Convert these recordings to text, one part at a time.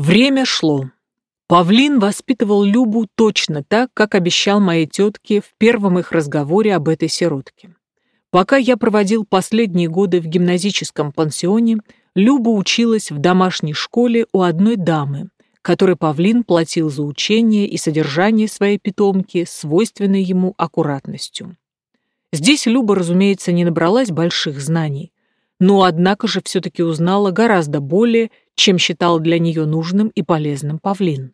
Время шло. Павлин воспитывал Любу точно так, как обещал моей тетке в первом их разговоре об этой сиротке. Пока я проводил последние годы в гимназическом пансионе, Люба училась в домашней школе у одной дамы, которой Павлин платил за учение и содержание своей питомки, свойственной ему аккуратностью. Здесь Люба, разумеется, не набралась больших знаний, но однако же все-таки узнала гораздо более, чем считал для нее нужным и полезным Павлин.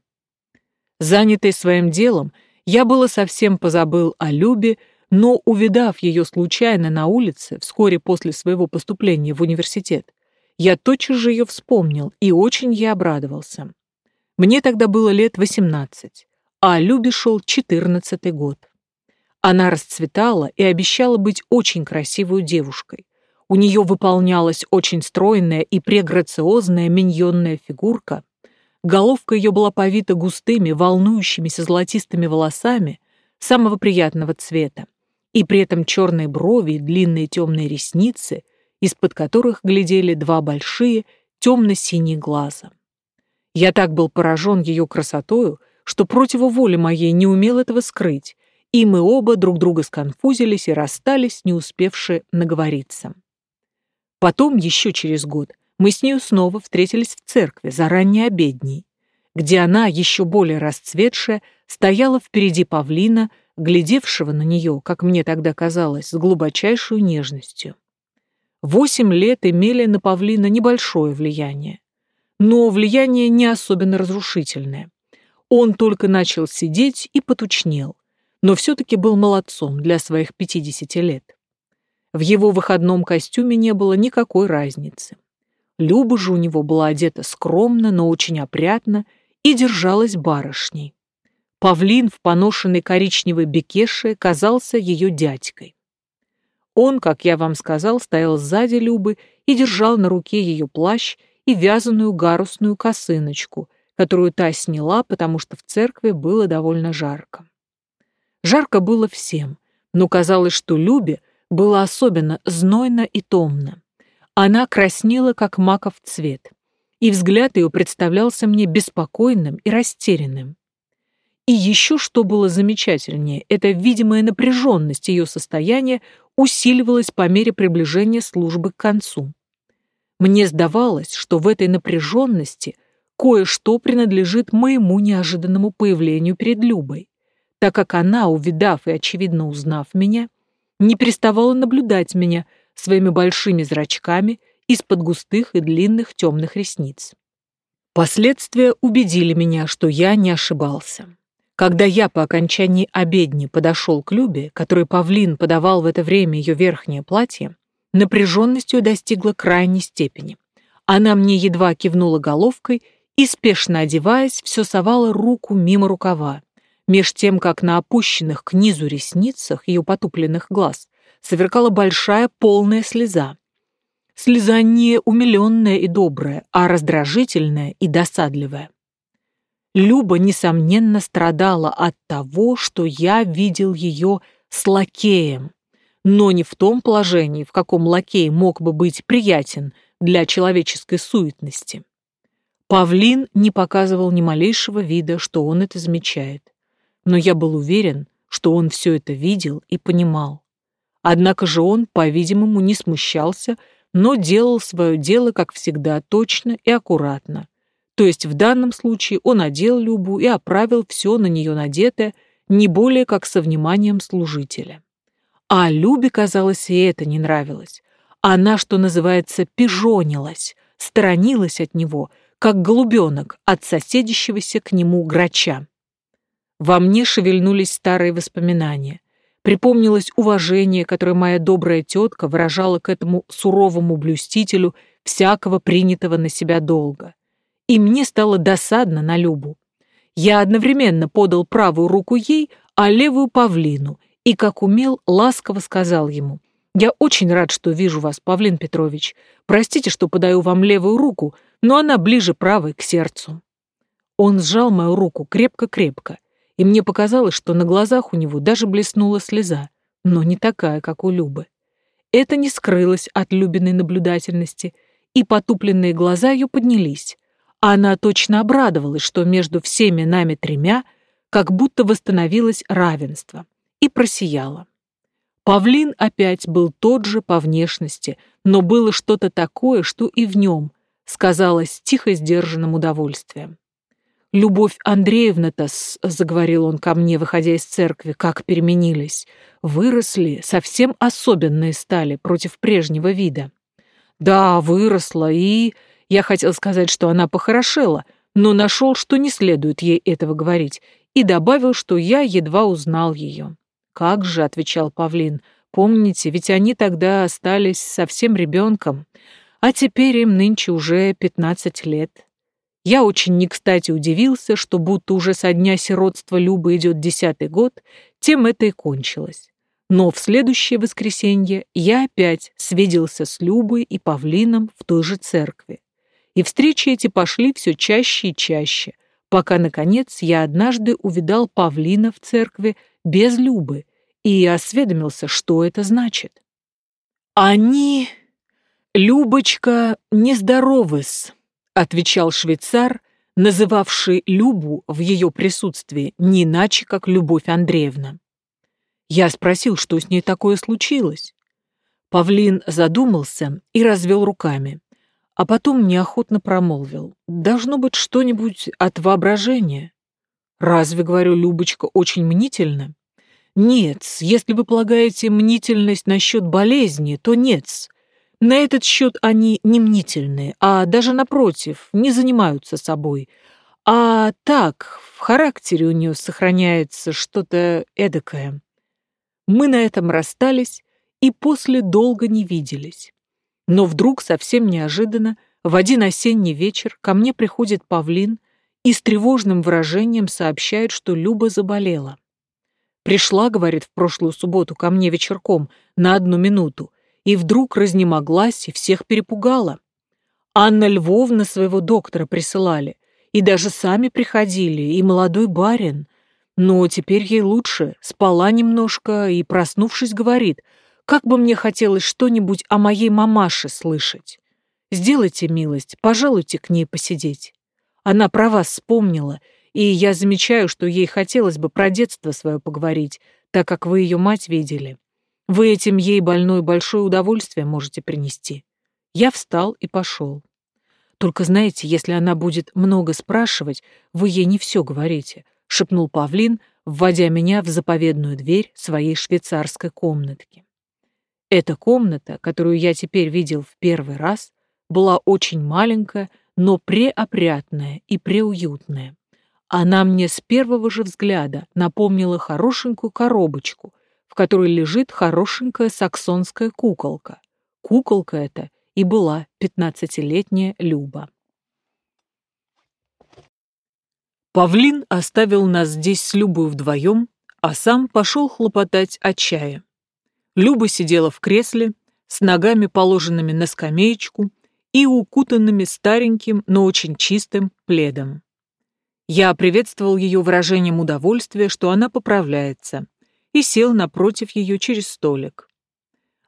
Занятый своим делом, я было совсем позабыл о Любе, но, увидав ее случайно на улице вскоре после своего поступления в университет, я тотчас же ее вспомнил и очень ей обрадовался. Мне тогда было лет 18, а Любе шел 14 год. Она расцветала и обещала быть очень красивой девушкой. У нее выполнялась очень стройная и преграциозная миньонная фигурка, Головка ее была повита густыми, волнующимися золотистыми волосами самого приятного цвета, и при этом черные брови и длинные темные ресницы, из-под которых глядели два большие темно-синие глаза. Я так был поражен ее красотою, что против воли моей не умел этого скрыть, и мы оба друг друга сконфузились и расстались, не успевши наговориться. Потом, еще через год, мы с нею снова встретились в церкви за ранней обедней, где она, еще более расцветшая, стояла впереди павлина, глядевшего на нее, как мне тогда казалось, с глубочайшей нежностью. Восемь лет имели на павлина небольшое влияние, но влияние не особенно разрушительное. Он только начал сидеть и потучнел, но все-таки был молодцом для своих 50 лет. В его выходном костюме не было никакой разницы. Люба же у него была одета скромно, но очень опрятно и держалась барышней. Павлин в поношенной коричневой бекеше казался ее дядькой. Он, как я вам сказал, стоял сзади Любы и держал на руке ее плащ и вязаную гарусную косыночку, которую та сняла, потому что в церкви было довольно жарко. Жарко было всем, но казалось, что Любе было особенно знойно и томно. Она краснела, как маков цвет, и взгляд ее представлялся мне беспокойным и растерянным. И еще что было замечательнее, эта видимая напряженность ее состояния усиливалась по мере приближения службы к концу. Мне сдавалось, что в этой напряженности кое-что принадлежит моему неожиданному появлению перед Любой, так как она, увидав и очевидно узнав меня, не переставала наблюдать меня своими большими зрачками из-под густых и длинных темных ресниц. Последствия убедили меня, что я не ошибался. Когда я по окончании обедни подошел к Любе, которой павлин подавал в это время ее верхнее платье, напряженностью достигла крайней степени. Она мне едва кивнула головкой и, спешно одеваясь, все совала руку мимо рукава, меж тем, как на опущенных к низу ресницах ее потупленных глаз сверкала большая полная слеза. Слеза не умиленная и добрая, а раздражительная и досадливая. Люба, несомненно, страдала от того, что я видел ее с лакеем, но не в том положении, в каком лакей мог бы быть приятен для человеческой суетности. Павлин не показывал ни малейшего вида, что он это замечает, но я был уверен, что он все это видел и понимал. Однако же он, по-видимому, не смущался, но делал свое дело, как всегда, точно и аккуратно. То есть в данном случае он одел Любу и оправил все на нее надетое, не более как со вниманием служителя. А Любе, казалось, и это не нравилось. Она, что называется, пижонилась, сторонилась от него, как голубенок от соседящегося к нему грача. Во мне шевельнулись старые воспоминания. Припомнилось уважение, которое моя добрая тетка выражала к этому суровому блюстителю всякого принятого на себя долга. И мне стало досадно на Любу. Я одновременно подал правую руку ей, а левую павлину, и, как умел, ласково сказал ему, «Я очень рад, что вижу вас, Павлин Петрович. Простите, что подаю вам левую руку, но она ближе правой к сердцу». Он сжал мою руку крепко-крепко, и мне показалось, что на глазах у него даже блеснула слеза, но не такая, как у Любы. Это не скрылось от Любиной наблюдательности, и потупленные глаза ее поднялись, Она точно обрадовалась, что между всеми нами тремя как будто восстановилось равенство, и просияла. Павлин опять был тот же по внешности, но было что-то такое, что и в нем сказалось тихо сдержанным удовольствием. «Любовь Андреевна-то, — заговорил он ко мне, выходя из церкви, — как переменились. Выросли, совсем особенные стали против прежнего вида. Да, выросла, и... Я хотел сказать, что она похорошела, но нашел, что не следует ей этого говорить, и добавил, что я едва узнал ее. «Как же», — отвечал Павлин, — «помните, ведь они тогда остались совсем ребенком, а теперь им нынче уже пятнадцать лет». Я очень не кстати удивился, что будто уже со дня сиротства Любы идет десятый год, тем это и кончилось. Но в следующее воскресенье я опять свиделся с Любой и Павлином в той же церкви. И встречи эти пошли все чаще и чаще, пока, наконец, я однажды увидал Павлина в церкви без Любы и осведомился, что это значит. «Они, Любочка, нездоровы-с», отвечал швейцар, называвший Любу в ее присутствии не иначе, как Любовь Андреевна. Я спросил, что с ней такое случилось. Павлин задумался и развел руками, а потом неохотно промолвил. Должно быть что-нибудь от воображения. Разве, говорю, Любочка очень мнительна? Нет, если вы полагаете мнительность насчет болезни, то нет. На этот счет они не мнительные, а даже напротив, не занимаются собой. А так, в характере у нее сохраняется что-то эдакое. Мы на этом расстались и после долго не виделись. Но вдруг, совсем неожиданно, в один осенний вечер ко мне приходит павлин и с тревожным выражением сообщает, что Люба заболела. Пришла, говорит, в прошлую субботу ко мне вечерком на одну минуту, и вдруг разнемоглась и всех перепугала. Анна Львовна своего доктора присылали, и даже сами приходили, и молодой барин. Но теперь ей лучше, спала немножко и, проснувшись, говорит, как бы мне хотелось что-нибудь о моей мамаше слышать. Сделайте милость, пожалуйте к ней посидеть. Она про вас вспомнила, и я замечаю, что ей хотелось бы про детство свое поговорить, так как вы ее мать видели. Вы этим ей больной большое удовольствие можете принести. Я встал и пошел. Только знаете, если она будет много спрашивать, вы ей не все говорите —— шепнул павлин, вводя меня в заповедную дверь своей швейцарской комнатки. Эта комната, которую я теперь видел в первый раз, была очень маленькая, но преопрятная и преуютная. Она мне с первого же взгляда напомнила хорошенькую коробочку, которой лежит хорошенькая саксонская куколка. Куколка эта и была пятнадцатилетняя Люба. Павлин оставил нас здесь с Любой вдвоем, а сам пошел хлопотать о чае. Люба сидела в кресле, с ногами положенными на скамеечку и укутанными стареньким, но очень чистым пледом. Я приветствовал ее выражением удовольствия, что она поправляется, и сел напротив ее через столик.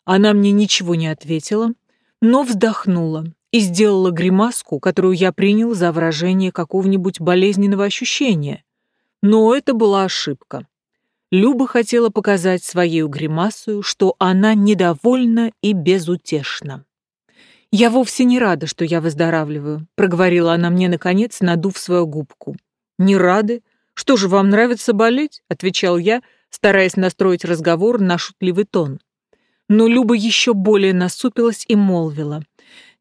Она мне ничего не ответила, но вздохнула и сделала гримаску, которую я принял за выражение какого-нибудь болезненного ощущения. Но это была ошибка. Люба хотела показать своей гримасою, что она недовольна и безутешна. «Я вовсе не рада, что я выздоравливаю», — проговорила она мне, наконец, надув свою губку. «Не рады? Что же, вам нравится болеть?» — отвечал я, стараясь настроить разговор на шутливый тон. Но Люба еще более насупилась и молвила.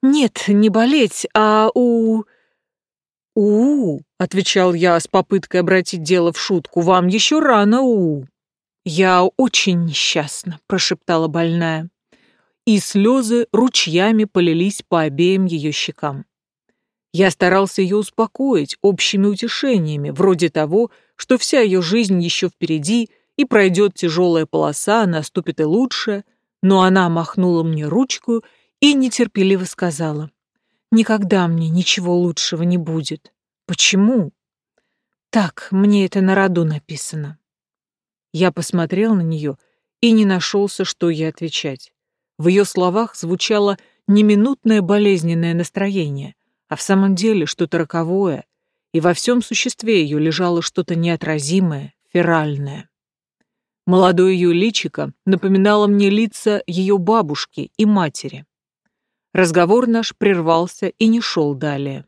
«Нет, не болеть, а у...» «У-у», — отвечал я с попыткой обратить дело в шутку, — «вам еще рано, у, -у. «Я очень несчастна», — прошептала больная. И слезы ручьями полились по обеим ее щекам. Я старался ее успокоить общими утешениями, вроде того, что вся ее жизнь еще впереди, и пройдет тяжелая полоса, наступит и лучше, но она махнула мне ручку и нетерпеливо сказала, «Никогда мне ничего лучшего не будет. Почему?» «Так, мне это на роду написано». Я посмотрел на нее и не нашелся, что ей отвечать. В ее словах звучало неминутное болезненное настроение, а в самом деле что-то роковое, и во всем существе ее лежало что-то неотразимое, феральное. Молодое ее личико напоминало мне лица ее бабушки и матери. Разговор наш прервался и не шел далее.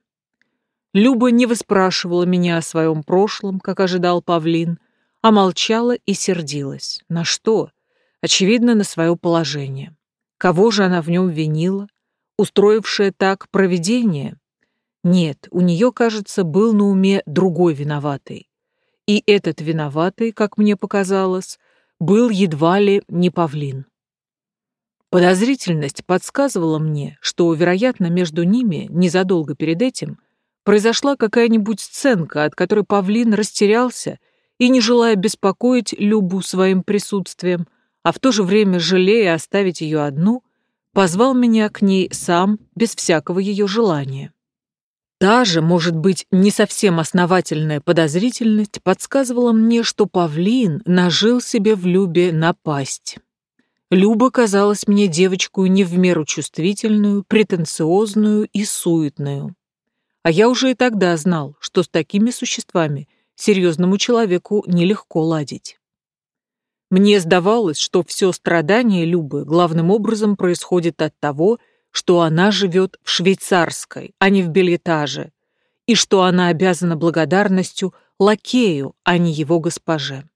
Люба не выспрашивала меня о своем прошлом, как ожидал Павлин, а молчала и сердилась. На что? Очевидно, на свое положение. Кого же она в нем винила? Устроившее так провидение? Нет, у нее, кажется, был на уме другой виноватый. И этот виноватый, как мне показалось, был едва ли не павлин. Подозрительность подсказывала мне, что, вероятно, между ними, незадолго перед этим, произошла какая-нибудь сценка, от которой павлин растерялся и, не желая беспокоить Любу своим присутствием, а в то же время жалея оставить ее одну, позвал меня к ней сам, без всякого ее желания. Та же, может быть, не совсем основательная подозрительность подсказывала мне, что павлин нажил себе в Любе напасть. Люба казалась мне девочку не в меру чувствительную, претенциозную и суетную. А я уже и тогда знал, что с такими существами серьезному человеку нелегко ладить. Мне сдавалось, что все страдание Любы главным образом происходит от того, что она живет в швейцарской, а не в бельетаже, и что она обязана благодарностью лакею, а не его госпоже.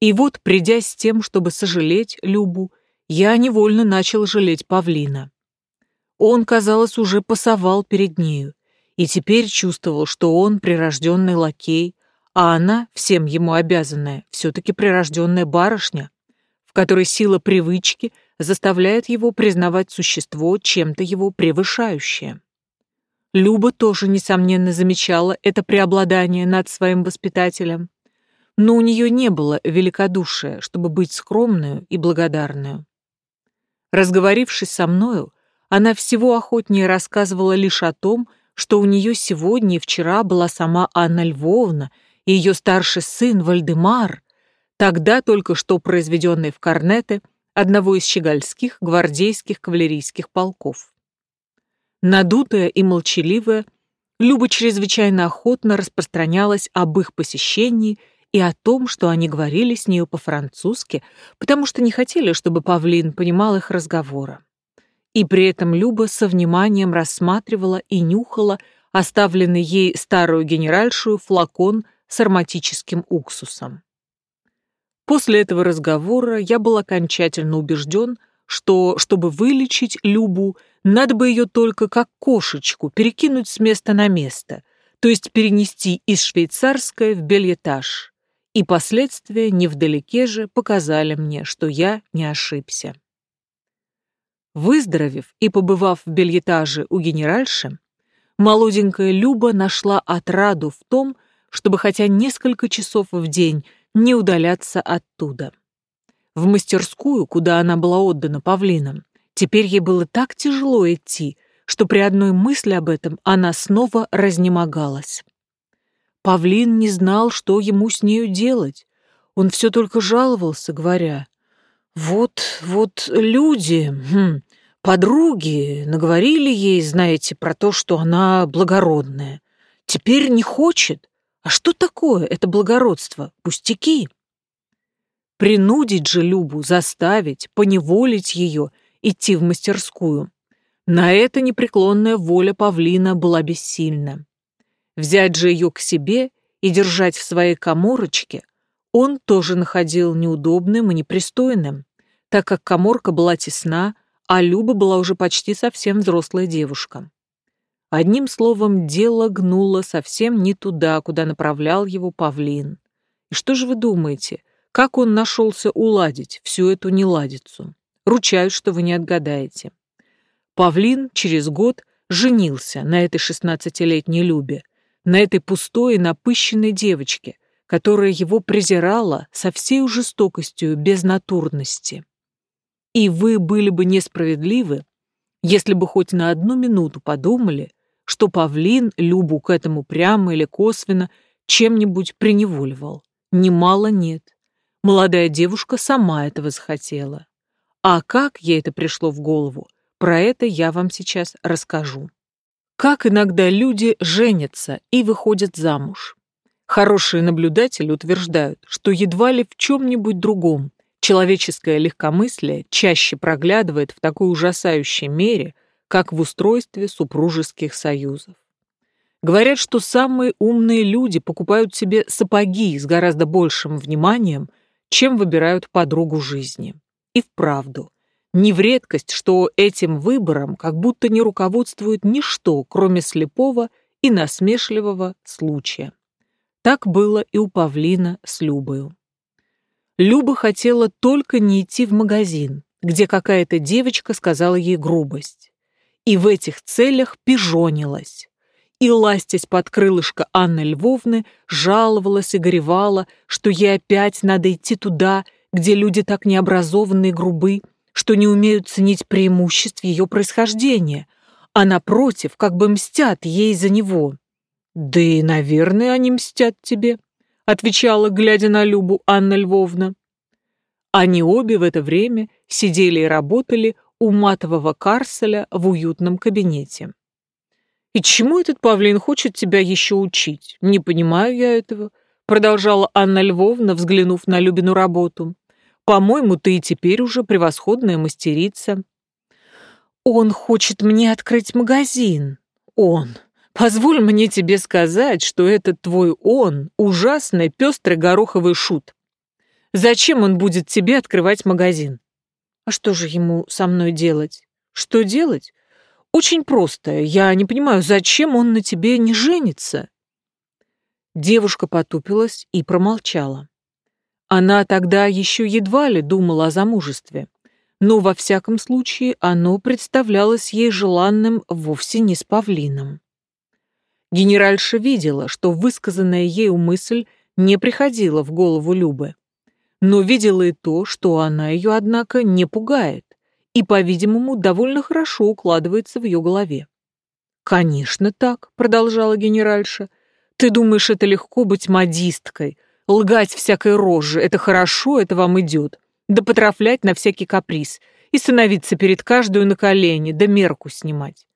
И вот, придя с тем, чтобы сожалеть Любу, я невольно начал жалеть павлина. Он, казалось, уже пасовал перед нею, и теперь чувствовал, что он прирожденный лакей, а она, всем ему обязанная, все-таки прирожденная барышня, в которой сила привычки – заставляет его признавать существо чем-то его превышающее. Люба тоже, несомненно, замечала это преобладание над своим воспитателем, но у нее не было великодушия, чтобы быть скромную и благодарную. Разговорившись со мною, она всего охотнее рассказывала лишь о том, что у нее сегодня и вчера была сама Анна Львовна и ее старший сын Вальдемар, тогда только что произведенный в корнеты – одного из щегольских гвардейских кавалерийских полков. Надутая и молчаливая, Люба чрезвычайно охотно распространялась об их посещении и о том, что они говорили с нею по-французски, потому что не хотели, чтобы Павлин понимал их разговора. И при этом Люба со вниманием рассматривала и нюхала оставленный ей старую генеральшую флакон с ароматическим уксусом. После этого разговора я был окончательно убежден, что, чтобы вылечить Любу, надо бы ее только как кошечку перекинуть с места на место, то есть перенести из швейцарской в бельетаж. И последствия невдалеке же показали мне, что я не ошибся. Выздоровев и побывав в бельетаже у генеральши, молоденькая Люба нашла отраду в том, чтобы хотя несколько часов в день не удаляться оттуда. В мастерскую, куда она была отдана павлинам, теперь ей было так тяжело идти, что при одной мысли об этом она снова разнемогалась. Павлин не знал, что ему с нею делать. Он все только жаловался, говоря, «Вот, вот люди, хм, подруги наговорили ей, знаете, про то, что она благородная. Теперь не хочет, а что такое это благородство? Пустяки. Принудить же Любу, заставить, поневолить ее, идти в мастерскую. На это непреклонная воля павлина была бессильна. Взять же ее к себе и держать в своей коморочке он тоже находил неудобным и непристойным, так как коморка была тесна, а Люба была уже почти совсем взрослая девушка. Одним словом, дело гнуло совсем не туда, куда направлял его павлин. И что же вы думаете, как он нашелся уладить всю эту неладицу? Ручаюсь, что вы не отгадаете. Павлин через год женился на этой шестнадцатилетней Любе, на этой пустой и напыщенной девочке, которая его презирала со всей жестокостью без натурности. И вы были бы несправедливы, если бы хоть на одну минуту подумали, что павлин Любу к этому прямо или косвенно чем-нибудь приневоливал. Немало нет. Молодая девушка сама этого захотела. А как ей это пришло в голову, про это я вам сейчас расскажу. Как иногда люди женятся и выходят замуж. Хорошие наблюдатели утверждают, что едва ли в чем-нибудь другом человеческое легкомыслие чаще проглядывает в такой ужасающей мере, как в устройстве супружеских союзов. Говорят, что самые умные люди покупают себе сапоги с гораздо большим вниманием, чем выбирают подругу жизни. И вправду, не в редкость, что этим выбором как будто не руководствует ничто, кроме слепого и насмешливого случая. Так было и у Павлина с Любою. Люба хотела только не идти в магазин, где какая-то девочка сказала ей грубость. И в этих целях пижонилась. И, ластясь под крылышко Анны Львовны, жаловалась и горевала, что ей опять надо идти туда, где люди так необразованные и грубы, что не умеют ценить преимуществ ее происхождения, а напротив, как бы мстят ей за него. «Да и, наверное, они мстят тебе», — отвечала, глядя на Любу Анна Львовна. Они обе в это время сидели и работали у матового карселя в уютном кабинете. «И чему этот павлин хочет тебя еще учить? Не понимаю я этого», — продолжала Анна Львовна, взглянув на Любину работу. По-моему, ты и теперь уже превосходная мастерица. Он хочет мне открыть магазин. Он. Позволь мне тебе сказать, что этот твой он — ужасный пестрый гороховый шут. Зачем он будет тебе открывать магазин? А что же ему со мной делать? Что делать? Очень просто. Я не понимаю, зачем он на тебе не женится? Девушка потупилась и промолчала. Она тогда еще едва ли думала о замужестве, но во всяком случае оно представлялось ей желанным вовсе не с павлином. Генеральша видела, что высказанная ею мысль не приходила в голову Любы, но видела и то, что она ее, однако, не пугает и, по-видимому, довольно хорошо укладывается в ее голове. «Конечно так», — продолжала генеральша. «Ты думаешь, это легко быть модисткой, Лгать всякой рожи — это хорошо, это вам идет. Да потрафлять на всякий каприз и становиться перед каждую на колени, да мерку снимать.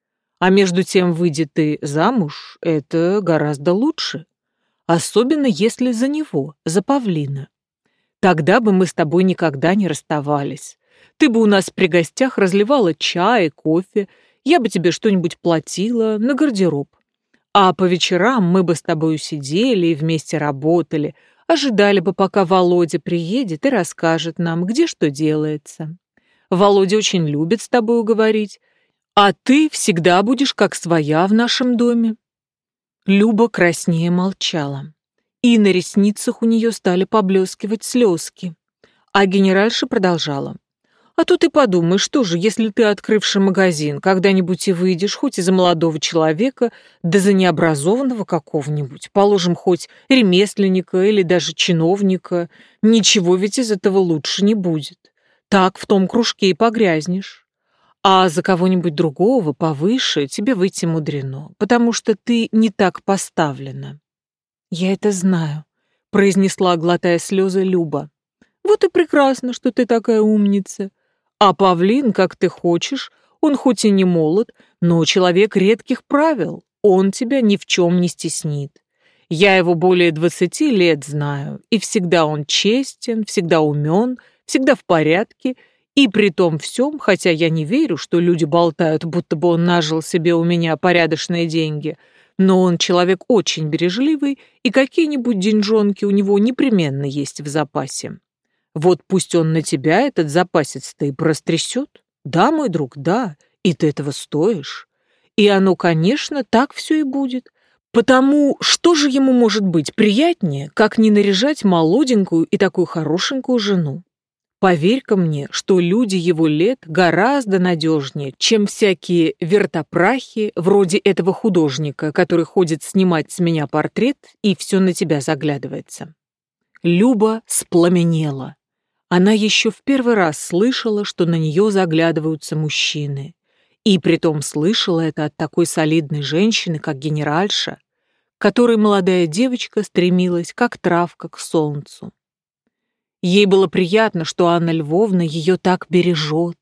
А между тем выйдет ты замуж, это гораздо лучше. Особенно если за него, за павлина. Тогда бы мы с тобой никогда не расставались. Ты бы у нас при гостях разливала чай, кофе, я бы тебе что-нибудь платила на гардероб. А по вечерам мы бы с тобой сидели и вместе работали, Ожидали бы, пока Володя приедет и расскажет нам, где что делается. Володя очень любит с тобой говорить, а ты всегда будешь как своя в нашем доме. Люба краснее молчала, и на ресницах у нее стали поблескивать слезки. А генеральша продолжала. А то ты подумай, что же, если ты, открывший магазин, когда-нибудь и выйдешь, хоть и за молодого человека, да за необразованного какого-нибудь, положим, хоть ремесленника или даже чиновника, ничего ведь из этого лучше не будет. Так в том кружке и погрязнешь. А за кого-нибудь другого, повыше, тебе выйти мудрено, потому что ты не так поставлена. «Я это знаю», — произнесла, глотая слезы, Люба. «Вот и прекрасно, что ты такая умница. А павлин, как ты хочешь, он хоть и не молод, но человек редких правил, он тебя ни в чем не стеснит. Я его более двадцати лет знаю, и всегда он честен, всегда умен, всегда в порядке, и при том всем, хотя я не верю, что люди болтают, будто бы он нажил себе у меня порядочные деньги, но он человек очень бережливый, и какие-нибудь деньжонки у него непременно есть в запасе. Вот пусть он на тебя этот запасец-то и прострясет. Да, мой друг, да, и ты этого стоишь. И оно, конечно, так все и будет. Потому что же ему может быть приятнее, как не наряжать молоденькую и такую хорошенькую жену? Поверь-ка мне, что люди его лет гораздо надежнее, чем всякие вертопрахи, вроде этого художника, который ходит снимать с меня портрет и все на тебя заглядывается. Люба спламенела. Она еще в первый раз слышала, что на нее заглядываются мужчины. И притом слышала это от такой солидной женщины, как генеральша, которой молодая девочка стремилась, как травка, к солнцу. Ей было приятно, что Анна Львовна ее так бережет.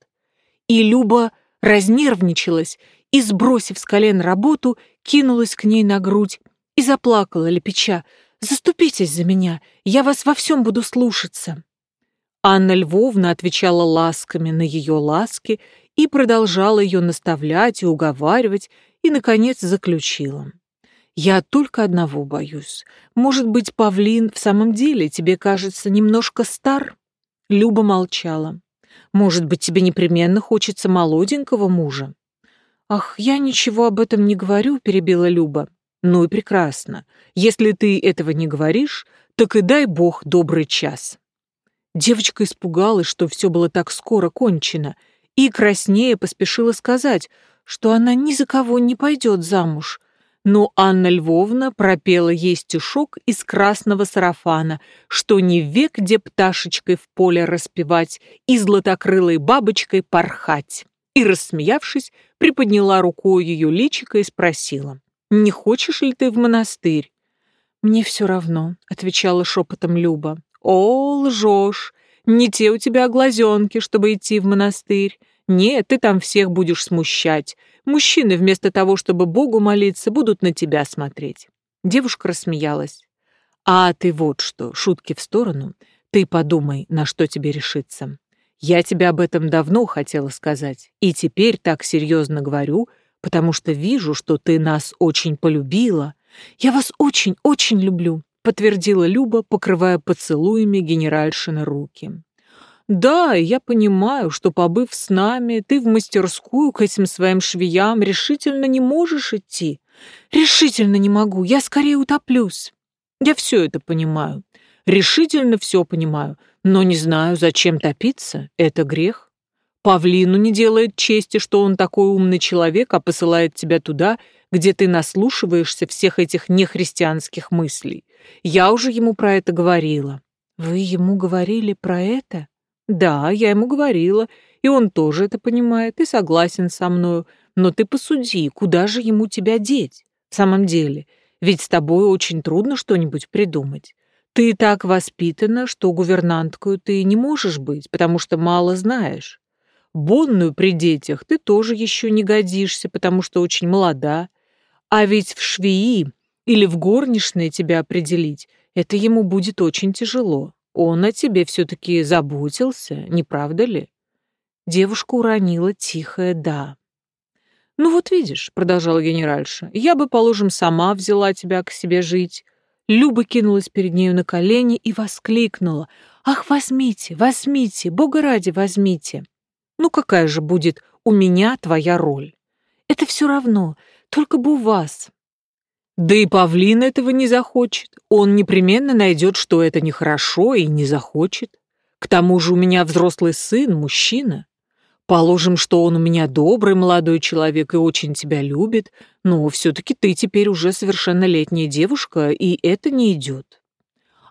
И Люба разнервничалась и, сбросив с колен работу, кинулась к ней на грудь и заплакала, лепеча. «Заступитесь за меня, я вас во всем буду слушаться». Анна Львовна отвечала ласками на ее ласки и продолжала ее наставлять и уговаривать, и, наконец, заключила. «Я только одного боюсь. Может быть, павлин в самом деле тебе кажется немножко стар?» Люба молчала. «Может быть, тебе непременно хочется молоденького мужа?» «Ах, я ничего об этом не говорю», — перебила Люба. «Ну и прекрасно. Если ты этого не говоришь, так и дай бог добрый час». Девочка испугалась, что все было так скоро кончено, и краснее поспешила сказать, что она ни за кого не пойдет замуж. Но Анна Львовна пропела ей стишок из красного сарафана, что не век где пташечкой в поле распевать и златокрылой бабочкой порхать. И, рассмеявшись, приподняла рукой ее личико и спросила, «Не хочешь ли ты в монастырь?» «Мне все равно», — отвечала шепотом Люба. «О, лжешь! Не те у тебя глазенки, чтобы идти в монастырь. Нет, ты там всех будешь смущать. Мужчины вместо того, чтобы Богу молиться, будут на тебя смотреть». Девушка рассмеялась. «А ты вот что, шутки в сторону. Ты подумай, на что тебе решиться. Я тебе об этом давно хотела сказать, и теперь так серьезно говорю, потому что вижу, что ты нас очень полюбила. Я вас очень-очень люблю», подтвердила Люба, покрывая поцелуями генеральшины руки. Да, я понимаю, что, побыв с нами, ты в мастерскую к этим своим швеям решительно не можешь идти. Решительно не могу, я скорее утоплюсь. Я все это понимаю. Решительно все понимаю, но не знаю, зачем топиться, это грех. Павлину не делает чести, что он такой умный человек, а посылает тебя туда, где ты наслушиваешься всех этих нехристианских мыслей. Я уже ему про это говорила. Вы ему говорили про это? Да, я ему говорила, и он тоже это понимает и согласен со мною. Но ты посуди, куда же ему тебя деть? В самом деле, ведь с тобой очень трудно что-нибудь придумать. Ты так воспитана, что гувернанткою ты не можешь быть, потому что мало знаешь. Бонную при детях ты тоже еще не годишься, потому что очень молода. А ведь в швеи или в горничные тебя определить, это ему будет очень тяжело. Он о тебе все-таки заботился, не правда ли?» Девушка уронила тихое «да». «Ну вот видишь», — продолжала генеральша, — «я бы, положим, сама взяла тебя к себе жить». Люба кинулась перед нею на колени и воскликнула. «Ах, возьмите, возьмите, бога ради, возьмите!» «Ну какая же будет у меня твоя роль?» «Это все равно, только бы у вас. Да и павлин этого не захочет. Он непременно найдет, что это нехорошо, и не захочет. К тому же у меня взрослый сын, мужчина. Положим, что он у меня добрый молодой человек и очень тебя любит, но все-таки ты теперь уже совершеннолетняя девушка, и это не идет.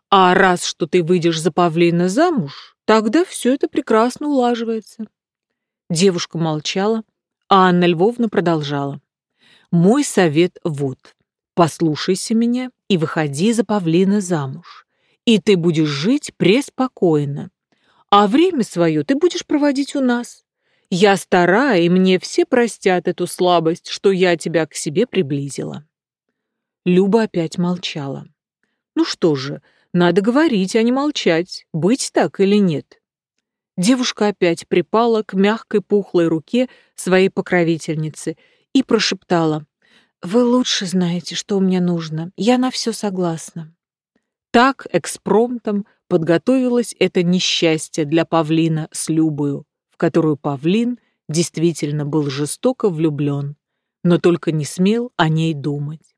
А раз что ты выйдешь за павлина замуж, тогда все это прекрасно улаживается. Девушка молчала, а Анна Львовна продолжала. Мой совет вот. Послушайся меня и выходи за павлина замуж, и ты будешь жить преспокойно. А время свое ты будешь проводить у нас. Я старая, и мне все простят эту слабость, что я тебя к себе приблизила». Люба опять молчала. «Ну что же, надо говорить, а не молчать, быть так или нет?» Девушка опять припала к мягкой пухлой руке своей покровительницы и прошептала вы лучше знаете, что мне нужно. Я на все согласна. Так экспромтом подготовилось это несчастье для павлина с Любою, в которую павлин действительно был жестоко влюблен, но только не смел о ней думать.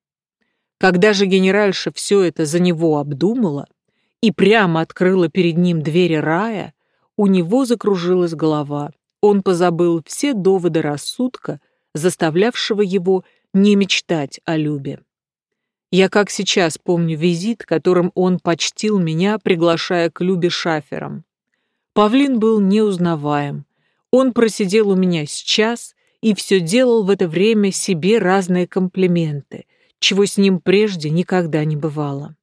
Когда же генеральша все это за него обдумала и прямо открыла перед ним двери рая, у него закружилась голова. Он позабыл все доводы рассудка, заставлявшего его не мечтать о Любе. Я как сейчас помню визит, которым он почтил меня, приглашая к Любе шафером. Павлин был неузнаваем. Он просидел у меня сейчас и все делал в это время себе разные комплименты, чего с ним прежде никогда не бывало.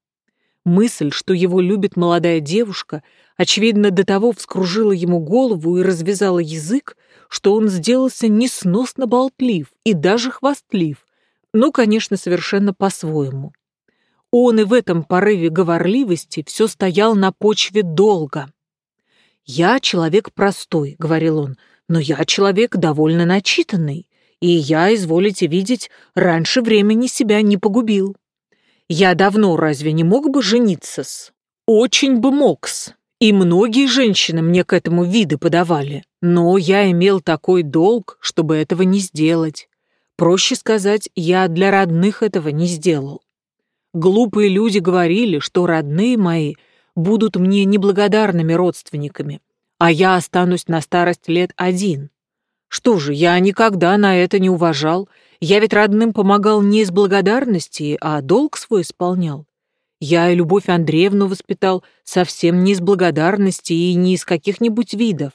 Мысль, что его любит молодая девушка, очевидно, до того вскружила ему голову и развязала язык, что он сделался несносно болтлив и даже хвастлив, но, конечно, совершенно по-своему. Он и в этом порыве говорливости все стоял на почве долга. «Я человек простой», — говорил он, — «но я человек довольно начитанный, и я, изволите видеть, раньше времени себя не погубил. Я давно разве не мог бы жениться-с? Очень бы мог-с. И многие женщины мне к этому виды подавали, но я имел такой долг, чтобы этого не сделать. Проще сказать, я для родных этого не сделал. Глупые люди говорили, что родные мои будут мне неблагодарными родственниками, а я останусь на старость лет один. Что же, я никогда на это не уважал. Я ведь родным помогал не из благодарности, а долг свой исполнял. Я и Любовь Андреевну воспитал совсем не из благодарности и не из каких-нибудь видов.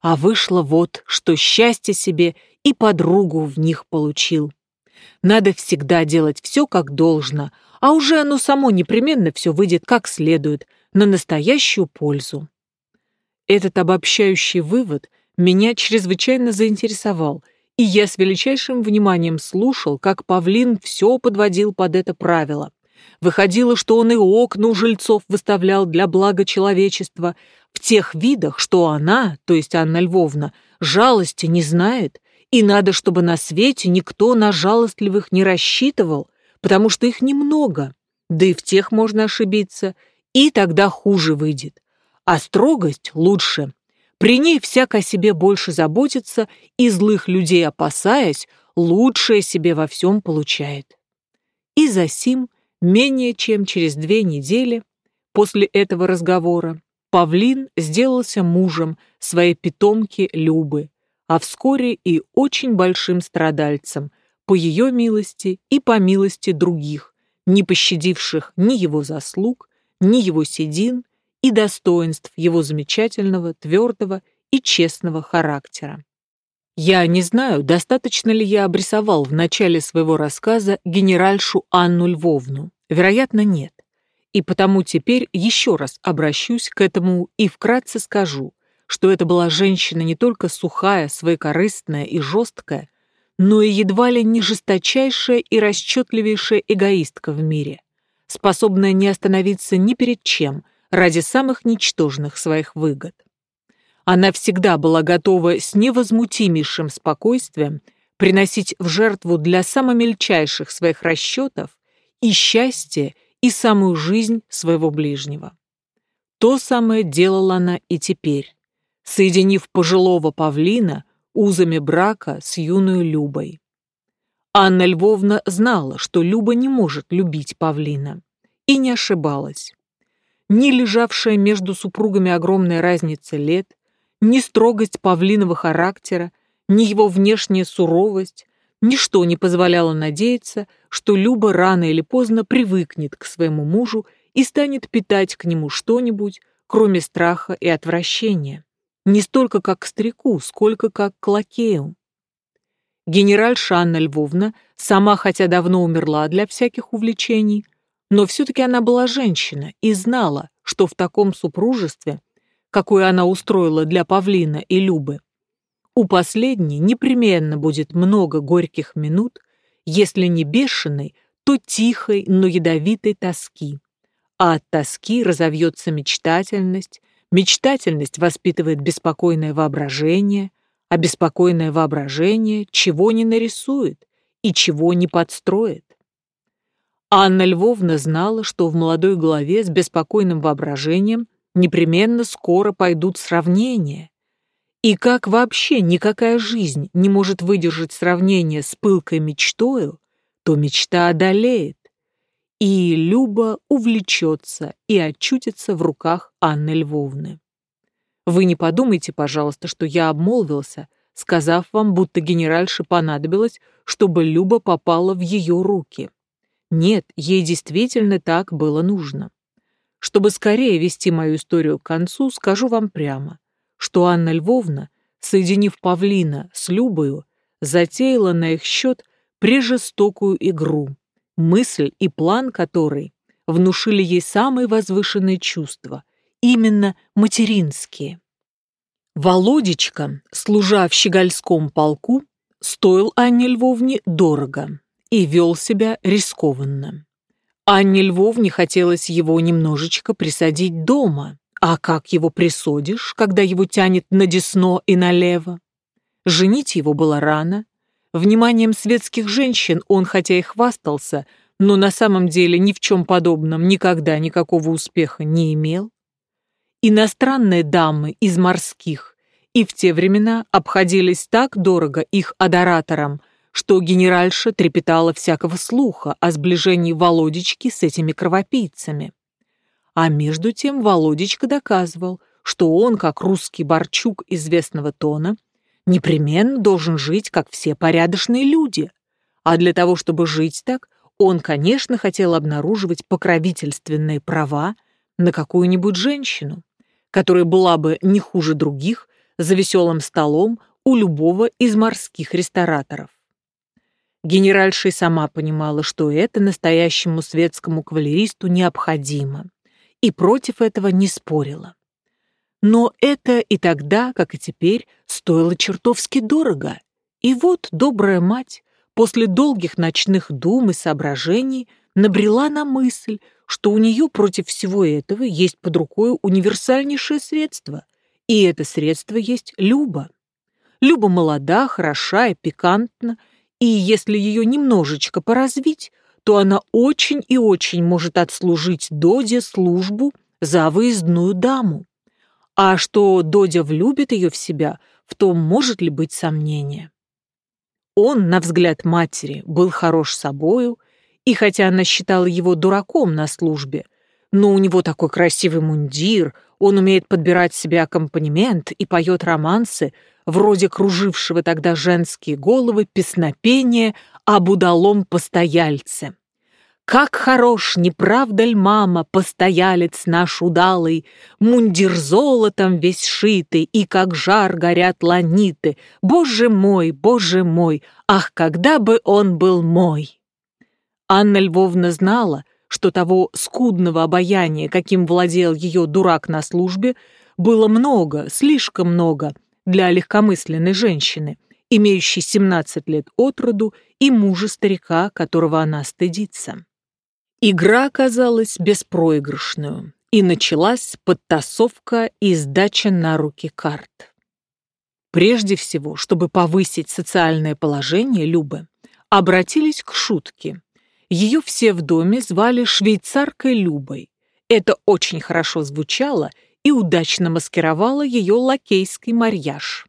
А вышло вот, что счастье себе и подругу в них получил. Надо всегда делать все как должно, а уже оно само непременно все выйдет как следует, на настоящую пользу. Этот обобщающий вывод меня чрезвычайно заинтересовал, и я с величайшим вниманием слушал, как Павлин все подводил под это правило. Выходило, что он и окна у жильцов выставлял для блага человечества в тех видах, что она, то есть Анна Львовна, жалости не знает, и надо, чтобы на свете никто на жалостливых не рассчитывал, потому что их немного, да и в тех можно ошибиться, и тогда хуже выйдет. А строгость лучше. При ней всяко о себе больше заботится и злых людей опасаясь, лучшее себе во всем получает. И за сим Менее чем через две недели после этого разговора Павлин сделался мужем своей питомки Любы, а вскоре и очень большим страдальцем по ее милости и по милости других, не пощадивших ни его заслуг, ни его седин и достоинств его замечательного, твердого и честного характера. Я не знаю, достаточно ли я обрисовал в начале своего рассказа генеральшу Анну Львовну. Вероятно, нет. И потому теперь еще раз обращусь к этому и вкратце скажу, что это была женщина не только сухая, своекорыстная и жесткая, но и едва ли не жесточайшая и расчетливейшая эгоистка в мире, способная не остановиться ни перед чем ради самых ничтожных своих выгод. Она всегда была готова с невозмутимейшим спокойствием приносить в жертву для самых мельчайших своих расчетов и счастье, и самую жизнь своего ближнего. То самое делала она и теперь, соединив пожилого павлина узами брака с юной Любой. Анна Львовна знала, что Люба не может любить павлина, и не ошибалась. Ни лежавшая между супругами огромная разница лет, ни строгость павлиного характера, ни его внешняя суровость, ничто не позволяло надеяться, что Люба рано или поздно привыкнет к своему мужу и станет питать к нему что-нибудь, кроме страха и отвращения. Не столько как к старику, сколько как к лакею. Генеральша Анна Львовна, сама хотя давно умерла для всяких увлечений, но все-таки она была женщина и знала, что в таком супружестве какую она устроила для Павлина и Любы. У последней непременно будет много горьких минут, если не бешеной, то тихой, но ядовитой тоски. А от тоски разовьется мечтательность, мечтательность воспитывает беспокойное воображение, а беспокойное воображение чего не нарисует и чего не подстроит. Анна Львовна знала, что в молодой голове с беспокойным воображением непременно скоро пойдут сравнения. И как вообще никакая жизнь не может выдержать сравнение с пылкой мечтою, то мечта одолеет, и Люба увлечется и очутится в руках Анны Львовны. Вы не подумайте, пожалуйста, что я обмолвился, сказав вам, будто генеральше понадобилось, чтобы Люба попала в ее руки. Нет, ей действительно так было нужно. Чтобы скорее вести мою историю к концу, скажу вам прямо, что Анна Львовна, соединив Павлина с Любою, затеяла на их счет прежестокую игру, мысль и план которой внушили ей самые возвышенные чувства, именно материнские. Володечка, служа в щегольском полку, стоил Анне Львовне дорого и вел себя рискованно. Анне Львовне хотелось его немножечко присадить дома, а как его присадишь, когда его тянет на десно и налево? Женить его было рано. Вниманием светских женщин он хотя и хвастался, но на самом деле ни в чем подобном никогда никакого успеха не имел. Иностранные дамы из морских и в те времена обходились так дорого их адораторам, что генеральша трепетала всякого слуха о сближении Володечки с этими кровопийцами. А между тем Володечка доказывал, что он, как русский Борчук известного тона, непременно должен жить, как все порядочные люди. А для того, чтобы жить так, он, конечно, хотел обнаруживать покровительственные права на какую-нибудь женщину которая была бы не хуже других за веселым столом у любого из морских рестораторов. Генеральша сама понимала, что это настоящему светскому кавалеристу необходимо, и против этого не спорила. Но это и тогда, как и теперь, стоило чертовски дорого. И вот добрая мать, после долгих ночных дум и соображений, набрела на мысль, что у нее против всего этого есть под рукой универсальнейшее средство, и это средство есть Люба. Люба молода, хороша и пикантна, и если ее немножечко поразвить, то она очень и очень может отслужить Доде службу за выездную даму. А что Додя влюбит ее в себя, в том может ли быть сомнение. Он, на взгляд матери, был хорош собою, и хотя она считала его дураком на службе, но у него такой красивый мундир, он умеет подбирать себе аккомпанемент и поет романсы, вроде кружившего тогда женские головы песнопения об удалом постояльце. Как хорош, не правда ль, мама, постоялец наш удалый, Мундир золотом весь шитый, и как жар горят ланиты. Боже мой, боже мой, ах, когда бы он был мой! Анна Львовна знала, что того скудного обаяния, каким владел ее дурак на службе, было много, слишком много для легкомысленной женщины, имеющей 17 лет от роду и мужа старика, которого она стыдится. Игра оказалась беспроигрышную, и началась подтасовка и сдача на руки карт. Прежде всего, чтобы повысить социальное положение Любы, обратились к шутке, ее все в доме звали швейцаркой Любой. Это очень хорошо звучало и удачно маскировало ее лакейский марьяж.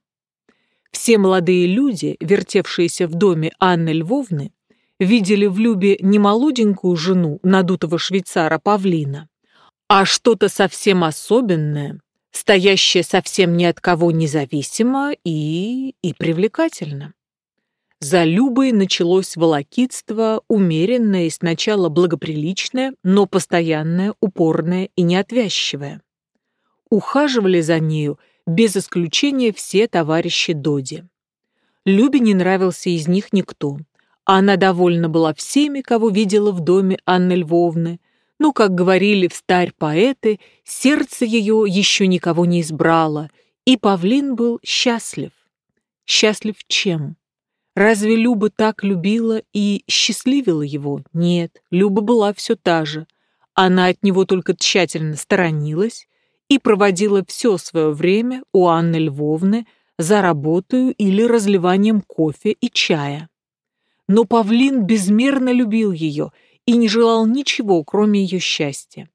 Все молодые люди, вертевшиеся в доме Анны Львовны, видели в Любе не молоденькую жену надутого швейцара Павлина, а что-то совсем особенное, стоящее совсем ни от кого независимо и... и привлекательно. За Любой началось волокитство, умеренное и сначала благоприличное, но постоянное, упорное и неотвязчивое. Ухаживали за нею без исключения все товарищи Доди. Любе не нравился из них никто. Она довольна была всеми, кого видела в доме Анны Львовны, но, как говорили в старь поэты, сердце ее еще никого не избрало, и Павлин был счастлив. Счастлив чем? Разве Люба так любила и счастливила его? Нет, Люба была все та же. Она от него только тщательно сторонилась и проводила все свое время у Анны Львовны за работою или разливанием кофе и чая. Но Павлин безмерно любил ее и не желал ничего, кроме ее счастья.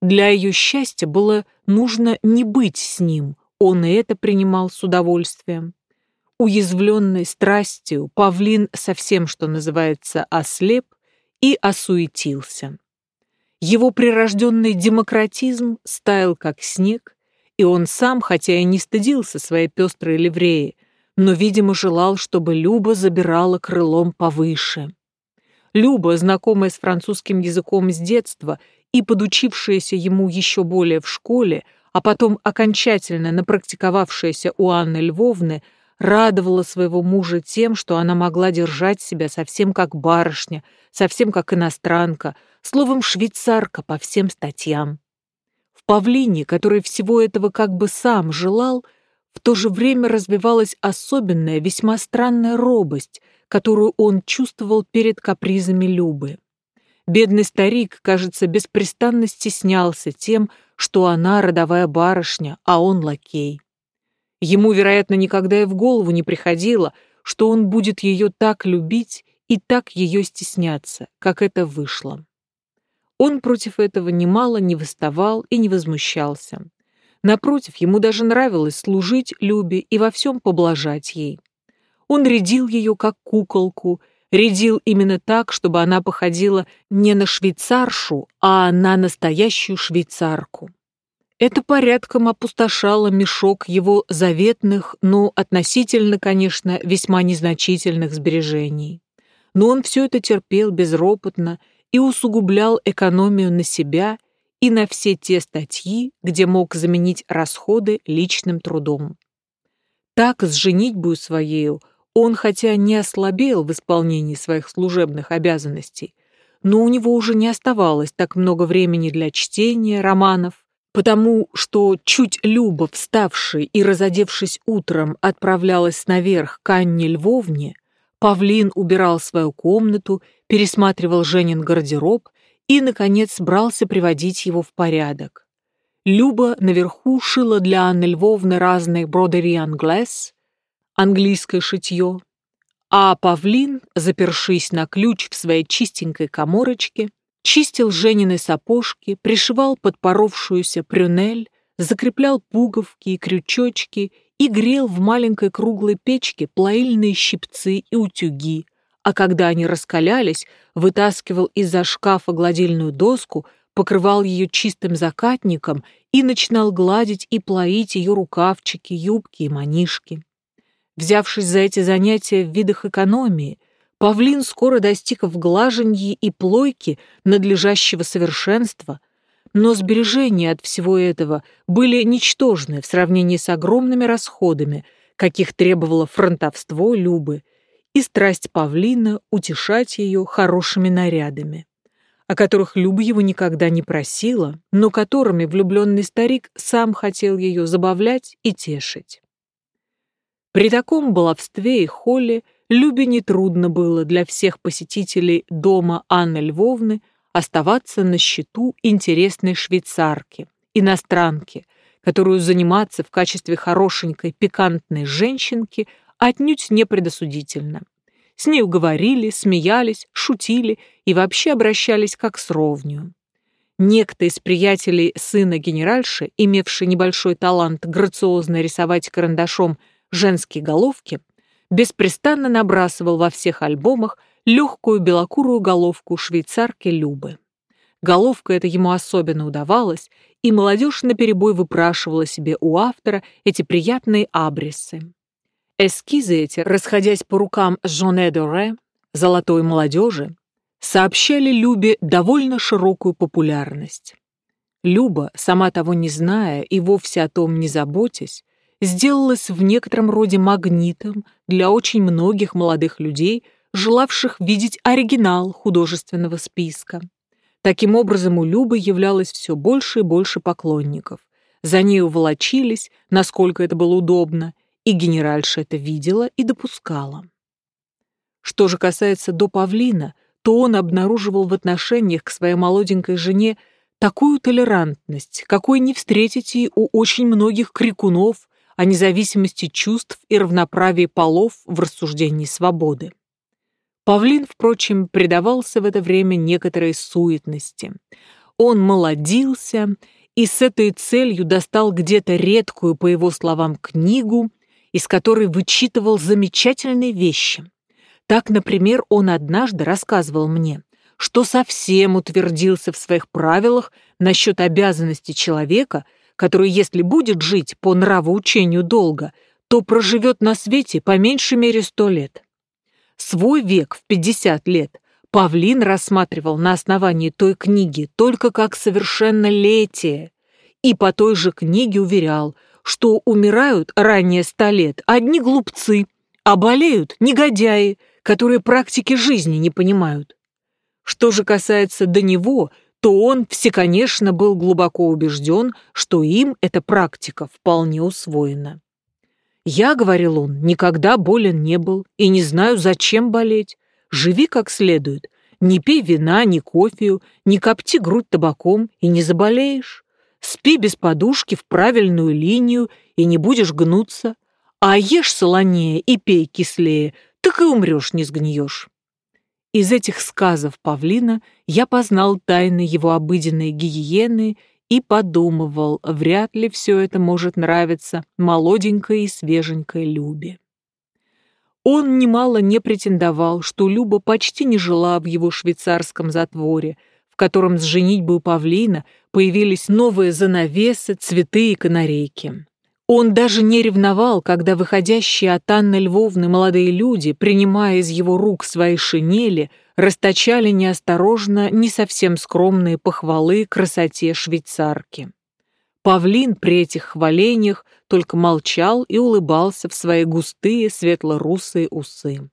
Для ее счастья было нужно не быть с ним, он и это принимал с удовольствием. Уязвленный страстью, павлин совсем, что называется, ослеп и осуетился. Его прирожденный демократизм стаял как снег, и он сам, хотя и не стыдился своей пестрой ливреи, но, видимо, желал, чтобы Люба забирала крылом повыше. Люба, знакомая с французским языком с детства и подучившаяся ему еще более в школе, а потом окончательно напрактиковавшаяся у Анны Львовны, радовала своего мужа тем, что она могла держать себя совсем как барышня, совсем как иностранка, словом, швейцарка по всем статьям. В Павлине, который всего этого как бы сам желал, в то же время развивалась особенная, весьма странная робость, которую он чувствовал перед капризами Любы. Бедный старик, кажется, беспрестанно стеснялся тем, что она родовая барышня, а он лакей. Ему, вероятно, никогда и в голову не приходило, что он будет ее так любить и так ее стесняться, как это вышло. Он против этого немало не выставал и не возмущался. Напротив, ему даже нравилось служить Любе и во всем поблажать ей. Он рядил ее как куколку, рядил именно так, чтобы она походила не на швейцаршу, а на настоящую швейцарку. Это порядком опустошало мешок его заветных, но относительно, конечно, весьма незначительных сбережений. Но он все это терпел безропотно и усугублял экономию на себя и на все те статьи, где мог заменить расходы личным трудом. Так с женитьбою своею он хотя не ослабел в исполнении своих служебных обязанностей, но у него уже не оставалось так много времени для чтения романов, потому что чуть Люба, вставший и разодевшись утром, отправлялась наверх к Анне Львовне, Павлин убирал свою комнату, пересматривал Женин гардероб и, наконец, брался приводить его в порядок. Люба наверху шила для Анны Львовны разные бродери англес, английское шитье, а Павлин, запершись на ключ в своей чистенькой коморочке, чистил Женины сапожки, пришивал подпоровшуюся прюнель, закреплял пуговки и крючочки и грел в маленькой круглой печке плаильные щипцы и утюги, а когда они раскалялись, вытаскивал из-за шкафа гладильную доску, покрывал ее чистым закатником и начинал гладить и плоить ее рукавчики, юбки и манишки. Взявшись за эти занятия в видах экономии, павлин скоро достиг в глаженье и плойке надлежащего совершенства, но сбережения от всего этого были ничтожны в сравнении с огромными расходами, каких требовало фронтовство Любы, и страсть павлина утешать ее хорошими нарядами, о которых Люба его никогда не просила, но которыми влюбленный старик сам хотел ее забавлять и тешить. При таком баловстве и холле Любе нетрудно было для всех посетителей дома Анны Львовны оставаться на счету интересной швейцарки, иностранки, которую заниматься в качестве хорошенькой пикантной женщинки отнюдь не предосудительно. С ней уговорили, смеялись, шутили и вообще обращались как с ровню. Некто из приятелей сына генеральши, имевший небольшой талант грациозно рисовать карандашом женские головки, беспрестанно набрасывал во всех альбомах легкую белокурую головку швейцарки Любы. Головка эта ему особенно удавалась, и молодежь наперебой выпрашивала себе у автора эти приятные абриссы. Эскизы эти, расходясь по рукам Жоне Доре, золотой молодежи, сообщали Любе довольно широкую популярность. Люба, сама того не зная и вовсе о том не заботясь, сделалась в некотором роде магнитом для очень многих молодых людей, желавших видеть оригинал художественного списка. Таким образом, у Любы являлось все больше и больше поклонников. За нею волочились, насколько это было удобно, и генеральша это видела и допускала. Что же касается до Павлина, то он обнаруживал в отношениях к своей молоденькой жене такую толерантность, какой не встретите у очень многих крикунов, о независимости чувств и равноправии полов в рассуждении свободы. Павлин, впрочем, предавался в это время некоторой суетности. Он молодился и с этой целью достал где-то редкую, по его словам, книгу, из которой вычитывал замечательные вещи. Так, например, он однажды рассказывал мне, что совсем утвердился в своих правилах насчет обязанности человека – который, если будет жить по нравоучению долго, то проживет на свете по меньшей мере сто лет. Свой век в 50 лет Павлин рассматривал на основании той книги только как совершеннолетие, и по той же книге уверял, что умирают ранее ста лет одни глупцы, а болеют негодяи, которые практики жизни не понимают. Что же касается до него – то он всеконечно был глубоко убежден, что им эта практика вполне усвоена. Я, говорил он, никогда болен не был и не знаю, зачем болеть. Живи как следует, не пей вина, ни кофею, не копти грудь табаком и не заболеешь. Спи без подушки в правильную линию и не будешь гнуться. А ешь солонее и пей кислее, так и умрешь, не сгниешь. Из этих сказов павлина я познал тайны его обыденной гигиены и подумывал, вряд ли все это может нравиться молоденькой и свеженькой Любе. Он немало не претендовал, что Люба почти не жила в его швейцарском затворе, в котором с женитьбой павлина появились новые занавесы, цветы и канарейки. Он даже не ревновал, когда выходящие от Анны Львовны молодые люди, принимая из его рук свои шинели, расточали неосторожно не совсем скромные похвалы красоте швейцарки. Павлин при этих хвалениях только молчал и улыбался в свои густые светло-русые усы.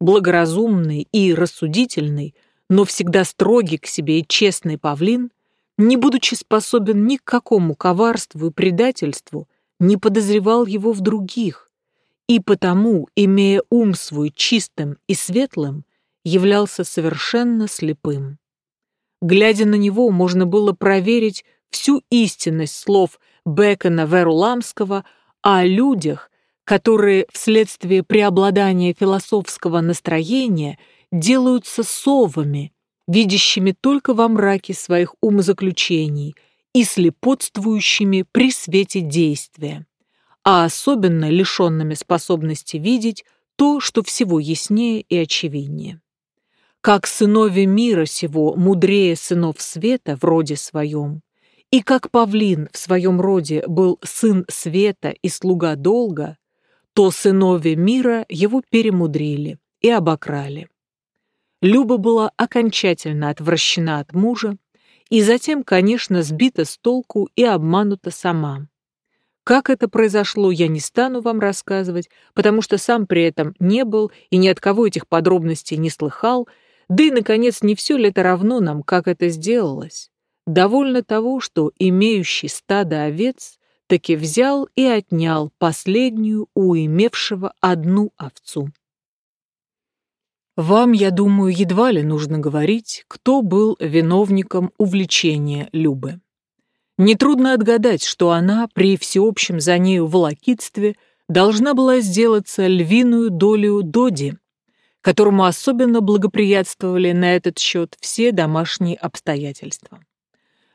Благоразумный и рассудительный, но всегда строгий к себе и честный павлин не будучи способен ни к какому коварству и предательству, не подозревал его в других, и потому, имея ум свой чистым и светлым, являлся совершенно слепым. Глядя на него, можно было проверить всю истинность слов Бекона Веруламского о людях, которые вследствие преобладания философского настроения делаются совами видящими только во мраке своих умозаключений и слепотствующими при свете действия, а особенно лишенными способности видеть то, что всего яснее и очевиднее. Как сынове мира сего мудрее сынов света в роде своем, и как павлин в своем роде был сын света и слуга долга, то сынове мира его перемудрили и обокрали. Люба была окончательно отвращена от мужа и затем, конечно, сбита с толку и обманута сама. Как это произошло, я не стану вам рассказывать, потому что сам при этом не был и ни от кого этих подробностей не слыхал, да и, наконец, не все ли это равно нам, как это сделалось. Довольно того, что имеющий стадо овец таки взял и отнял последнюю у имевшего одну овцу. Вам, я думаю, едва ли нужно говорить, кто был виновником увлечения Любы. Нетрудно отгадать, что она при всеобщем за нею волокитстве должна была сделаться львиную долю Доди, которому особенно благоприятствовали на этот счет все домашние обстоятельства.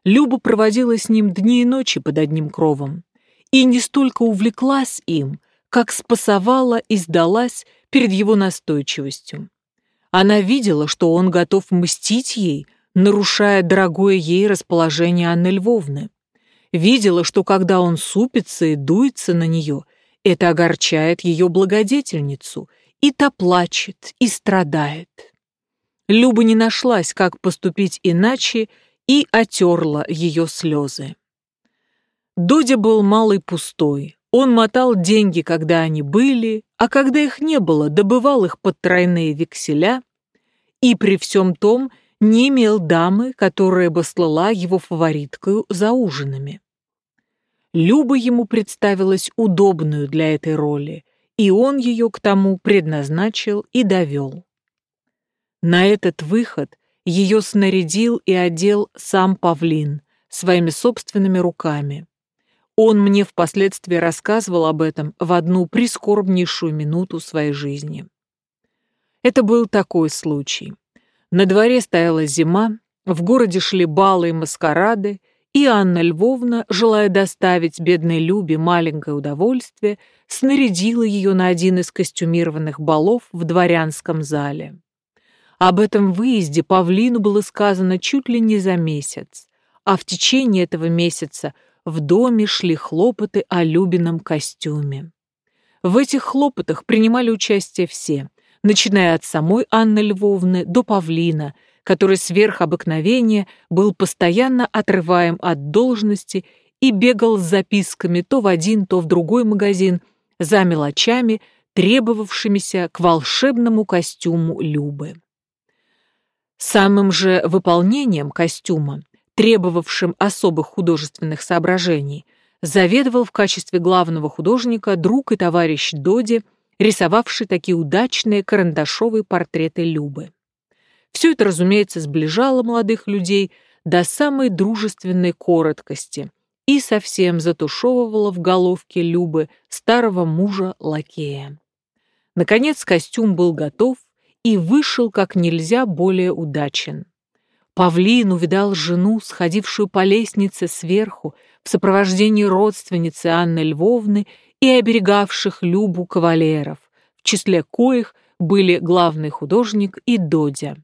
Люба проводила с ним дни и ночи под одним кровом, и не столько увлеклась им, как спасовала и сдалась перед его настойчивостью. Она видела, что он готов мстить ей, нарушая дорогое ей расположение Анны Львовны. Видела, что когда он супится и дуется на нее, это огорчает ее благодетельницу, и та плачет, и страдает. Люба не нашлась, как поступить иначе, и отерла ее слезы. Додя был малый пустой. Он мотал деньги, когда они были, а когда их не было, добывал их под тройные векселя и при всем том не имел дамы, которая бы слала его фавориткою за ужинами. Люба ему представилась удобную для этой роли, и он ее к тому предназначил и довел. На этот выход ее снарядил и одел сам павлин своими собственными руками. Он мне впоследствии рассказывал об этом в одну прискорбнейшую минуту своей жизни. Это был такой случай. На дворе стояла зима, в городе шли балы и маскарады, и Анна Львовна, желая доставить бедной Любе маленькое удовольствие, снарядила ее на один из костюмированных балов в дворянском зале. Об этом выезде Павлину было сказано чуть ли не за месяц, а в течение этого месяца – в доме шли хлопоты о Любином костюме. В этих хлопотах принимали участие все, начиная от самой Анны Львовны до Павлина, который сверх обыкновения был постоянно отрываем от должности и бегал с записками то в один, то в другой магазин за мелочами, требовавшимися к волшебному костюму Любы. Самым же выполнением костюма требовавшим особых художественных соображений, заведовал в качестве главного художника друг и товарищ Доди, рисовавший такие удачные карандашовые портреты Любы. Все это, разумеется, сближало молодых людей до самой дружественной короткости и совсем затушевывало в головке Любы старого мужа-лакея. Наконец костюм был готов и вышел как нельзя более удачен. Павлин увидал жену, сходившую по лестнице сверху, в сопровождении родственницы Анны Львовны и оберегавших Любу кавалеров, в числе коих были главный художник и Додя.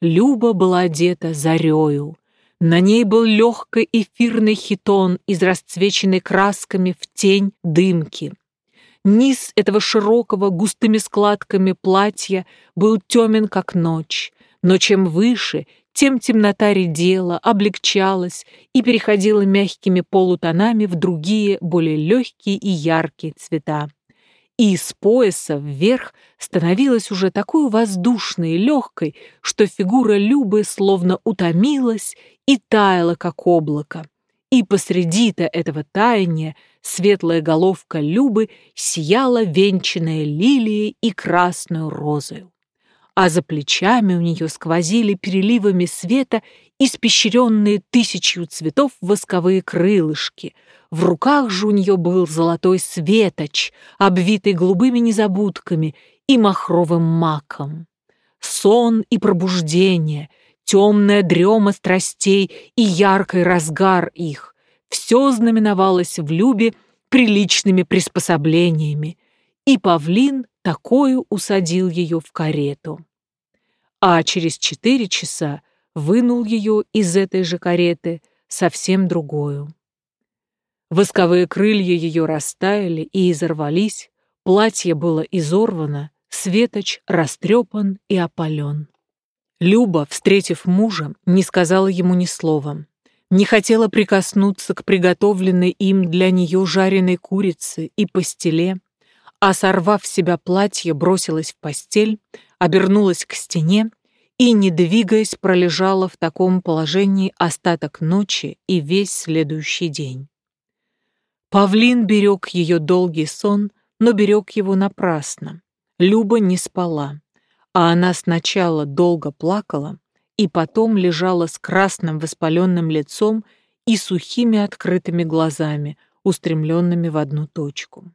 Люба была одета зарею. На ней был легкий эфирный хитон из расцвеченной красками в тень дымки. Низ этого широкого густыми складками платья был темен, как ночь, но чем выше, тем темнота редела, облегчалась и переходила мягкими полутонами в другие, более легкие и яркие цвета. И с пояса вверх становилась уже такой воздушной и легкой, что фигура Любы словно утомилась и таяла, как облако. И посреди-то этого таяния светлая головка Любы сияла венчанная лилией и красную розою. А за плечами у нее сквозили переливами света испещренные тысячью цветов восковые крылышки. В руках же у нее был золотой светоч, обвитый голубыми незабудками и махровым маком. Сон и пробуждение — темная дрема страстей и яркий разгар их. Все знаменовалось в Любе приличными приспособлениями, и павлин такую усадил ее в карету. А через четыре часа вынул ее из этой же кареты совсем другую. Восковые крылья ее растаяли и изорвались, платье было изорвано, светоч растрепан и опален. Люба, встретив мужа, не сказала ему ни слова. Не хотела прикоснуться к приготовленной им для нее жареной курице и постеле, а, сорвав с себя платье, бросилась в постель, обернулась к стене и, не двигаясь, пролежала в таком положении остаток ночи и весь следующий день. Павлин берег ее долгий сон, но берег его напрасно. Люба не спала а она сначала долго плакала и потом лежала с красным воспаленным лицом и сухими открытыми глазами, устремленными в одну точку.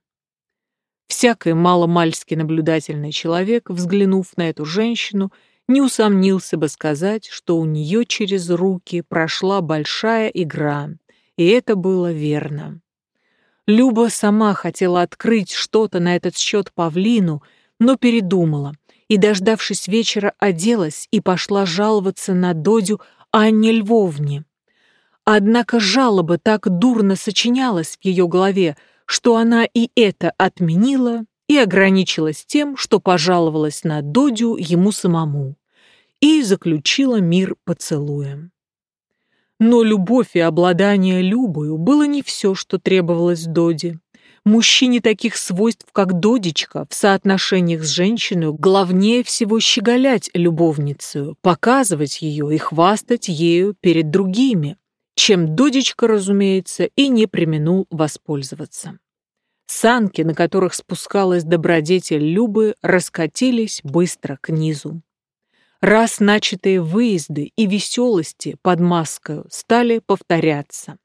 Всякий маломальски наблюдательный человек, взглянув на эту женщину, не усомнился бы сказать, что у нее через руки прошла большая игра, и это было верно. Люба сама хотела открыть что-то на этот счет павлину, но передумала — и, дождавшись вечера, оделась и пошла жаловаться на Додю Анне Львовне. Однако жалоба так дурно сочинялась в ее голове, что она и это отменила и ограничилась тем, что пожаловалась на Додю ему самому и заключила мир поцелуем. Но любовь и обладание Любою было не все, что требовалось Доде. Мужчине таких свойств, как Додечка, в соотношениях с женщиной главнее всего щеголять любовницу, показывать ее и хвастать ею перед другими, чем Додечка, разумеется, и не применул воспользоваться. Санки, на которых спускалась добродетель Любы, раскатились быстро к низу. Раз начатые выезды и веселости под маской стали повторяться.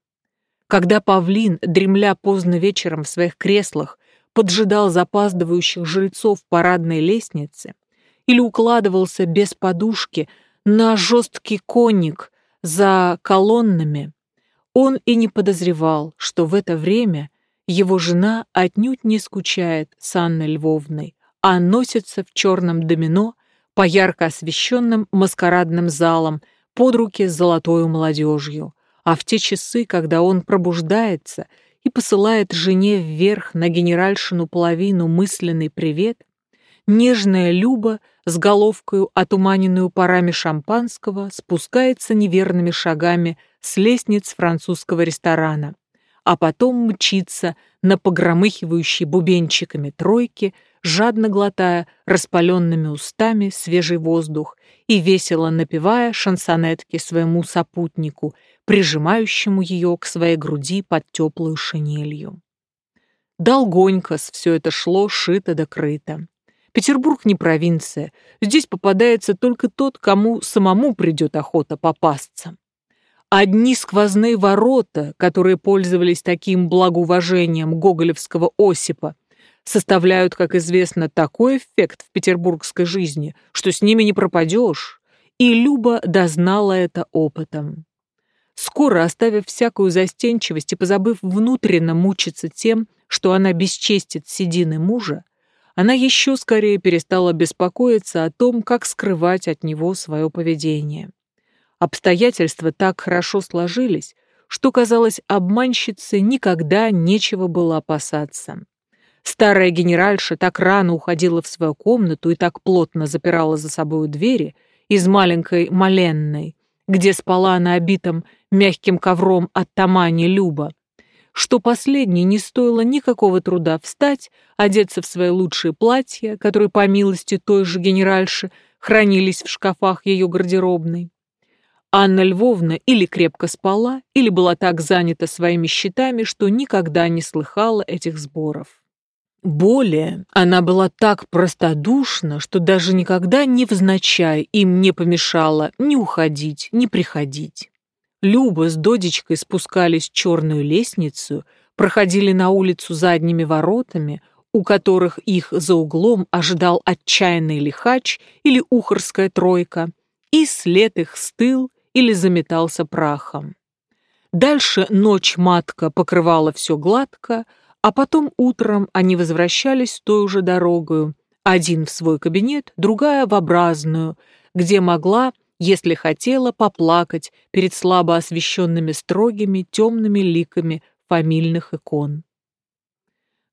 Когда павлин, дремля поздно вечером в своих креслах, поджидал запаздывающих жильцов парадной лестнице или укладывался без подушки на жесткий конник за колоннами, он и не подозревал, что в это время его жена отнюдь не скучает с Анной Львовной, а носится в черном домино по ярко освещенным маскарадным залам под руки с золотой молодежью, а в те часы, когда он пробуждается и посылает жене вверх на генеральшину половину мысленный привет, нежная Люба с головкою, отуманенную парами шампанского, спускается неверными шагами с лестниц французского ресторана, а потом мчится на погромыхивающей бубенчиками тройке, жадно глотая распаленными устами свежий воздух и весело напевая шансонетки своему сопутнику, прижимающему ее к своей груди под теплую шинелью. Долгонько все это шло шито да крыто. Петербург не провинция, здесь попадается только тот, кому самому придет охота попасться. Одни сквозные ворота, которые пользовались таким благоуважением гоголевского Осипа, составляют, как известно, такой эффект в петербургской жизни, что с ними не пропадешь. И Люба дознала это опытом. Скоро, оставив всякую застенчивость и позабыв внутренно мучиться тем, что она бесчестит седины мужа, она еще скорее перестала беспокоиться о том, как скрывать от него свое поведение. Обстоятельства так хорошо сложились, что, казалось, обманщице никогда нечего было опасаться. Старая генеральша так рано уходила в свою комнату и так плотно запирала за собой двери из маленькой маленной, где спала на обитом мягким ковром от Тамани Люба, что последней не стоило никакого труда встать, одеться в свои лучшие платья, которые, по милости той же генеральши, хранились в шкафах ее гардеробной. Анна Львовна или крепко спала, или была так занята своими счетами, что никогда не слыхала этих сборов. Более, она была так простодушна, что даже никогда невзначай им не помешала ни уходить, ни приходить. Люба с Додечкой спускались черную лестницу, проходили на улицу задними воротами, у которых их за углом ожидал отчаянный лихач или ухорская тройка, и след их стыл или заметался прахом. Дальше ночь-матка покрывала все гладко, а потом утром они возвращались той же дорогою, один в свой кабинет, другая в образную, где могла, если хотела, поплакать перед слабо освещенными строгими темными ликами фамильных икон.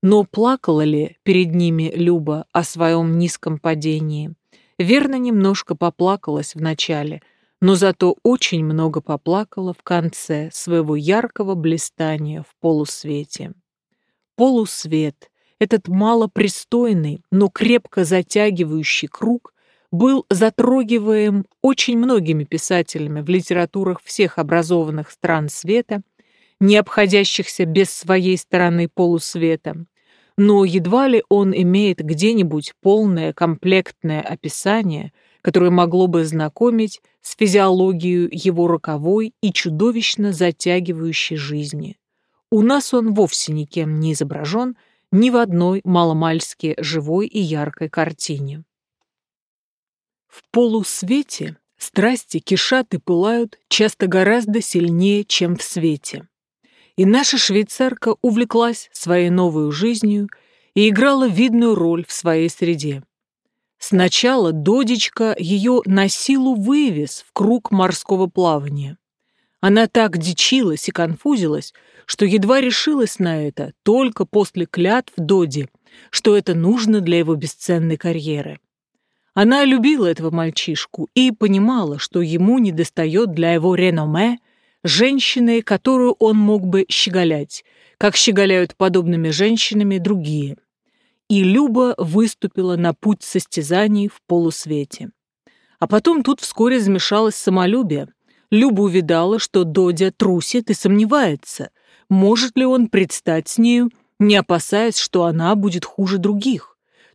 Но плакала ли перед ними Люба о своем низком падении? Верно, немножко поплакалась вначале, но зато очень много поплакала в конце своего яркого блистания в полусвете полусвет, этот малопристойный, но крепко затягивающий круг, был затрогиваем очень многими писателями в литературах всех образованных стран света, не обходящихся без своей стороны полусвета, но едва ли он имеет где-нибудь полное комплектное описание, которое могло бы знакомить с физиологией его роковой и чудовищно затягивающей жизни. У нас он вовсе никем не изображен ни в одной маломальски живой и яркой картине. В полусвете страсти кишат и пылают часто гораздо сильнее, чем в свете. И наша швейцарка увлеклась своей новой жизнью и играла видную роль в своей среде. Сначала Додечка ее на силу вывез в круг морского плавания. Она так дичилась и конфузилась, что едва решилась на это только после клятв Доди, что это нужно для его бесценной карьеры. Она любила этого мальчишку и понимала, что ему недостает для его реноме женщины, которую он мог бы щеголять, как щеголяют подобными женщинами другие. И Люба выступила на путь состязаний в полусвете. А потом тут вскоре замешалось самолюбие, Люба увидала, что Додя трусит и сомневается, может ли он предстать с нею, не опасаясь, что она будет хуже других,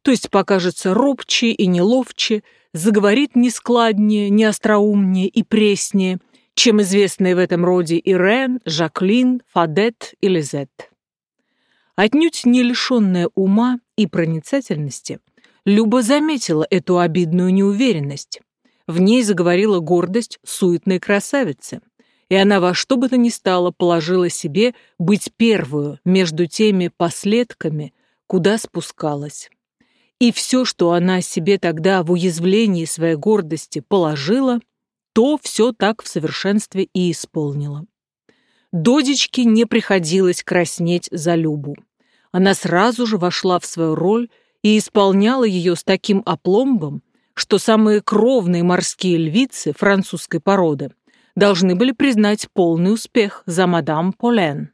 то есть покажется робче и неловче, заговорит нескладнее, неостроумнее и преснее, чем известные в этом роде Ирен, Жаклин, Фадет и Лизет. Отнюдь не лишенная ума и проницательности, Люба заметила эту обидную неуверенность. В ней заговорила гордость суетной красавицы, и она во что бы то ни стало положила себе быть первую между теми последками, куда спускалась. И все, что она себе тогда в уязвлении своей гордости положила, то все так в совершенстве и исполнила. Додечке не приходилось краснеть за Любу. Она сразу же вошла в свою роль и исполняла ее с таким опломбом, что самые кровные морские львицы французской породы должны были признать полный успех за мадам Полен.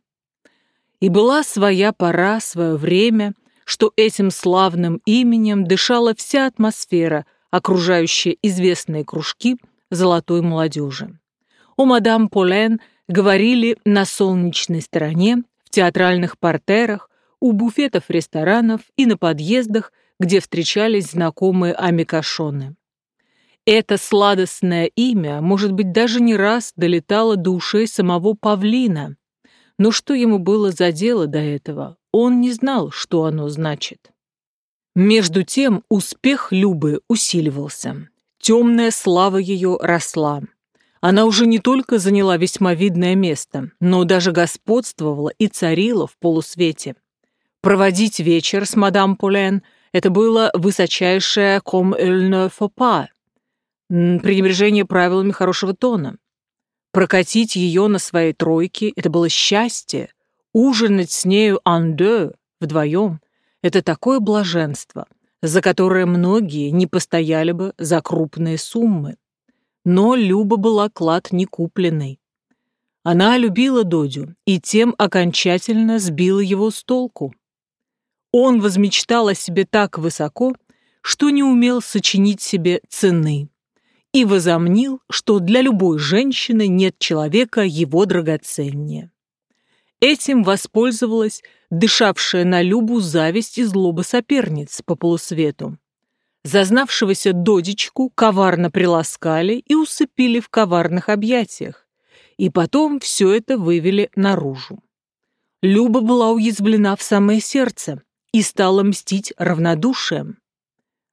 И была своя пора, свое время, что этим славным именем дышала вся атмосфера, окружающая известные кружки золотой молодежи. У мадам Полен говорили на солнечной стороне, в театральных портерах, у буфетов ресторанов и на подъездах, где встречались знакомые амикашоны. Это сладостное имя, может быть, даже не раз долетало до ушей самого павлина. Но что ему было за дело до этого? Он не знал, что оно значит. Между тем успех Любы усиливался. Темная слава ее росла. Она уже не только заняла весьма видное место, но даже господствовала и царила в полусвете. Проводить вечер с мадам Полен – это было высочайшее «comme il ne faut pas» – пренебрежение правилами хорошего тона. Прокатить ее на своей тройке – это было счастье. Ужинать с нею «en deux» – вдвоем – это такое блаженство, за которое многие не постояли бы за крупные суммы. Но Люба была клад некупленный. Она любила Додю и тем окончательно сбила его с толку. Он возмечтал о себе так высоко, что не умел сочинить себе цены и возомнил, что для любой женщины нет человека его драгоценнее. Этим воспользовалась дышавшая на Любу зависть и злоба соперниц по полусвету. Зазнавшегося додечку коварно приласкали и усыпили в коварных объятиях, и потом все это вывели наружу. Люба была уязвлена в самое сердце и стала мстить равнодушием.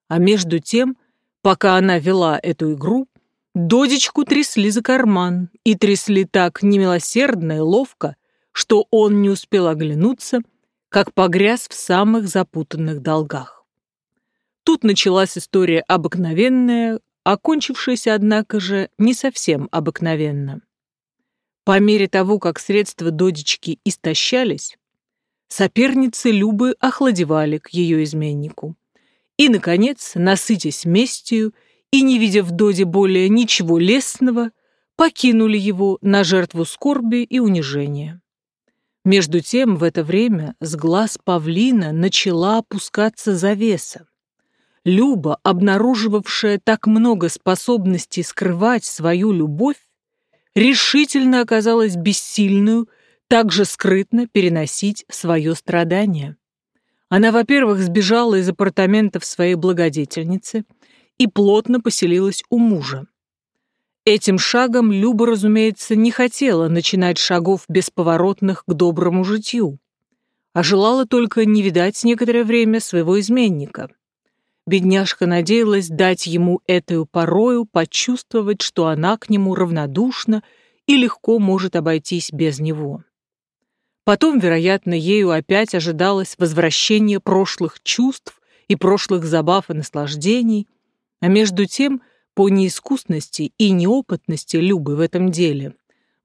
А между тем, пока она вела эту игру, додечку трясли за карман и трясли так немилосердно и ловко, что он не успел оглянуться, как погряз в самых запутанных долгах. Тут началась история обыкновенная, окончившаяся, однако же, не совсем обыкновенно. По мере того, как средства додечки истощались, соперницы Любы охладевали к ее изменнику. И, наконец, насытясь местью и не видя в Доде более ничего лестного, покинули его на жертву скорби и унижения. Между тем, в это время с глаз павлина начала опускаться завеса. Люба, обнаруживавшая так много способностей скрывать свою любовь, решительно оказалась бессильную так же скрытно переносить свое страдание. Она, во-первых, сбежала из апартаментов своей благодетельницы и плотно поселилась у мужа. Этим шагом Люба, разумеется, не хотела начинать шагов бесповоротных к доброму житью, а желала только не видать некоторое время своего изменника. Бедняжка надеялась дать ему эту порою почувствовать, что она к нему равнодушна и легко может обойтись без него. Потом, вероятно, ею опять ожидалось возвращение прошлых чувств и прошлых забав и наслаждений, а между тем, по неискусности и неопытности Любы в этом деле,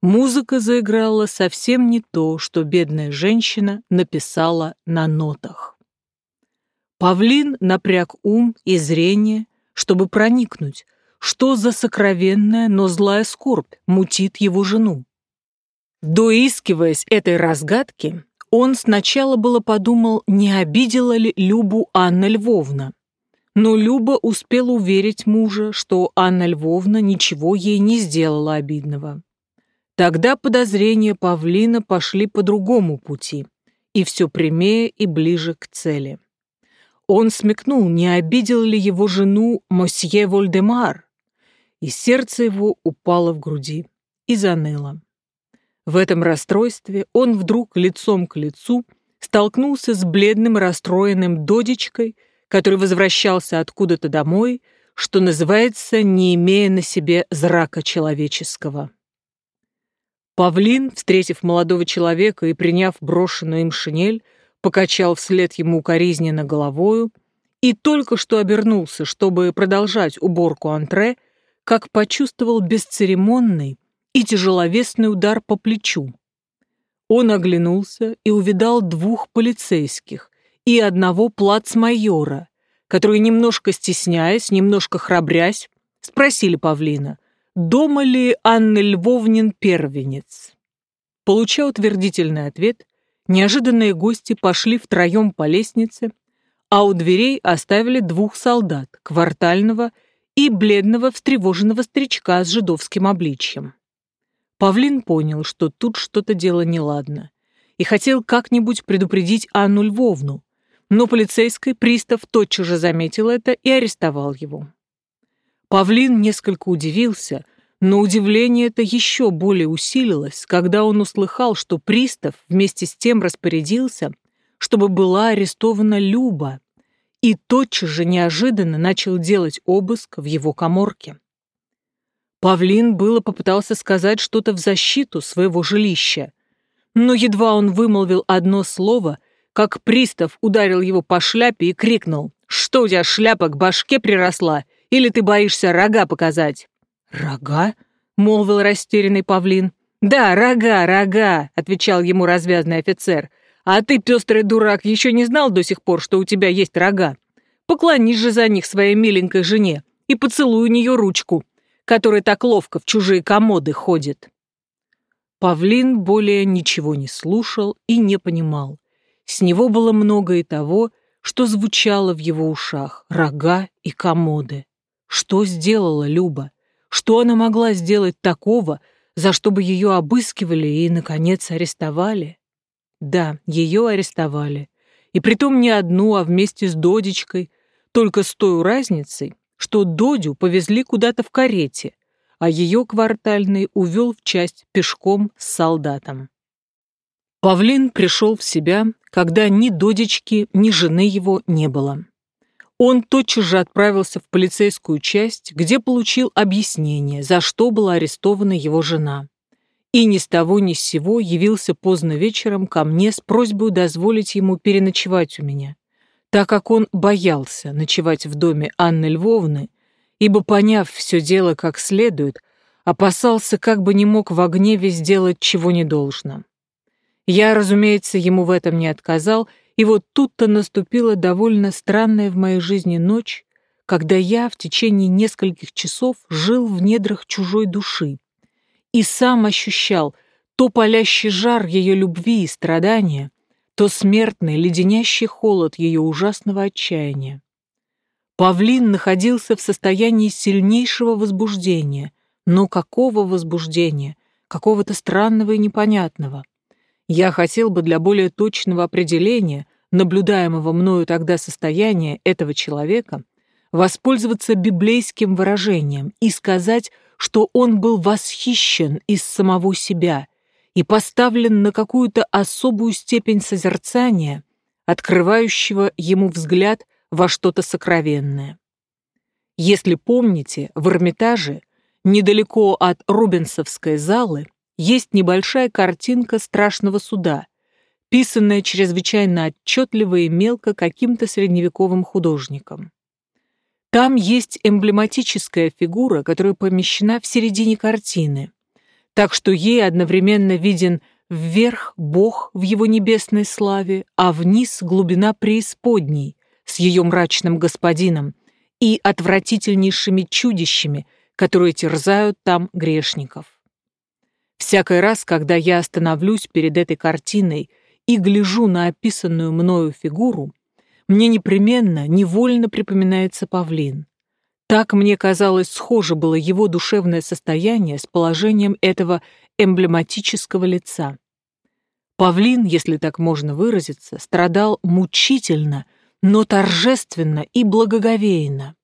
музыка заиграла совсем не то, что бедная женщина написала на нотах. Павлин напряг ум и зрение, чтобы проникнуть, что за сокровенная, но злая скорбь мутит его жену. Доискиваясь этой разгадки, он сначала было подумал, не обидела ли Любу Анна Львовна. Но Люба успела уверить мужа, что Анна Львовна ничего ей не сделала обидного. Тогда подозрения Павлина пошли по другому пути, и все прямее и ближе к цели. Он смекнул, не обидел ли его жену мосье Вольдемар, и сердце его упало в груди и заныло. В этом расстройстве он вдруг лицом к лицу столкнулся с бледным расстроенным додечкой, который возвращался откуда-то домой, что называется, не имея на себе зрака человеческого. Павлин, встретив молодого человека и приняв брошенную им шинель, покачал вслед ему укоризненно головою и только что обернулся, чтобы продолжать уборку антре, как почувствовал бесцеремонный и тяжеловесный удар по плечу. Он оглянулся и увидал двух полицейских и одного плацмайора, которые, немножко стесняясь, немножко храбрясь, спросили Павлина, дома ли Анны Львовнин первенец. Получа утвердительный ответ, Неожиданные гости пошли втроем по лестнице, а у дверей оставили двух солдат, квартального и бледного встревоженного старичка с жидовским обличьем. Павлин понял, что тут что-то дело неладно, и хотел как-нибудь предупредить Анну Львовну, но полицейский пристав тотчас же заметил это и арестовал его. Павлин несколько удивился, но удивление это еще более усилилось, когда он услыхал, что пристав вместе с тем распорядился, чтобы была арестована Люба, и тотчас же неожиданно начал делать обыск в его коморке. Павлин было попытался сказать что-то в защиту своего жилища, но едва он вымолвил одно слово, как пристав ударил его по шляпе и крикнул «Что у тебя шляпа к башке приросла? Или ты боишься рога показать?» «Рога?» — молвил растерянный павлин. «Да, рога, рога!» — отвечал ему развязный офицер. «А ты, пестрый дурак, еще не знал до сих пор, что у тебя есть рога? Поклонись же за них своей миленькой жене и поцелуй у нее ручку который так ловко в чужие комоды ходит. Павлин более ничего не слушал и не понимал. С него было много и того, что звучало в его ушах, рога и комоды. Что сделала Люба? Что она могла сделать такого, за что бы ее обыскивали и, наконец, арестовали? Да, ее арестовали. И притом не одну, а вместе с Додечкой, только с той разницей, что Додю повезли куда-то в карете, а ее квартальный увел в часть пешком с солдатом. Павлин пришел в себя, когда ни Додечки, ни жены его не было. Он тотчас же отправился в полицейскую часть, где получил объяснение, за что была арестована его жена. И ни с того ни с сего явился поздно вечером ко мне с просьбой дозволить ему переночевать у меня так как он боялся ночевать в доме Анны Львовны, ибо, поняв все дело как следует, опасался, как бы не мог в гневе сделать чего не должно. Я, разумеется, ему в этом не отказал, и вот тут-то наступила довольно странная в моей жизни ночь, когда я в течение нескольких часов жил в недрах чужой души и сам ощущал то палящий жар ее любви и страдания, то смертный, леденящий холод ее ужасного отчаяния. Павлин находился в состоянии сильнейшего возбуждения, но какого возбуждения? Какого-то странного и непонятного. Я хотел бы для более точного определения наблюдаемого мною тогда состояния этого человека воспользоваться библейским выражением и сказать, что он был восхищен из самого себя – и поставлен на какую-то особую степень созерцания, открывающего ему взгляд во что-то сокровенное. Если помните, в Эрмитаже, недалеко от Рубенсовской залы, есть небольшая картинка страшного суда, писанная чрезвычайно отчетливо и мелко каким-то средневековым художником. Там есть эмблематическая фигура, которая помещена в середине картины, так что ей одновременно виден вверх Бог в его небесной славе, а вниз глубина преисподней с ее мрачным господином и отвратительнейшими чудищами, которые терзают там грешников. Всякий раз, когда я остановлюсь перед этой картиной и гляжу на описанную мною фигуру, мне непременно, невольно припоминается павлин. Так, мне казалось, схоже было его душевное состояние с положением этого эмблематического лица. Павлин, если так можно выразиться, страдал мучительно, но торжественно и благоговейно.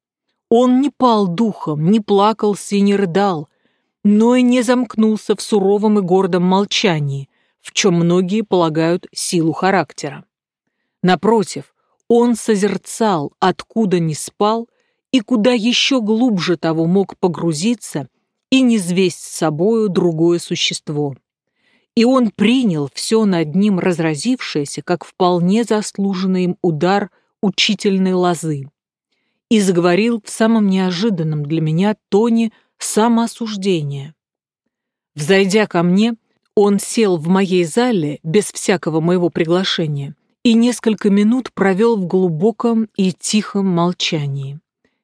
Он не пал духом, не плакался и не рыдал, но и не замкнулся в суровом и гордом молчании, в чем многие полагают силу характера. Напротив, он созерцал, откуда не спал, и куда еще глубже того мог погрузиться и не звесть с собою другое существо. И он принял все над ним разразившееся, как вполне заслуженный им удар учительной лозы, и заговорил в самом неожиданном для меня тоне самоосуждения. Взойдя ко мне, он сел в моей зале без всякого моего приглашения и несколько минут провел в глубоком и тихом молчании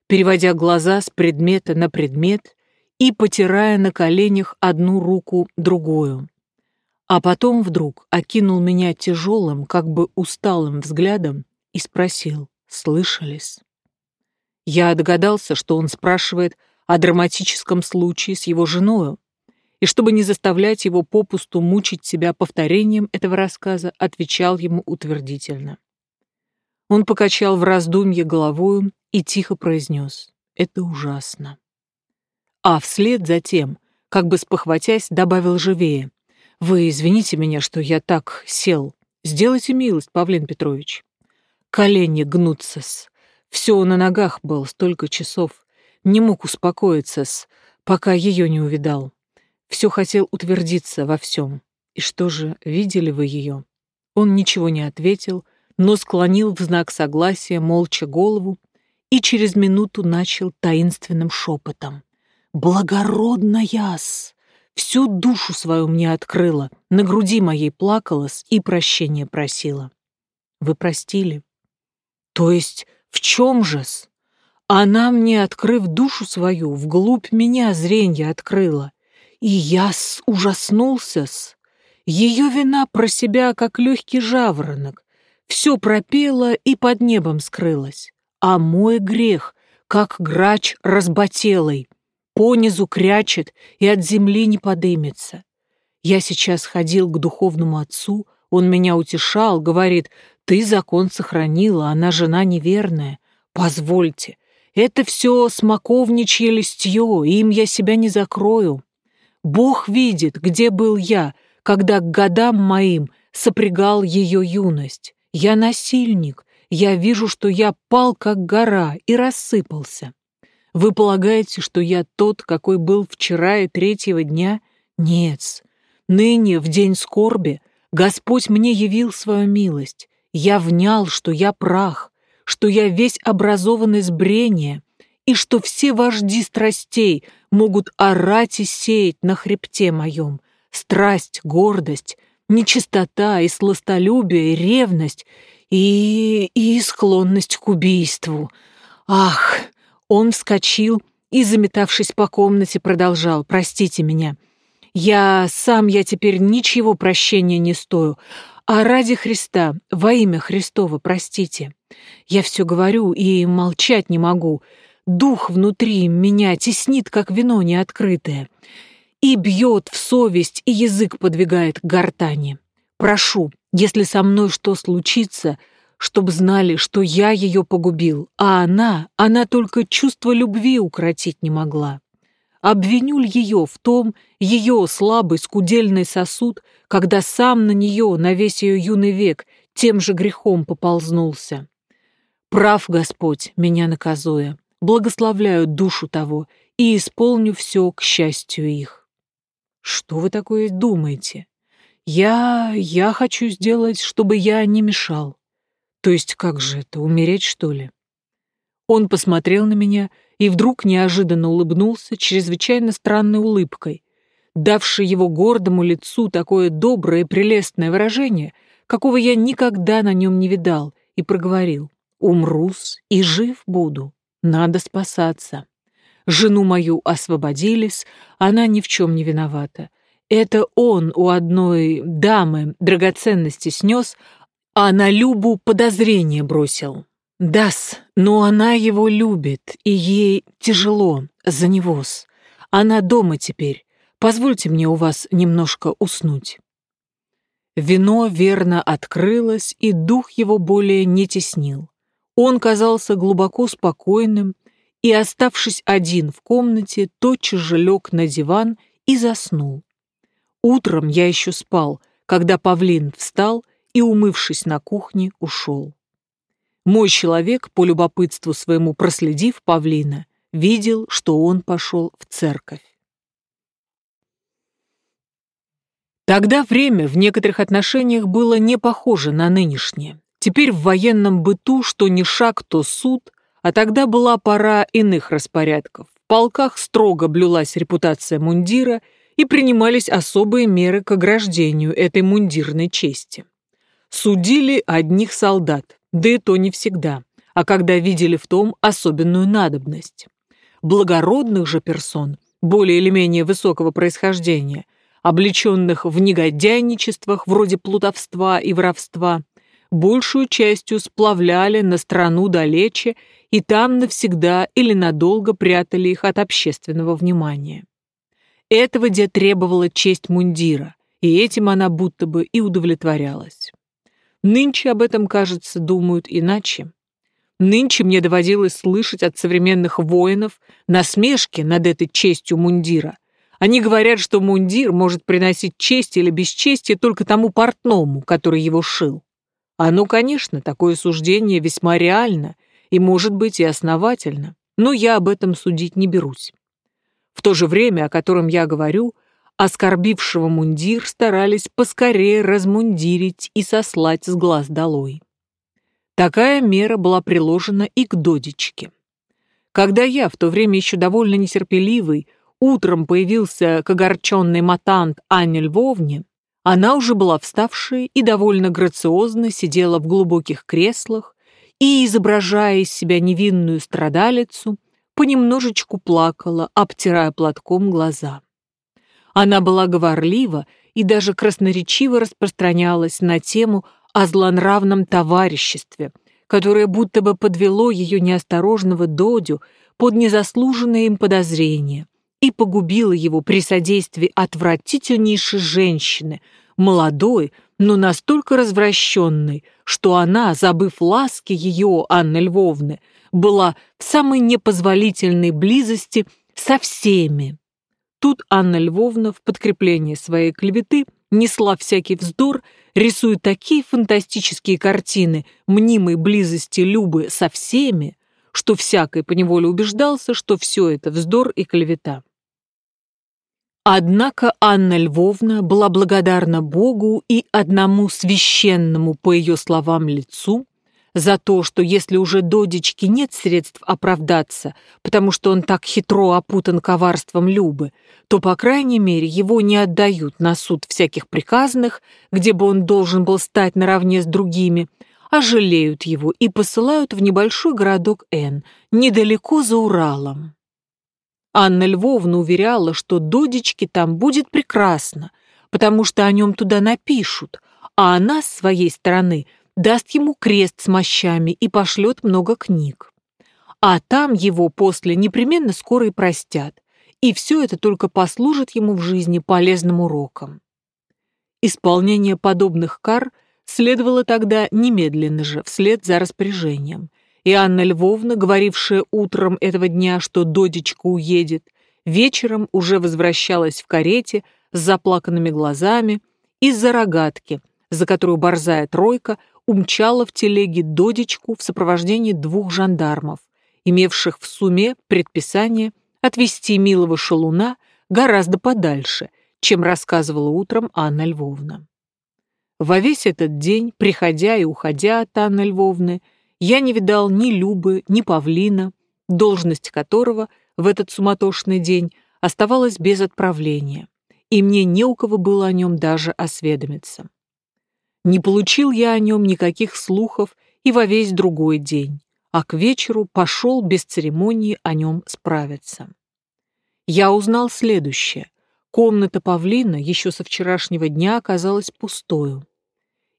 переводя глаза с предмета на предмет и потирая на коленях одну руку другую. А потом вдруг окинул меня тяжелым, как бы усталым взглядом и спросил, слышались. Я догадался, что он спрашивает о драматическом случае с его женою, и чтобы не заставлять его попусту мучить себя повторением этого рассказа, отвечал ему утвердительно. Он покачал в раздумье головою и тихо произнес «Это ужасно». А вслед за тем, как бы спохватясь, добавил живее «Вы извините меня, что я так сел. Сделайте милость, Павлин Петрович». Колени гнутся-с. Все на ногах был столько часов. Не мог успокоиться-с, пока ее не увидал. Все хотел утвердиться во всем. И что же, видели вы ее? Он ничего не ответил, но склонил в знак согласия молча голову и через минуту начал таинственным шепотом. «Благородная-с! Всю душу свою мне открыла, на груди моей плакалась и прощения просила. Вы простили? То есть в чем же-с? Она мне, открыв душу свою, вглубь меня зренье открыла, и я-с ужаснулся-с. Ее вина про себя, как легкий жаворонок, все пропела и под небом скрылась. А мой грех, как грач разбателый, понизу крячет и от земли не подымется. Я сейчас ходил к духовному отцу, он меня утешал, говорит, ты закон сохранила, она жена неверная. Позвольте, это все смоковничье листье, им я себя не закрою. Бог видит, где был я, когда к годам моим сопрягал ее юность. Я насильник, я вижу, что я пал, как гора, и рассыпался. Вы полагаете, что я тот, какой был вчера и третьего дня? Нет. Ныне, в день скорби, Господь мне явил свою милость. Я внял, что я прах, что я весь образован из брения, и что все вожди страстей могут орать и сеять на хребте моем. Страсть, гордость, нечистота и сластолюбие, и ревность, и... и склонность к убийству. Ах! Он вскочил и, заметавшись по комнате, продолжал. «Простите меня. Я сам, я теперь ничего прощения не стою. А ради Христа, во имя Христова, простите. Я все говорю и молчать не могу. Дух внутри меня теснит, как вино неоткрытое и бьет в совесть, и язык подвигает к гортани. Прошу, если со мной что случится, чтобы знали, что я ее погубил, а она, она только чувство любви укротить не могла. Обвиню ли ее в том, ее слабый скудельный сосуд, когда сам на нее, на весь ее юный век, тем же грехом поползнулся? Прав Господь, меня наказуя, благословляю душу того и исполню все к счастью их. Что вы такое думаете? Я... я хочу сделать, чтобы я не мешал. То есть как же это, умереть, что ли? Он посмотрел на меня и вдруг неожиданно улыбнулся чрезвычайно странной улыбкой, давшей его гордому лицу такое доброе и прелестное выражение, какого я никогда на нем не видал, и проговорил «Умрус и жив буду, надо спасаться». Жену мою освободились, она ни в чем не виновата. Это он у одной дамы драгоценности снес, а на Любу подозрение бросил. Дас, но она его любит, и ей тяжело за невоз. Она дома теперь. Позвольте мне у вас немножко уснуть. Вино верно открылось, и дух его более не теснил. Он казался глубоко спокойным, и, оставшись один в комнате, тотчас же лег на диван и заснул. Утром я еще спал, когда павлин встал и, умывшись на кухне, ушел. Мой человек, по любопытству своему проследив павлина, видел, что он пошел в церковь. Тогда время в некоторых отношениях было не похоже на нынешнее. Теперь в военном быту что ни шаг, то суд, а тогда была пора иных распорядков. В полках строго блюлась репутация мундира и принимались особые меры к ограждению этой мундирной чести. Судили одних солдат, да и то не всегда, а когда видели в том особенную надобность. Благородных же персон, более или менее высокого происхождения, облеченных в негодяйничествах вроде плутовства и воровства, большую частью сплавляли на страну далече и там навсегда или надолго прятали их от общественного внимания. Этого где требовала честь мундира, и этим она будто бы и удовлетворялась. Нынче об этом, кажется, думают иначе. Нынче мне доводилось слышать от современных воинов насмешки над этой честью мундира. Они говорят, что мундир может приносить честь или бесчестие только тому портному, который его шил. Оно, конечно, такое суждение весьма реально и, может быть, и основательно, но я об этом судить не берусь. В то же время, о котором я говорю, оскорбившего мундир старались поскорее размундирить и сослать с глаз долой. Такая мера была приложена и к додечке. Когда я, в то время еще довольно нетерпеливый, утром появился к огорченной матант Анне Львовне, она уже была вставшая и довольно грациозно сидела в глубоких креслах и, изображая из себя невинную страдалицу, понемножечку плакала, обтирая платком глаза. Она была говорлива и даже красноречиво распространялась на тему о злонравном товариществе, которое будто бы подвело ее неосторожного Додю под незаслуженное им подозрение и погубило его при содействии отвратительнейшей женщины, молодой, но настолько развращенной, что она, забыв ласки ее, Анны Львовны, была в самой непозволительной близости со всеми. Тут Анна Львовна в подкреплении своей клеветы несла всякий вздор, рисуя такие фантастические картины мнимой близости Любы со всеми, что всякий поневоле убеждался, что все это вздор и клевета. Однако Анна Львовна была благодарна Богу и одному священному, по ее словам, лицу, за то, что если уже додечки нет средств оправдаться, потому что он так хитро опутан коварством Любы, то, по крайней мере, его не отдают на суд всяких приказных, где бы он должен был стать наравне с другими, а жалеют его и посылают в небольшой городок Н, недалеко за Уралом. Анна Львовна уверяла, что додечки там будет прекрасно, потому что о нем туда напишут, а она с своей стороны – даст ему крест с мощами и пошлет много книг. А там его после непременно скоро и простят, и все это только послужит ему в жизни полезным уроком. Исполнение подобных кар следовало тогда немедленно же, вслед за распоряжением, и Анна Львовна, говорившая утром этого дня, что додечка уедет, вечером уже возвращалась в карете с заплаканными глазами из-за рогатки, за которую борзая тройка умчала в телеге додечку в сопровождении двух жандармов, имевших в суме предписание отвезти милого шалуна гораздо подальше, чем рассказывала утром Анна Львовна. Во весь этот день, приходя и уходя от Анны Львовны, я не видал ни Любы, ни Павлина, должность которого в этот суматошный день оставалась без отправления, и мне не у кого было о нем даже осведомиться. Не получил я о нем никаких слухов и во весь другой день, а к вечеру пошел без церемонии о нем справиться. Я узнал следующее. Комната павлина еще со вчерашнего дня оказалась пустою.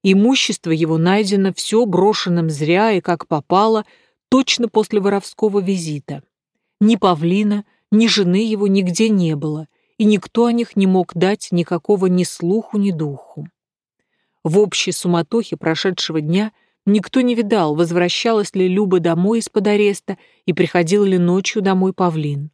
Имущество его найдено все брошенным зря и как попало, точно после воровского визита. Ни павлина, ни жены его нигде не было, и никто о них не мог дать никакого ни слуху, ни духу. В общей суматохе прошедшего дня никто не видал, возвращалась ли Люба домой из-под ареста и приходил ли ночью домой Павлин.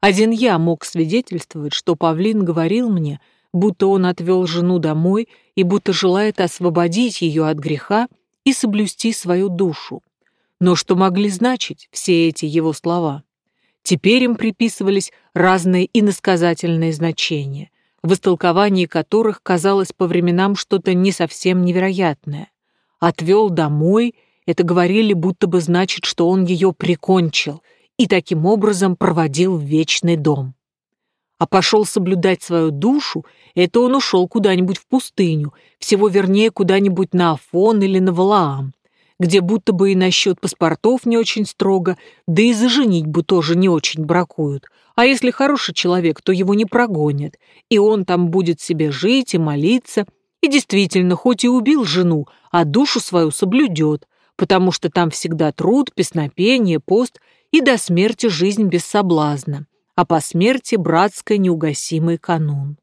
Один я мог свидетельствовать, что Павлин говорил мне, будто он отвел жену домой и будто желает освободить ее от греха и соблюсти свою душу. Но что могли значить все эти его слова? Теперь им приписывались разные иносказательные значения, в истолковании которых казалось по временам что-то не совсем невероятное. Отвел домой, это говорили, будто бы значит, что он ее прикончил и таким образом проводил в вечный дом. А пошел соблюдать свою душу, это он ушел куда-нибудь в пустыню, всего вернее куда-нибудь на Афон или на Валаам, где будто бы и насчет паспортов не очень строго, да и за женитьбу тоже не очень бракуют. А если хороший человек, то его не прогонят, и он там будет себе жить и молиться, и действительно, хоть и убил жену, а душу свою соблюдет, потому что там всегда труд, песнопение, пост и до смерти жизнь без соблазна. а по смерти братско-неугасимый канун.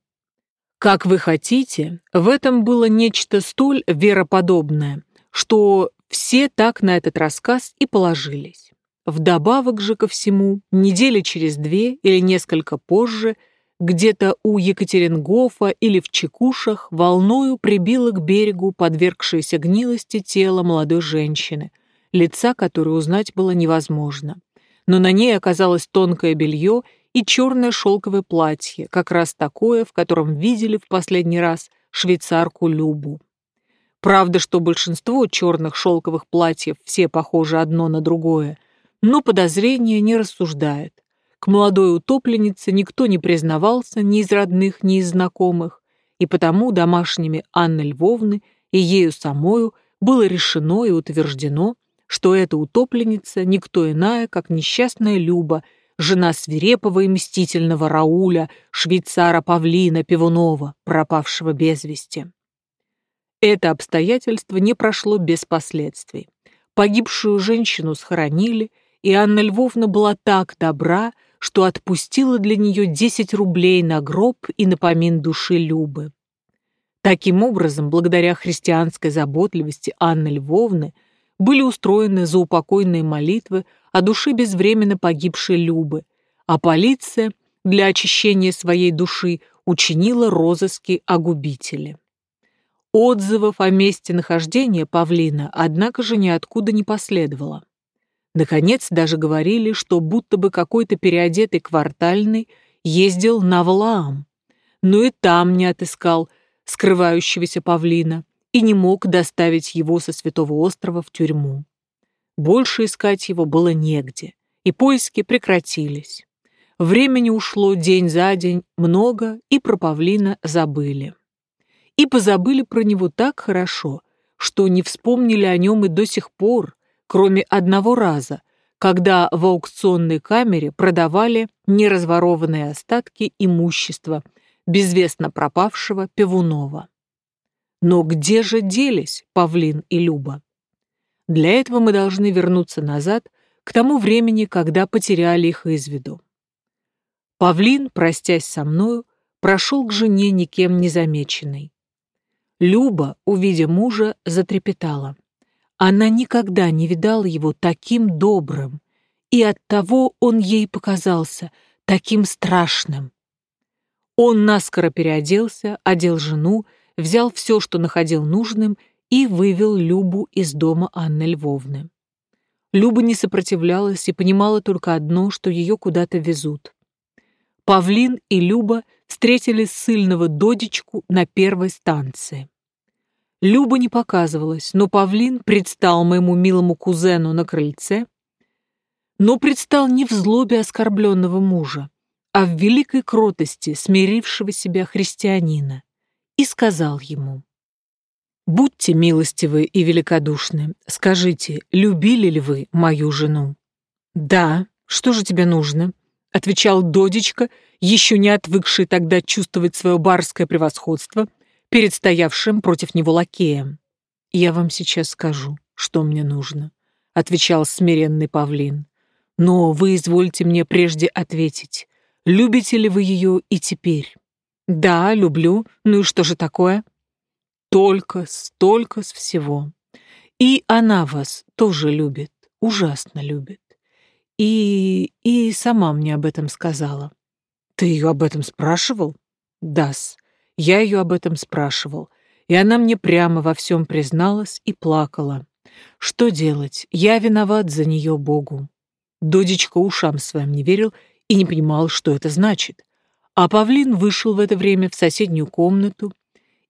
Как вы хотите, в этом было нечто столь вероподобное, что все так на этот рассказ и положились. Вдобавок же ко всему, недели через две или несколько позже, где-то у Екатерингофа или в Чекушах волною прибило к берегу подвергшееся гнилости тело молодой женщины, лица которой узнать было невозможно. Но на ней оказалось тонкое белье и черное шелковое платье, как раз такое, в котором видели в последний раз швейцарку Любу. Правда, что большинство черных шелковых платьев все похожи одно на другое, но подозрение не рассуждает. К молодой утопленнице никто не признавался ни из родных, ни из знакомых, и потому домашними Анны Львовны и ею самою было решено и утверждено, что эта утопленница никто иная, как несчастная Люба, жена свирепого и мстительного Рауля, швейцара Павлина Пивунова, пропавшего без вести. Это обстоятельство не прошло без последствий. Погибшую женщину схоронили, и Анна Львовна была так добра, что отпустила для нее 10 рублей на гроб и на помин души Любы. Таким образом, благодаря христианской заботливости Анны Львовны, были устроены заупокойные молитвы о душе безвременно погибшей Любы, а полиция для очищения своей души учинила розыски о губителе. Отзывов о месте нахождения павлина, однако же ниоткуда не последовало. Наконец даже говорили, что будто бы какой-то переодетый квартальный ездил на Валаам, но и там не отыскал скрывающегося павлина и не мог доставить его со Святого острова в тюрьму. Больше искать его было негде, и поиски прекратились. Времени ушло день за день много, и про павлина забыли. И позабыли про него так хорошо, что не вспомнили о нем и до сих пор, кроме одного раза, когда в аукционной камере продавали неразворованные остатки имущества безвестно пропавшего Певунова. Но где же делись Павлин и Люба? Для этого мы должны вернуться назад к тому времени, когда потеряли их из виду. Павлин, простясь со мною, прошел к жене никем не замеченной. Люба, увидя мужа, затрепетала. Она никогда не видала его таким добрым, и оттого он ей показался таким страшным. Он наскоро переоделся, одел жену, взял все, что находил нужным, и вывел Любу из дома Анны Львовны. Люба не сопротивлялась и понимала только одно, что ее куда-то везут. Павлин и Люба встретили сыльного додечку на первой станции. Люба не показывалась, но павлин предстал моему милому кузену на крыльце, но предстал не в злобе оскорбленного мужа, а в великой кротости смирившего себя христианина, и сказал ему, «Будьте милостивы и великодушны, скажите, любили ли вы мою жену?» «Да, что же тебе нужно?» — отвечал Додечка, еще не отвыкший тогда чувствовать свое барское превосходство — перед стоявшим против него лакеем. «Я вам сейчас скажу, что мне нужно», — отвечал смиренный павлин. «Но вы извольте мне прежде ответить, любите ли вы ее и теперь?» «Да, люблю. Ну и что же такое?» «Только, столько с всего. И она вас тоже любит, ужасно любит. И... и сама мне об этом сказала». «Ты ее об этом спрашивал?» «Да-с. Я ее об этом спрашивал, и она мне прямо во всем призналась и плакала. Что делать? Я виноват за нее Богу. Додечка ушам своим не верил и не понимал, что это значит. А Павлин вышел в это время в соседнюю комнату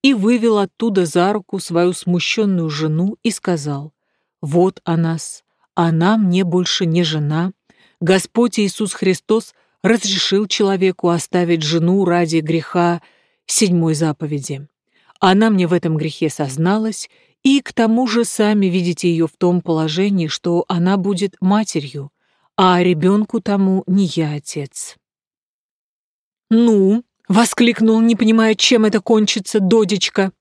и вывел оттуда за руку свою смущенную жену и сказал, «Вот она-с, она мне больше не жена. Господь Иисус Христос разрешил человеку оставить жену ради греха, седьмой заповеди. Она мне в этом грехе созналась, и к тому же сами видите ее в том положении, что она будет матерью, а ребенку тому не я отец. «Ну?» — воскликнул, не понимая, чем это кончится, додечка.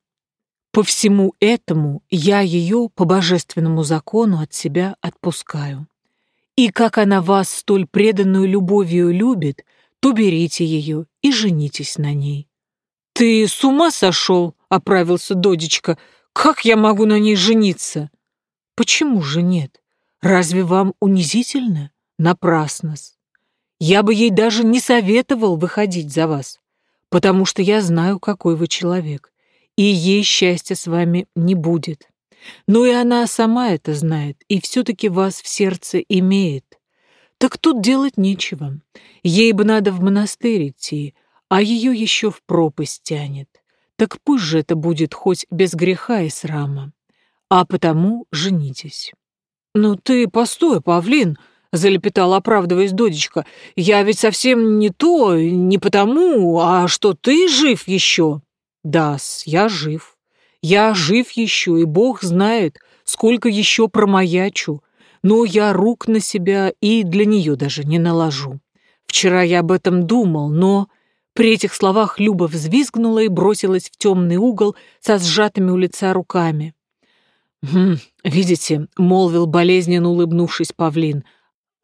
«По всему этому я ее по божественному закону от себя отпускаю. И как она вас столь преданную любовью любит, то берите ее и женитесь на ней». «Ты с ума сошел?» — оправился Додечка. «Как я могу на ней жениться?» «Почему же нет? Разве вам унизительно? Напрасно-с. Я бы ей даже не советовал выходить за вас, потому что я знаю, какой вы человек, и ей счастья с вами не будет. Но и она сама это знает, и все-таки вас в сердце имеет. Так тут делать нечего. Ей бы надо в монастырь идти, а ее еще в пропасть тянет. Так пусть же это будет хоть без греха и срама. А потому женитесь. «Ну ты постой, павлин!» — залепетал, оправдываясь Додечка. «Я ведь совсем не то, не потому, а что ты жив еще». «Да-с, я жив. Я жив еще, и Бог знает, сколько еще промаячу. Но я рук на себя и для нее даже не наложу. Вчера я об этом думал, но...» При этих словах Люба взвизгнула и бросилась в темный угол со сжатыми у лица руками. «Хм, видите», — молвил болезненно улыбнувшись павлин,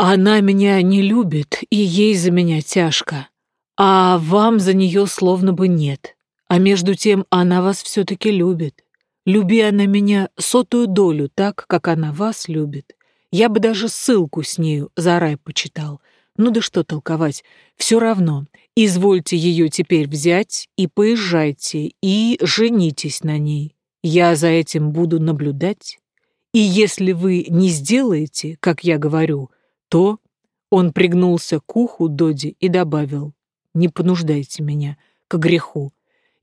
она меня не любит, и ей за меня тяжко. А вам за нее словно бы нет. А между тем она вас все-таки любит. Люби она меня сотую долю так, как она вас любит. Я бы даже ссылку с нею за рай почитал. Ну да что толковать, все равно. Извольте ее теперь взять и поезжайте, и женитесь на ней. Я за этим буду наблюдать. И если вы не сделаете, как я говорю, то он пригнулся к уху Доди и добавил, «Не понуждайте меня к греху.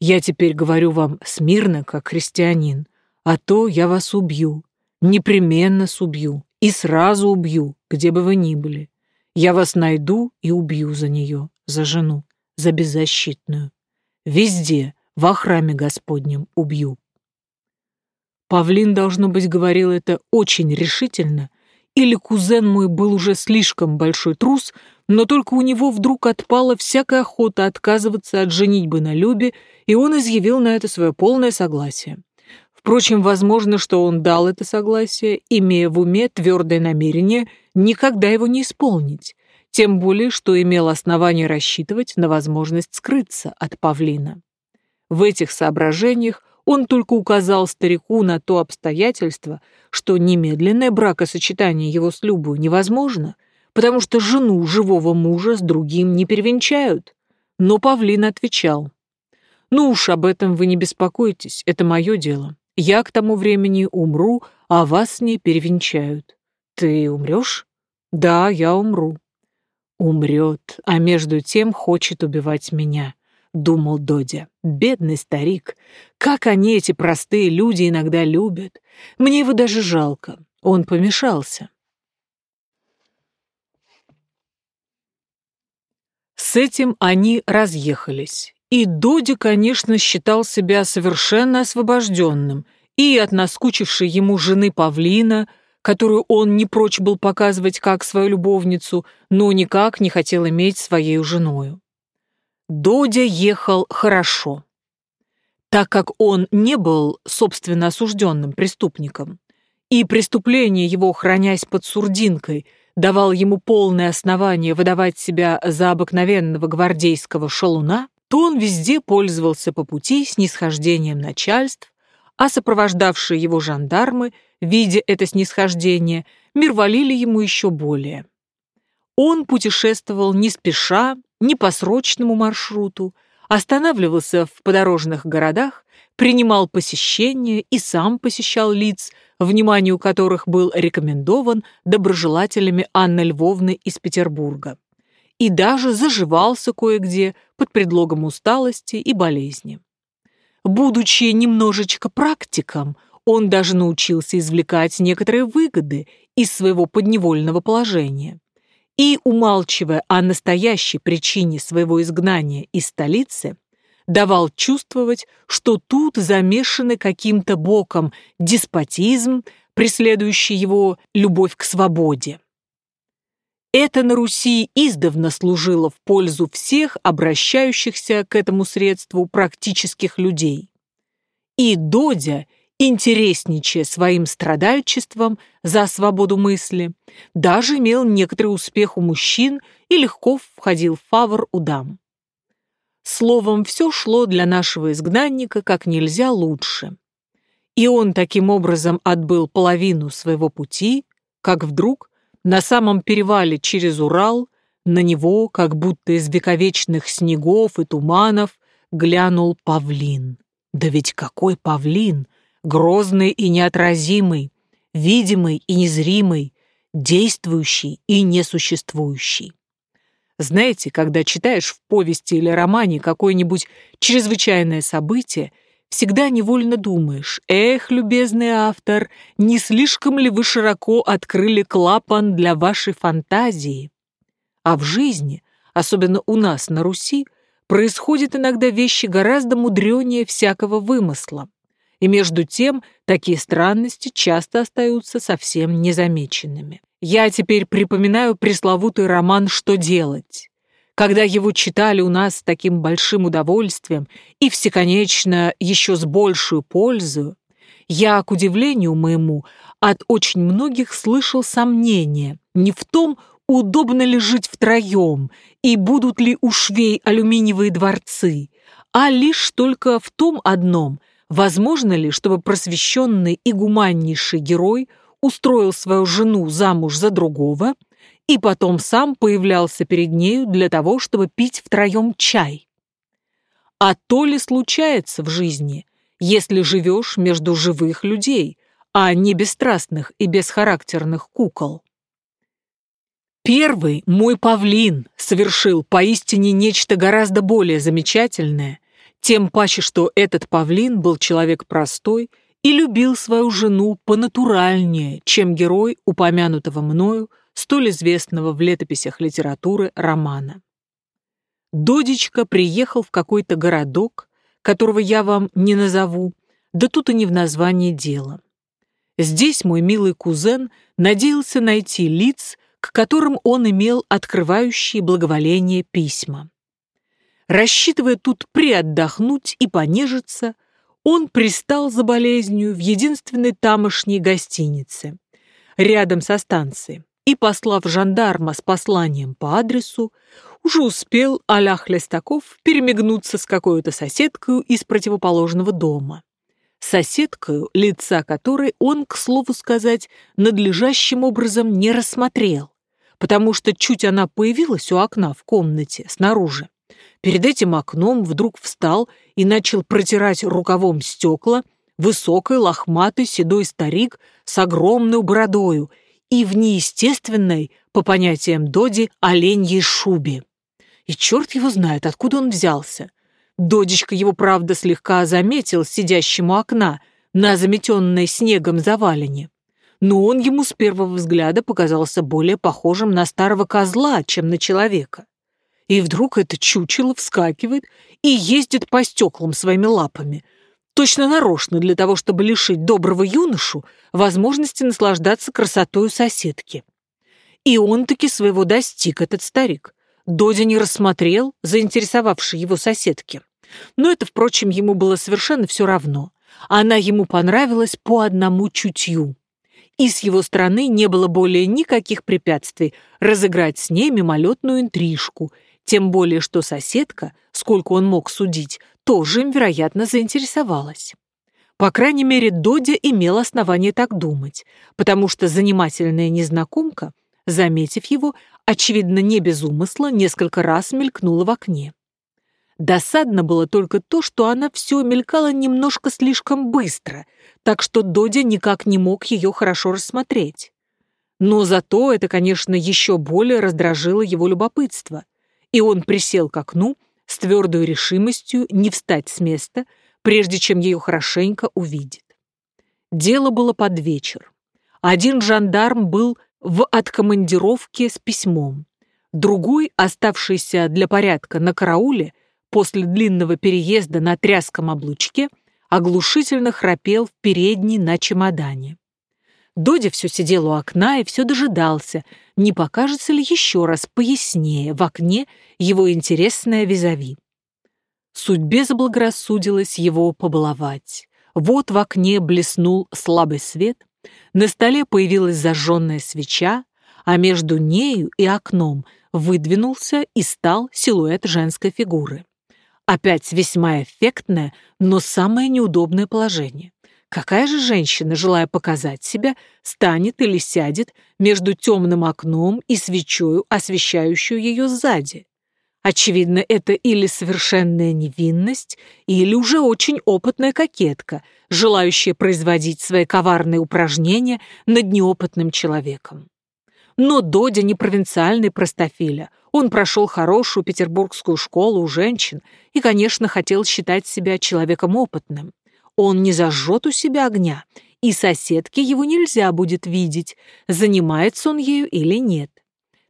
Я теперь говорю вам смирно, как христианин, а то я вас убью, непременно убью и сразу убью, где бы вы ни были. Я вас найду и убью за нее, за жену, за беззащитную. Везде, во храме Господнем убью». Павлин, должно быть, говорил это очень решительно, или кузен мой был уже слишком большой трус, но только у него вдруг отпала всякая охота отказываться от женитьбы на Любе, и он изъявил на это свое полное согласие. Впрочем, возможно, что он дал это согласие, имея в уме твердое намерение никогда его не исполнить, тем более, что имел основание рассчитывать на возможность скрыться от павлина. В этих соображениях он только указал старику на то обстоятельство, что немедленное бракосочетание его с Любой невозможно, потому что жену живого мужа с другим не перевенчают. Но Павлин отвечал, «Ну уж об этом вы не беспокойтесь, это мое дело. Я к тому времени умру, а вас с ней перевенчают». «Ты умрешь?» «Да, я умру». «Умрет, а между тем хочет убивать меня думал Додя. Бедный старик. Как они, эти простые люди, иногда любят. Мне его даже жалко. Он помешался. С этим они разъехались. И Доди, конечно, считал себя совершенно освобожденным и от наскучившей ему жены павлина, которую он не прочь был показывать как свою любовницу, но никак не хотел иметь своей женою. Додя ехал хорошо. Так как он не был, собственно, осужденным преступником, и преступление его, хранясь под сурдинкой, давал ему полное основание выдавать себя за обыкновенного гвардейского шалуна, то он везде пользовался по пути снисхождением начальств, а сопровождавшие его жандармы, видя это снисхождение, мирволили ему еще более. Он путешествовал не спеша, не по срочному маршруту, останавливался в подорожных городах, принимал посещения и сам посещал лиц, вниманию которых был рекомендован доброжелателями Анны Львовны из Петербурга. И даже заживался кое-где под предлогом усталости и болезни. Будучи немножечко практиком, он даже научился извлекать некоторые выгоды из своего подневольного положения и, умалчивая о настоящей причине своего изгнания из столицы, давал чувствовать, что тут замешаны каким-то боком деспотизм, преследующий его любовь к свободе. Это на Руси издавна служило в пользу всех обращающихся к этому средству практических людей. И Додя интересничая своим страдальчеством за свободу мысли, даже имел некоторый успех у мужчин и легко входил в фавор у дам. Словом, все шло для нашего изгнанника как нельзя лучше. И он таким образом отбыл половину своего пути, как вдруг на самом перевале через Урал на него, как будто из вековечных снегов и туманов, глянул павлин. Да ведь какой павлин! Грозный и неотразимый, видимый и незримый, действующий и несуществующий. Знаете, когда читаешь в повести или романе какое-нибудь чрезвычайное событие, всегда невольно думаешь, эх, любезный автор, не слишком ли вы широко открыли клапан для вашей фантазии? А в жизни, особенно у нас на Руси, происходят иногда вещи гораздо мудренее всякого вымысла. И между тем, такие странности часто остаются совсем незамеченными. Я теперь припоминаю пресловутый роман «Что делать?». Когда его читали у нас с таким большим удовольствием и всеконечно еще с большей пользой, я, к удивлению моему, от очень многих слышал сомнения не в том, удобно ли жить втроем и будут ли у швей алюминиевые дворцы, а лишь только в том одном, возможно ли, чтобы просвещенный и гуманнейший герой устроил свою жену замуж за другого и потом сам появлялся перед нею для того, чтобы пить втроем чай. А то ли случается в жизни, если живешь между живых людей, а не бесстрастных и бесхарактерных кукол. Первый, мой павлин, совершил поистине нечто гораздо более замечательное, тем паче, что этот павлин был человек простой и любил свою жену понатуральнее, чем герой упомянутого мною, столь известного в летописях литературы романа. Додечка приехал в какой-то городок, которого я вам не назову, да тут и не в названии дела. Здесь мой милый кузен надеялся найти лиц, к которым он имел открывающие благоволение письма. Рассчитывая тут приотдохнуть и понежиться, он пристал за болезнью в единственной тамошней гостинице, рядом со станцией, и, послав жандарма с посланием по адресу, уже успел а-ля Хлестаков перемигнуться с какой-то соседкой из противоположного дома. Соседкою, лица которой он, к слову сказать, надлежащим образом не рассмотрел потому что чуть она появилась у окна в комнате снаружи, перед этим окном вдруг встал и начал протирать рукавом стекла высокий, лохматый, седой старик с огромной бородою и в неестественной, по понятиям Доди, оленьей шубе. И черт его знает, откуда он взялся. Додечка его, правда, слегка заметил сидящему окна на заметенной снегом завалине но он ему с первого взгляда показался более похожим на старого козла, чем на человека. И вдруг это чучело вскакивает и ездит по стеклам своими лапами, точно нарочно для того, чтобы лишить доброго юношу возможности наслаждаться красотой соседки. И он таки своего достиг, этот старик. Додя не рассмотрел заинтересовавший его соседки. Но это, впрочем, ему было совершенно все равно. Она ему понравилась по одному чутью и с его стороны не было более никаких препятствий разыграть с ней мимолетную интрижку, тем более что соседка, сколько он мог судить, тоже им, вероятно, заинтересовалась. По крайней мере, Додя имел основание так думать, потому что занимательная незнакомка, заметив его, очевидно, не без умысла, несколько раз мелькнула в окне. Досадно было только то, что она все мелькала немножко слишком быстро, так что Додя никак не мог ее хорошо рассмотреть. Но зато это, конечно, еще более раздражило его любопытство, и он присел к окну с твердой решимостью не встать с места, прежде чем ее хорошенько увидит. Дело было под вечер. Один жандарм был в откомандировке с письмом, другой, оставшийся для порядка на карауле, после длинного переезда на тряском облучке оглушительно храпел в передней на чемодане. Додя все сидел у окна и все дожидался, не покажется ли еще раз пояснее в окне его интересная визави. Судьбе заблагорассудилось его побаловать. Вот в окне блеснул слабый свет, на столе появилась зажженная свеча, а между нею и окном выдвинулся и стал силуэт женской фигуры. Опять весьма эффектное, но самое неудобное положение. Какая же женщина, желая показать себя, станет или сядет между темным окном и свечою, освещающую ее сзади? Очевидно, это или совершенная невинность, или уже очень опытная кокетка, желающая производить свои коварные упражнения над неопытным человеком. Но Додя не провинциальный простофиля. Он прошел хорошую петербургскую школу у женщин и, конечно, хотел считать себя человеком опытным. Он не зажжет у себя огня, и соседке его нельзя будет видеть, занимается он ею или нет.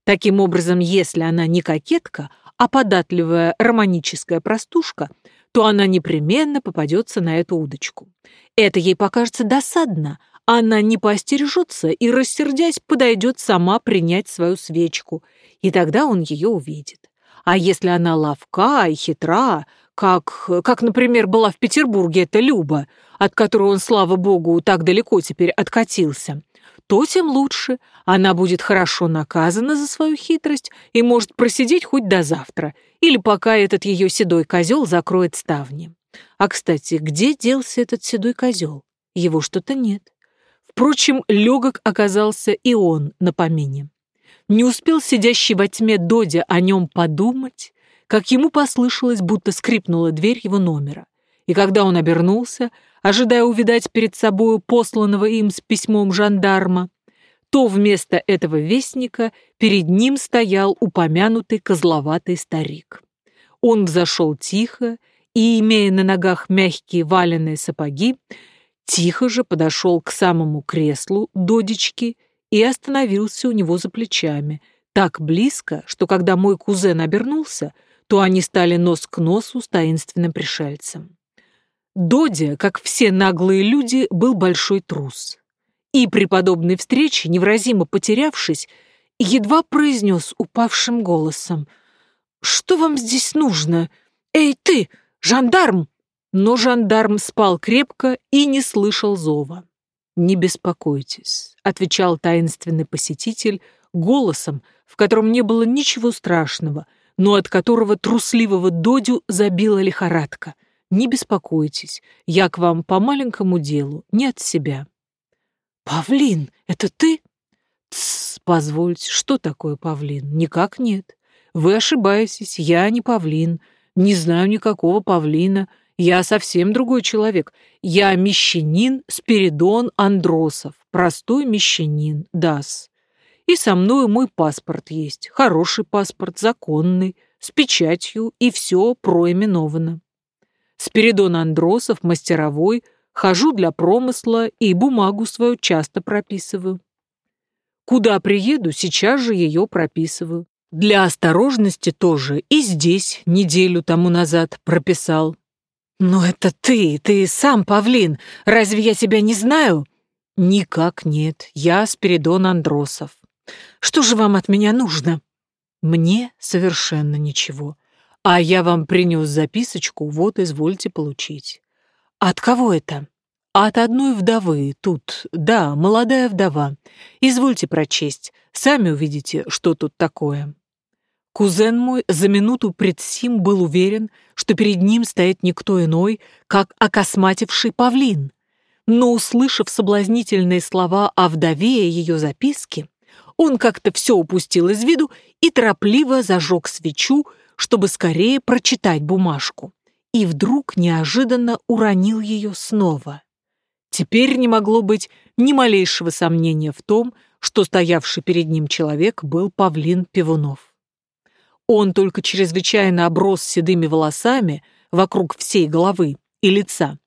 Таким образом, если она не кокетка, а податливая романическая простушка, то она непременно попадется на эту удочку. Это ей покажется досадно, она не поостережется и, рассердясь, подойдет сама принять свою свечку, и тогда он ее увидит. А если она ловка и хитра, как, как, например, была в Петербурге эта Люба, от которой он, слава богу, так далеко теперь откатился, то тем лучше. Она будет хорошо наказана за свою хитрость и может просидеть хоть до завтра, или пока этот ее седой козел закроет ставни. А, кстати, где делся этот седой козел? Его что-то нет. Впрочем, легок оказался и он на помине. Не успел сидящий во тьме Додя о нем подумать, как ему послышалось, будто скрипнула дверь его номера. И когда он обернулся, ожидая увидать перед собою посланного им с письмом жандарма, то вместо этого вестника перед ним стоял упомянутый козловатый старик. Он взошел тихо и, имея на ногах мягкие валеные сапоги, тихо же подошел к самому креслу додички и остановился у него за плечами, так близко, что когда мой кузен обернулся, то они стали нос к носу с таинственным пришельцем. Додя, как все наглые люди, был большой трус. И при подобной встрече, невразимо потерявшись, едва произнес упавшим голосом «Что вам здесь нужно? Эй, ты, жандарм!» Но жандарм спал крепко и не слышал зова. «Не беспокойтесь», — отвечал таинственный посетитель голосом, в котором не было ничего страшного, но от которого трусливого Додю забила лихорадка. «Не беспокойтесь, я к вам по маленькому делу, не от себя». «Павлин, это ты?» «Тссс, позвольте, что такое павлин? Никак нет. Вы ошибаетесь, я не павлин, не знаю никакого павлина». Я совсем другой человек. Я мещанин Спиридон Андросов, простой мещанин, дас. И со мной мой паспорт есть, хороший паспорт, законный, с печатью, и все проименовано. Спиридон Андросов, мастеровой, хожу для промысла и бумагу свою часто прописываю. Куда приеду, сейчас же ее прописываю. Для осторожности тоже и здесь неделю тому назад прописал. «Но это ты, ты сам, Павлин. Разве я тебя не знаю?» «Никак нет. Я Спиридон Андросов. Что же вам от меня нужно?» «Мне совершенно ничего. А я вам принес записочку, вот, извольте получить». «От кого это?» «От одной вдовы. Тут, да, молодая вдова. Извольте прочесть. Сами увидите, что тут такое». Кузен мой за минуту пред сим был уверен, что перед ним стоит никто иной, как окосмативший павлин. Но, услышав соблазнительные слова о вдове и ее записке, он как-то все упустил из виду и торопливо зажег свечу, чтобы скорее прочитать бумажку. И вдруг неожиданно уронил ее снова. Теперь не могло быть ни малейшего сомнения в том, что стоявший перед ним человек был Павлин Пивунов. Он только чрезвычайно оброс седыми волосами вокруг всей головы и лица,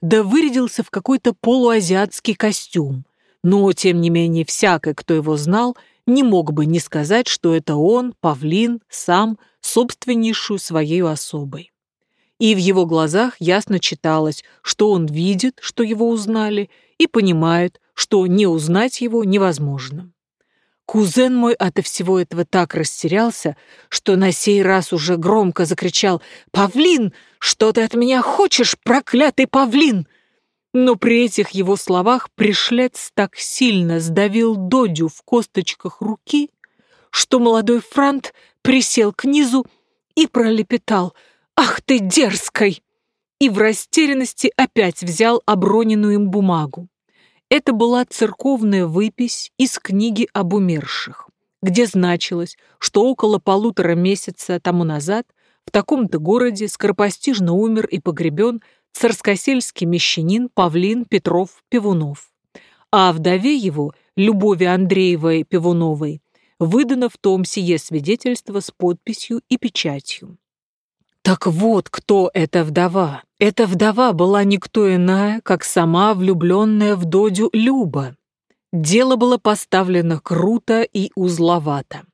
да вырядился в какой-то полуазиатский костюм. Но, тем не менее, всякий, кто его знал, не мог бы не сказать, что это он, павлин, сам, собственнейшую своей особой. И в его глазах ясно читалось, что он видит, что его узнали, и понимает, что не узнать его невозможно. Кузен мой от всего этого так растерялся, что на сей раз уже громко закричал «Павлин! Что ты от меня хочешь, проклятый павлин?» Но при этих его словах пришлец так сильно сдавил Додю в косточках руки, что молодой франт присел к низу и пролепетал «Ах ты дерзкой!» и в растерянности опять взял оброненную им бумагу. Это была церковная выпись из книги об умерших, где значилось, что около полутора месяца тому назад в таком-то городе скоропостижно умер и погребен царскосельский мещанин Павлин Петров Пивунов, а вдове его, Любови Андреевой Пивуновой, выдано в том сие свидетельство с подписью и печатью. Так вот, кто эта вдова. Эта вдова была никто иная, как сама влюбленная в Додю Люба. Дело было поставлено круто и узловато.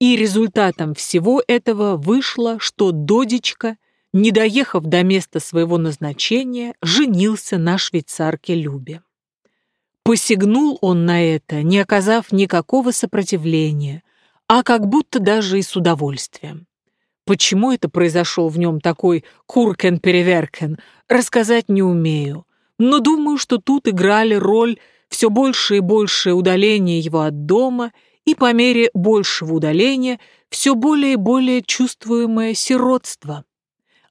И результатом всего этого вышло, что Додечка, не доехав до места своего назначения, женился на швейцарке Любе. Посягнул он на это, не оказав никакого сопротивления, а как будто даже и с удовольствием. Почему это произошел в нем такой куркен-переверкен, рассказать не умею. Но думаю, что тут играли роль все больше и большее удаление его от дома и по мере большего удаления все более и более чувствуемое сиротство.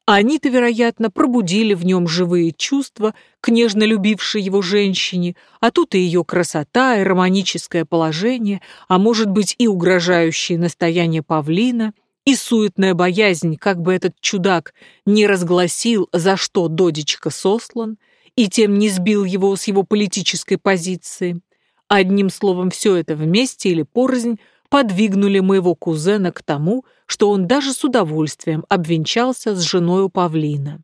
Они-то, вероятно, пробудили в нем живые чувства к нежно любившей его женщине, а тут и ее красота, и романическое положение, а может быть и угрожающее настояние павлина – и суетная боязнь, как бы этот чудак не разгласил, за что Додечка сослан, и тем не сбил его с его политической позиции. Одним словом, все это вместе или порознь подвигнули моего кузена к тому, что он даже с удовольствием обвенчался с женою Павлина.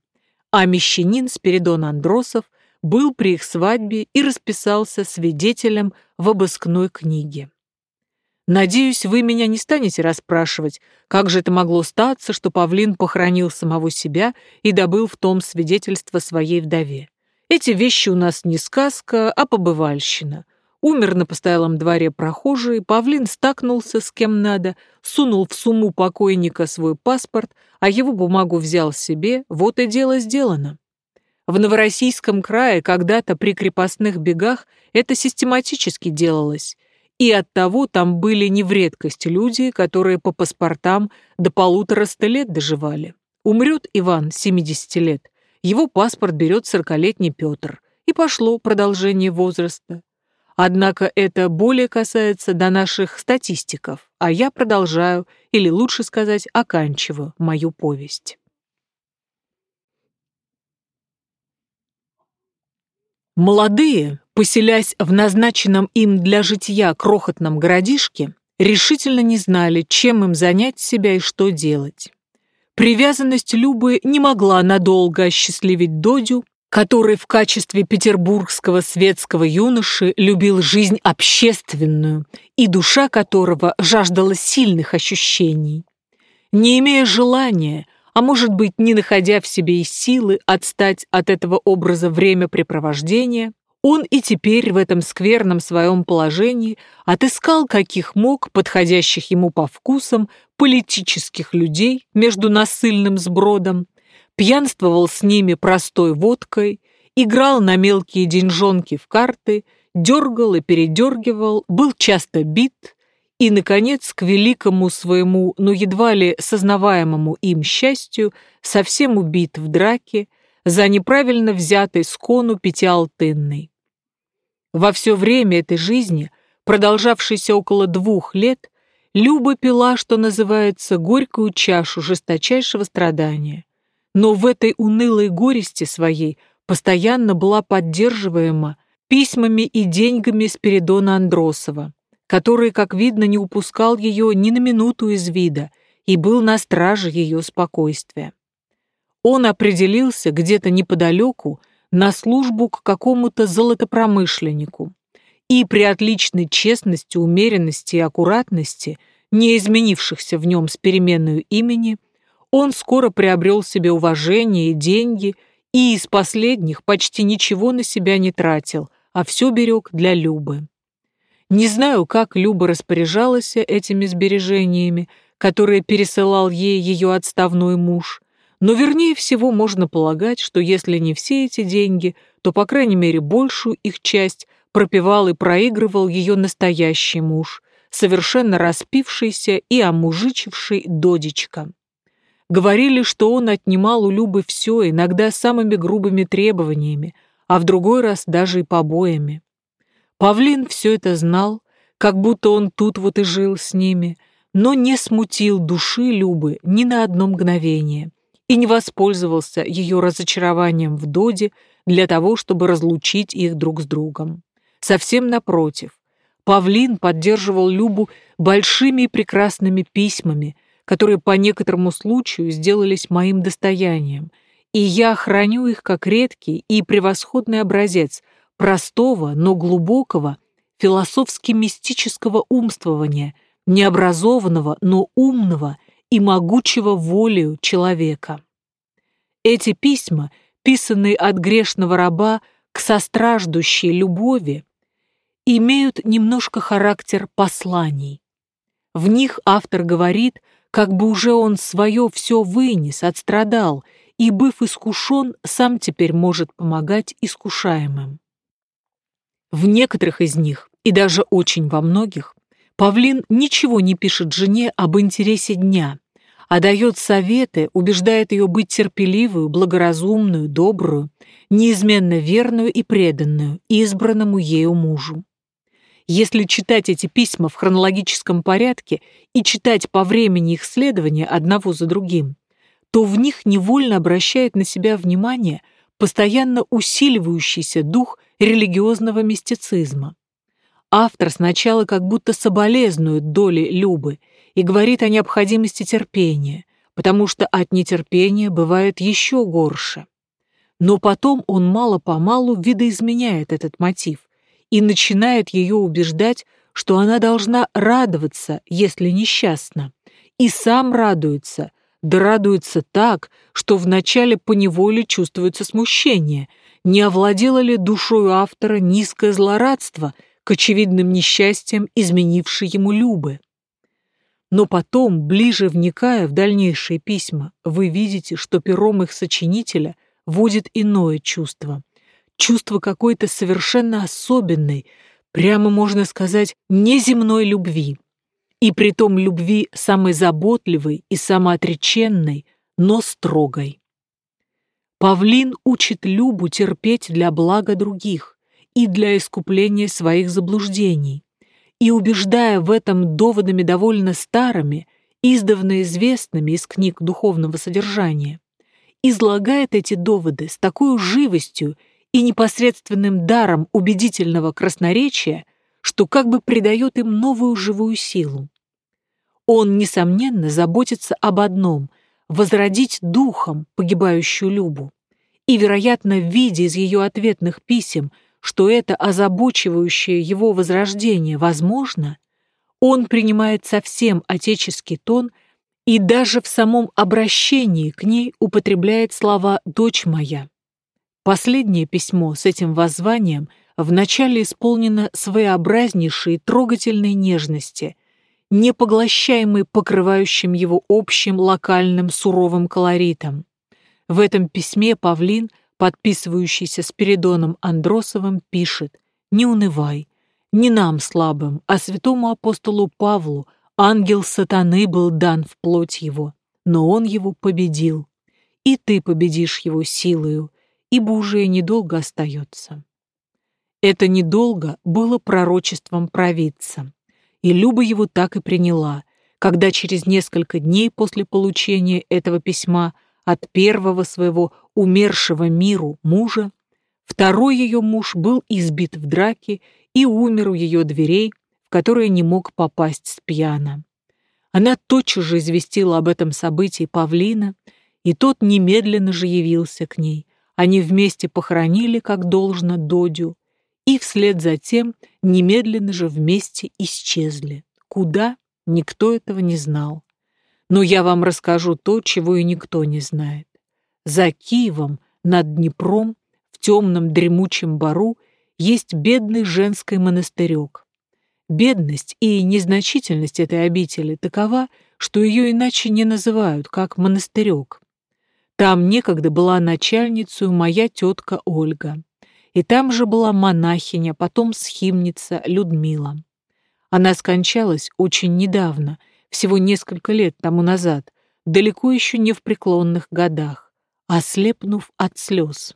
А мещанин Спиридон Андросов был при их свадьбе и расписался свидетелем в обыскной книге. Надеюсь, вы меня не станете расспрашивать, как же это могло статься, что павлин похоронил самого себя и добыл в том свидетельство своей вдове. Эти вещи у нас не сказка, а побывальщина. Умер на постоялом дворе прохожий, павлин стакнулся с кем надо, сунул в сумму покойника свой паспорт, а его бумагу взял себе, вот и дело сделано. В Новороссийском крае когда-то при крепостных бегах это систематически делалось, и оттого там были не в редкость люди, которые по паспортам до полутораста лет доживали. Умрет Иван, 70 лет, его паспорт берет сорокалетний Петр, и пошло продолжение возраста. Однако это более касается до наших статистиков, а я продолжаю, или лучше сказать, оканчиваю мою повесть. Молодые, поселясь в назначенном им для житья крохотном городишке, решительно не знали, чем им занять себя и что делать. Привязанность Любы не могла надолго осчастливить Додю, который в качестве петербургского светского юноши любил жизнь общественную и душа которого жаждала сильных ощущений. Не имея желания, а может быть, не находя в себе и силы отстать от этого образа времяпрепровождения, он и теперь в этом скверном своем положении отыскал каких мог подходящих ему по вкусам политических людей между насыльным сбродом, пьянствовал с ними простой водкой, играл на мелкие деньжонки в карты, дергал и передергивал, был часто бит и, наконец, к великому своему, но едва ли сознаваемому им счастью, совсем убит в драке за неправильно взятый скону пятиалтынный. Во все время этой жизни, продолжавшейся около двух лет, Люба пила, что называется, горькую чашу жесточайшего страдания. Но в этой унылой горести своей постоянно была поддерживаема письмами и деньгами Спиридона Андросова, который, как видно, не упускал ее ни на минуту из вида и был на страже ее спокойствия. Он определился где-то неподалеку, на службу к какому-то золотопромышленнику. И при отличной честности, умеренности и аккуратности, не изменившихся в нем с переменную имени, он скоро приобрел себе уважение и деньги, и из последних почти ничего на себя не тратил, а все берег для Любы. Не знаю, как Люба распоряжалась этими сбережениями, которые пересылал ей ее отставной муж, Но вернее всего можно полагать, что если не все эти деньги, то, по крайней мере, большую их часть пропивал и проигрывал ее настоящий муж, совершенно распившийся и омужичивший додичка. Говорили, что он отнимал у Любы все, иногда самыми грубыми требованиями, а в другой раз даже и побоями. Павлин все это знал, как будто он тут вот и жил с ними, но не смутил души Любы ни на одно мгновение и не воспользовался ее разочарованием в Доде для того, чтобы разлучить их друг с другом. Совсем напротив, Павлин поддерживал Любу большими и прекрасными письмами, которые по некоторому случаю сделались моим достоянием, и я храню их как редкий и превосходный образец простого, но глубокого, философски-мистического умствования, необразованного, но умного и могучего волею человека. Эти письма, писанные от грешного раба к состраждущей любови, имеют немножко характер посланий. В них автор говорит, как бы уже он свое все вынес, отстрадал, и, быв искушен, сам теперь может помогать искушаемым. В некоторых из них, и даже очень во многих, Павлин ничего не пишет жене об интересе дня, а дает советы, убеждает ее быть терпеливую, благоразумную, добрую, неизменно верную и преданную избранному ею мужу. Если читать эти письма в хронологическом порядке и читать по времени их следования одного за другим, то в них невольно обращает на себя внимание постоянно усиливающийся дух религиозного мистицизма. Автор сначала как будто соболезнует доли Любы и говорит о необходимости терпения, потому что от нетерпения бывает еще горше. Но потом он мало-помалу видоизменяет этот мотив и начинает ее убеждать, что она должна радоваться, если несчастна, и сам радуется, да радуется так, что вначале поневоле чувствуется смущение, не овладело ли душою автора низкое злорадство к очевидным несчастьям, изменившей ему Любы. Но потом, ближе вникая в дальнейшие письма, вы видите, что пером их сочинителя водит иное чувство — чувство какой-то совершенно особенной, прямо можно сказать, неземной любви. И притом любви самой заботливой и самоотреченной, но строгой. Павлин учит Любу терпеть для блага других и для искупления своих заблуждений, и, убеждая в этом доводами довольно старыми, издавна известными из книг духовного содержания, излагает эти доводы с такой живостью и непосредственным даром убедительного красноречия, что как бы придает им новую живую силу. Он, несомненно, заботится об одном — возродить духом погибающую Любу. И, вероятно, видя из ее ответных писем, что это озабочивающее его возрождение возможно, он принимает совсем отеческий тон и даже в самом обращении к ней употребляет слова «дочь моя». Последнее письмо с этим воззванием вначале исполнено своеобразнейшей трогательной нежности, не поглощаемой покрывающим его общим локальным суровым колоритом. В этом письме Павлин, подписывающийся Спиридоном Андросовым, пишет «Не унывай, не нам слабым, а святому апостолу Павлу ангел сатаны был дан в плоть его, но он его победил. И ты победишь его силою, ибо уже недолго остается. Это недолго было пророчеством провидца, и Люба его так и приняла, когда через несколько дней после получения этого письма от первого своего умершего миру мужа, второй ее муж был избит в драке и умер у ее дверей, в которые не мог попасть с пьяна. Она тотчас же известила об этом событии Павлина, и тот немедленно же явился к ней, они вместе похоронили, как должно, Додю, и вслед за тем немедленно же вместе исчезли. Куда? Никто этого не знал. Но я вам расскажу то, чего и никто не знает. За Киевом, над Днепром, в темном дремучем бару, есть бедный женский монастырек. Бедность и незначительность этой обители такова, что ее иначе не называют, как монастырек. Там некогда была начальницей моя тетка Ольга. И там же была монахиня, потом схимница Людмила. Она скончалась очень недавно, всего несколько лет тому назад, далеко еще не в преклонных годах, ослепнув от слез.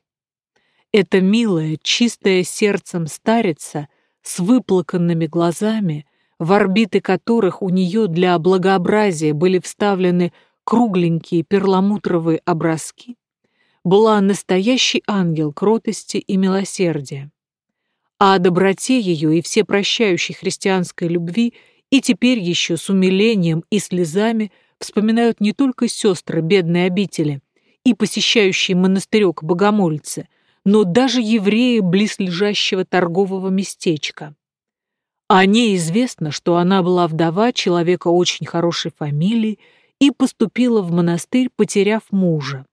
Эта милая, чистая сердцем старица с выплаканными глазами, в орбиты которых у нее для благообразия были вставлены кругленькие перламутровые образки, была настоящий ангел кротости и милосердия. А о доброте ее и всепрощающей христианской любви и теперь еще с умилением и слезами вспоминают не только сестры бедной обители и посещающие монастырек богомольцы, но даже евреи близлежащего торгового местечка. О ней известно, что она была вдова человека очень хорошей фамилии и поступила в монастырь, потеряв мужа.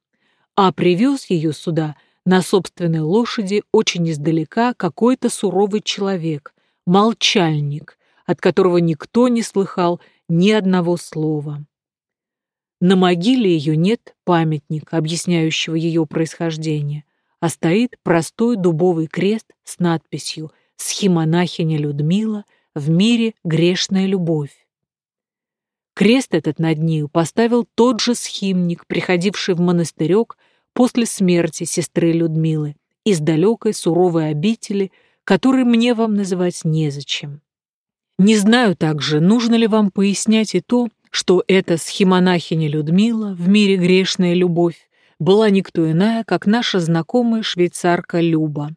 А привез ее сюда на собственной лошади очень издалека какой-то суровый человек, молчальник, от которого никто не слыхал ни одного слова. На могиле ее нет памятника, объясняющего ее происхождение, а стоит простой дубовый крест с надписью «Схимонахиня Людмила, в мире грешная любовь». Крест этот над нею поставил тот же схимник, приходивший в монастырек после смерти сестры Людмилы из далекой суровой обители, которой мне вам называть незачем. Не знаю также, нужно ли вам пояснять и то, что эта схимонахиня Людмила в мире грешная любовь была никто иная, как наша знакомая швейцарка Люба.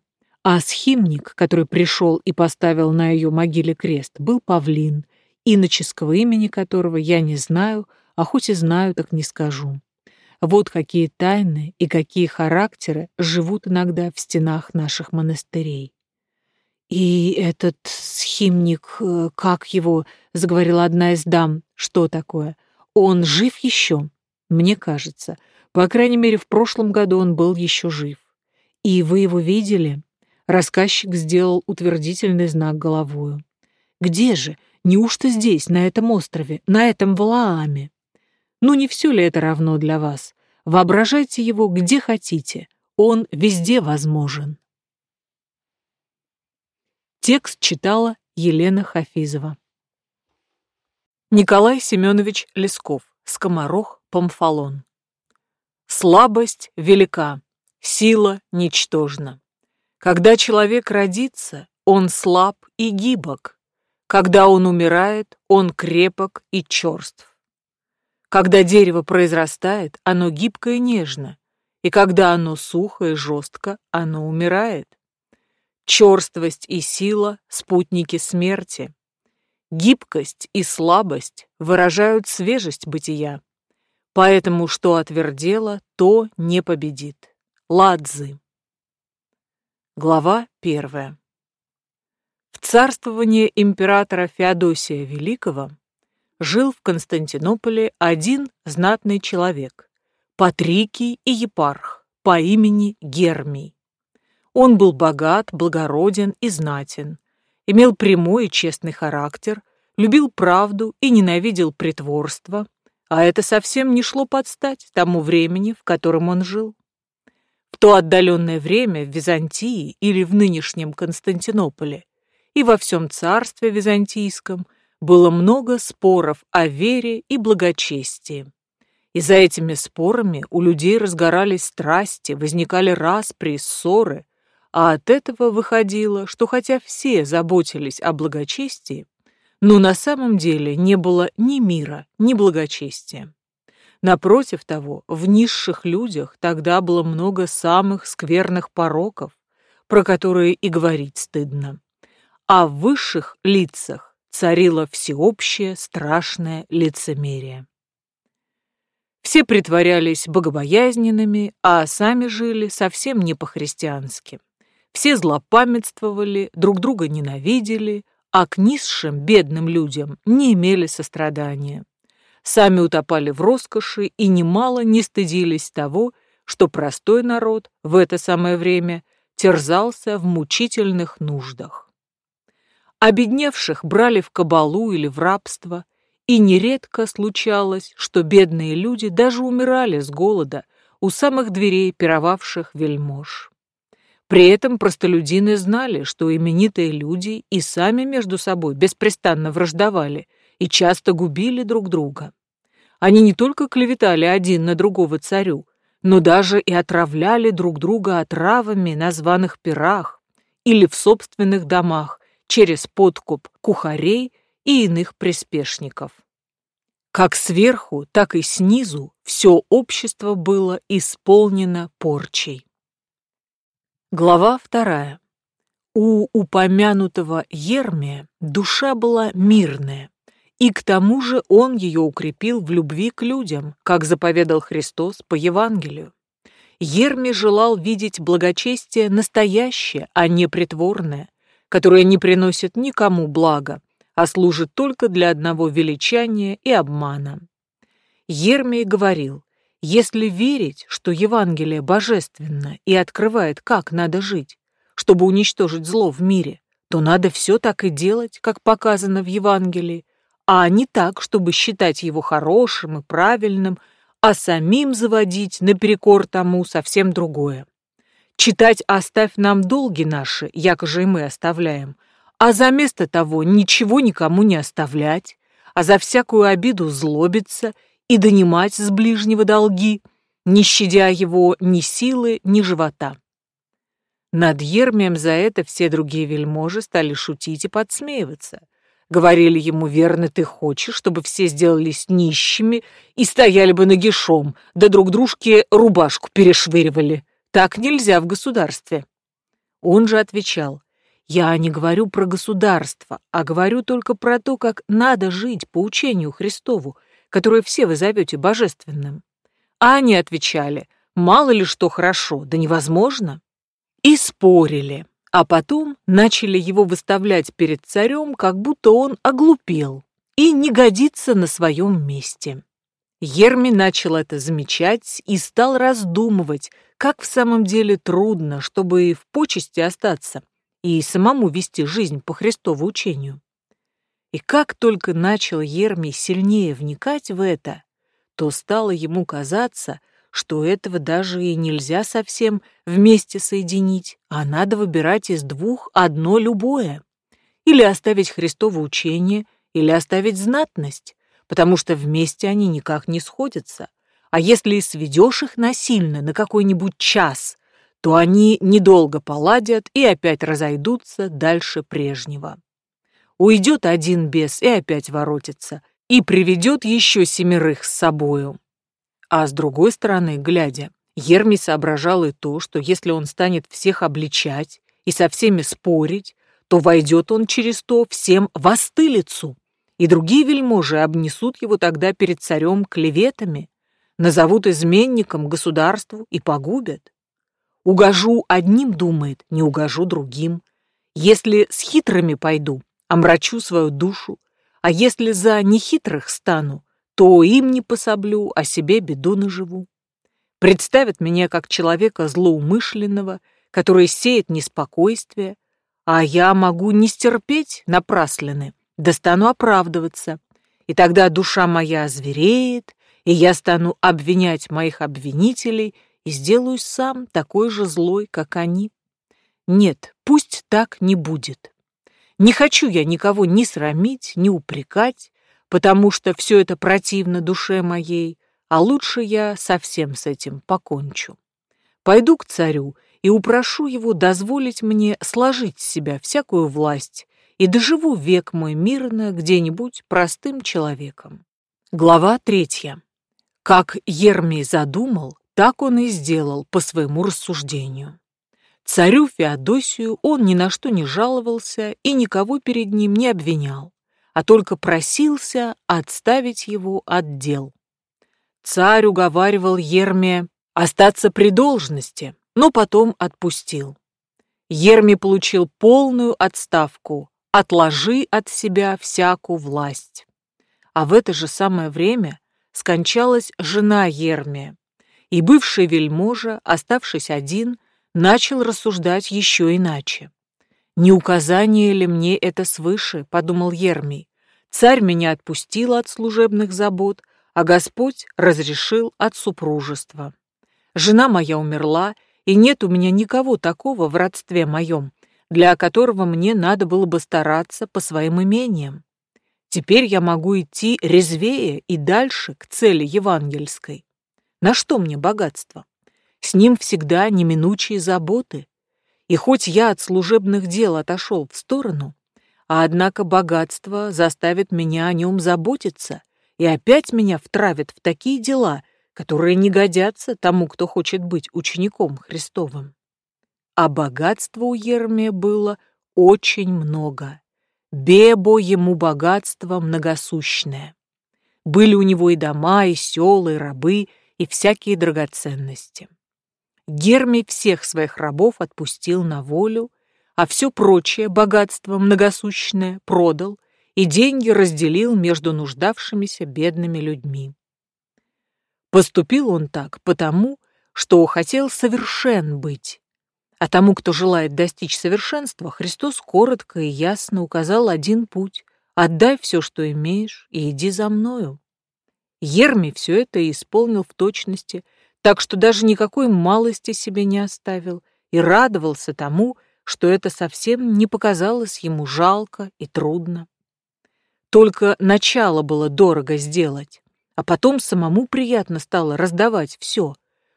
А схимник, который пришел и поставил на ее могиле крест, был Павлин – иноческого имени которого я не знаю, а хоть и знаю, так не скажу. Вот какие тайны и какие характеры живут иногда в стенах наших монастырей. «И этот схимник, э, как его?» — заговорила одна из дам. «Что такое? Он жив еще?» «Мне кажется. По крайней мере, в прошлом году он был еще жив. И вы его видели?» Рассказчик сделал утвердительный знак головою. «Где же? Неужто здесь, на этом острове, на этом Валааме? Ну не все ли это равно для вас? Воображайте его где хотите. Он везде возможен. Текст читала Елена Хафизова. Николай Семенович Лесков. Скоморох Памфалон. Слабость велика, сила ничтожна. Когда человек родится, он слаб и гибок, когда он умирает, он крепок и черств. Когда дерево произрастает, оно гибко и нежно, и когда оно сухо и жестко, оно умирает. Черствость и сила — спутники смерти. Гибкость и слабость выражают свежесть бытия. Поэтому что отвердело, то не победит. Ладзы. Глава первая. Царствование императора Феодосия Великого жил в Константинополе один знатный человек, Патрикий и епарх по имени Гермий. Он был богат, благороден и знатен, имел прямой и честный характер, любил правду и ненавидел притворство, а это совсем не шло под стать тому времени, в котором он жил. В то отдаленное время в Византии или в нынешнем Константинополе и во всем царстве византийском было много споров о вере и благочестии. И за этими спорами у людей разгорались страсти, возникали распри, ссоры, а от этого выходило, что хотя все заботились о благочестии, но на самом деле не было ни мира, ни благочестия. Напротив того, в низших людях тогда было много самых скверных пороков, про которые и говорить стыдно а в высших лицах царило всеобщее страшное лицемерие. Все притворялись богобоязненными, а сами жили совсем не по-христиански. Все злопамятствовали, друг друга ненавидели, а к низшим, бедным людям не имели сострадания. Сами утопали в роскоши и немало не стыдились того, что простой народ в это самое время терзался в мучительных нуждах. Обедневших брали в кабалу или в рабство, и нередко случалось, что бедные люди даже умирали с голода у самых дверей пировавших вельмож. При этом простолюдины знали, что именитые люди и сами между собой беспрестанно враждовали и часто губили друг друга. Они не только клеветали один на другого царю, но даже и отравляли друг друга отравами на званых пирах или в собственных домах через подкуп кухарей и иных приспешников. Как сверху, так и снизу все общество было исполнено порчей. Глава вторая. У упомянутого Ермия душа была мирная, и к тому же он ее укрепил в любви к людям, как заповедал Христос по Евангелию. Ерми желал видеть благочестие настоящее, а не притворное, которое не приносит никому блага, а служит только для одного величания и обмана. Ермий говорил, если верить, что Евангелие божественно и открывает, как надо жить, чтобы уничтожить зло в мире, то надо все так и делать, как показано в Евангелии, а не так, чтобы считать его хорошим и правильным, а самим заводить наперекор тому совсем другое. Читать «Оставь нам долги наши», якоже и мы оставляем, а за место того ничего никому не оставлять, а за всякую обиду злобиться и донимать с ближнего долги, не щадя его ни силы, ни живота. Над Ермием за это все другие вельможи стали шутить и подсмеиваться. Говорили ему, верно, ты хочешь, чтобы все сделались нищими и стояли бы нагишом, да друг дружке рубашку перешвыривали. Так нельзя в государстве. Он же отвечал, я не говорю про государство, а говорю только про то, как надо жить по учению Христову, которое все вы зовете божественным. А они отвечали, мало ли что хорошо, да невозможно. И спорили, а потом начали его выставлять перед царем, как будто он оглупел и не годится на своем месте. Ерми начал это замечать и стал раздумывать, как в самом деле трудно, чтобы в почести остаться и самому вести жизнь по Христову учению. И как только начал Ермий сильнее вникать в это, то стало ему казаться, что этого даже и нельзя совсем вместе соединить, а надо выбирать из двух одно любое. Или оставить Христово учение, или оставить знатность, потому что вместе они никак не сходятся. А если и сведешь их насильно на какой-нибудь час, то они недолго поладят и опять разойдутся дальше прежнего. Уйдет один бес и опять воротится, и приведет еще семерых с собою. А с другой стороны, глядя, Ермий соображал и то, что если он станет всех обличать и со всеми спорить, то войдет он через то всем в остылицу, и другие вельможи обнесут его тогда перед царем клеветами, назовут изменником государству и погубят. Угожу одним, думает, не угожу другим. Если с хитрыми пойду, омрачу свою душу, а если за нехитрых стану, то им не пособлю, а себе беду наживу. Представят меня как человека злоумышленного, который сеет неспокойствие, а я могу не стерпеть напраслины, да стану оправдываться, и тогда душа моя озвереет, и я стану обвинять моих обвинителей и сделаюсь сам такой же злой, как они. Нет, пусть так не будет. Не хочу я никого ни срамить, ни упрекать, потому что все это противно душе моей, а лучше я совсем с этим покончу. Пойду к царю и упрошу его дозволить мне сложить с себя всякую власть и доживу век мой мирно где-нибудь простым человеком. Глава третья. Как Ермий задумал, так он и сделал по своему рассуждению. Царю Феодосию он ни на что не жаловался и никого перед ним не обвинял, а только просился отставить его от дел. Царь уговаривал Ерме остаться при должности, но потом отпустил. Ерми получил полную отставку, отложи от себя всякую власть. А в это же самое время скончалась жена Ермия, и бывший вельможа, оставшись один, начал рассуждать еще иначе. «Не указание ли мне это свыше?» — подумал Ермий. «Царь меня отпустил от служебных забот, а Господь разрешил от супружества. Жена моя умерла, и нет у меня никого такого в родстве моем, для которого мне надо было бы стараться по своим имениям. Теперь я могу идти резвее и дальше к цели евангельской. На что мне богатство? С ним всегда неминучие заботы. И хоть я от служебных дел отошел в сторону, а однако богатство заставит меня о нем заботиться и опять меня втравит в такие дела, которые не годятся тому, кто хочет быть учеником Христовым. А богатства у Ермия было очень много. Бебо ему богатство многосущное. Были у него и дома, и села, и рабы, и всякие драгоценности. Гермий всех своих рабов отпустил на волю, а все прочее богатство многосущное продал и деньги разделил между нуждавшимися бедными людьми. Поступил он так потому, что хотел совершен быть, а тому, кто желает достичь совершенства, Христос коротко и ясно указал один путь — отдай все, что имеешь, и иди за мною. Ерми все это исполнил в точности, так что даже никакой малости себе не оставил и радовался тому, что это совсем не показалось ему жалко и трудно. Только начало было дорого сделать, а потом самому приятно стало раздавать все,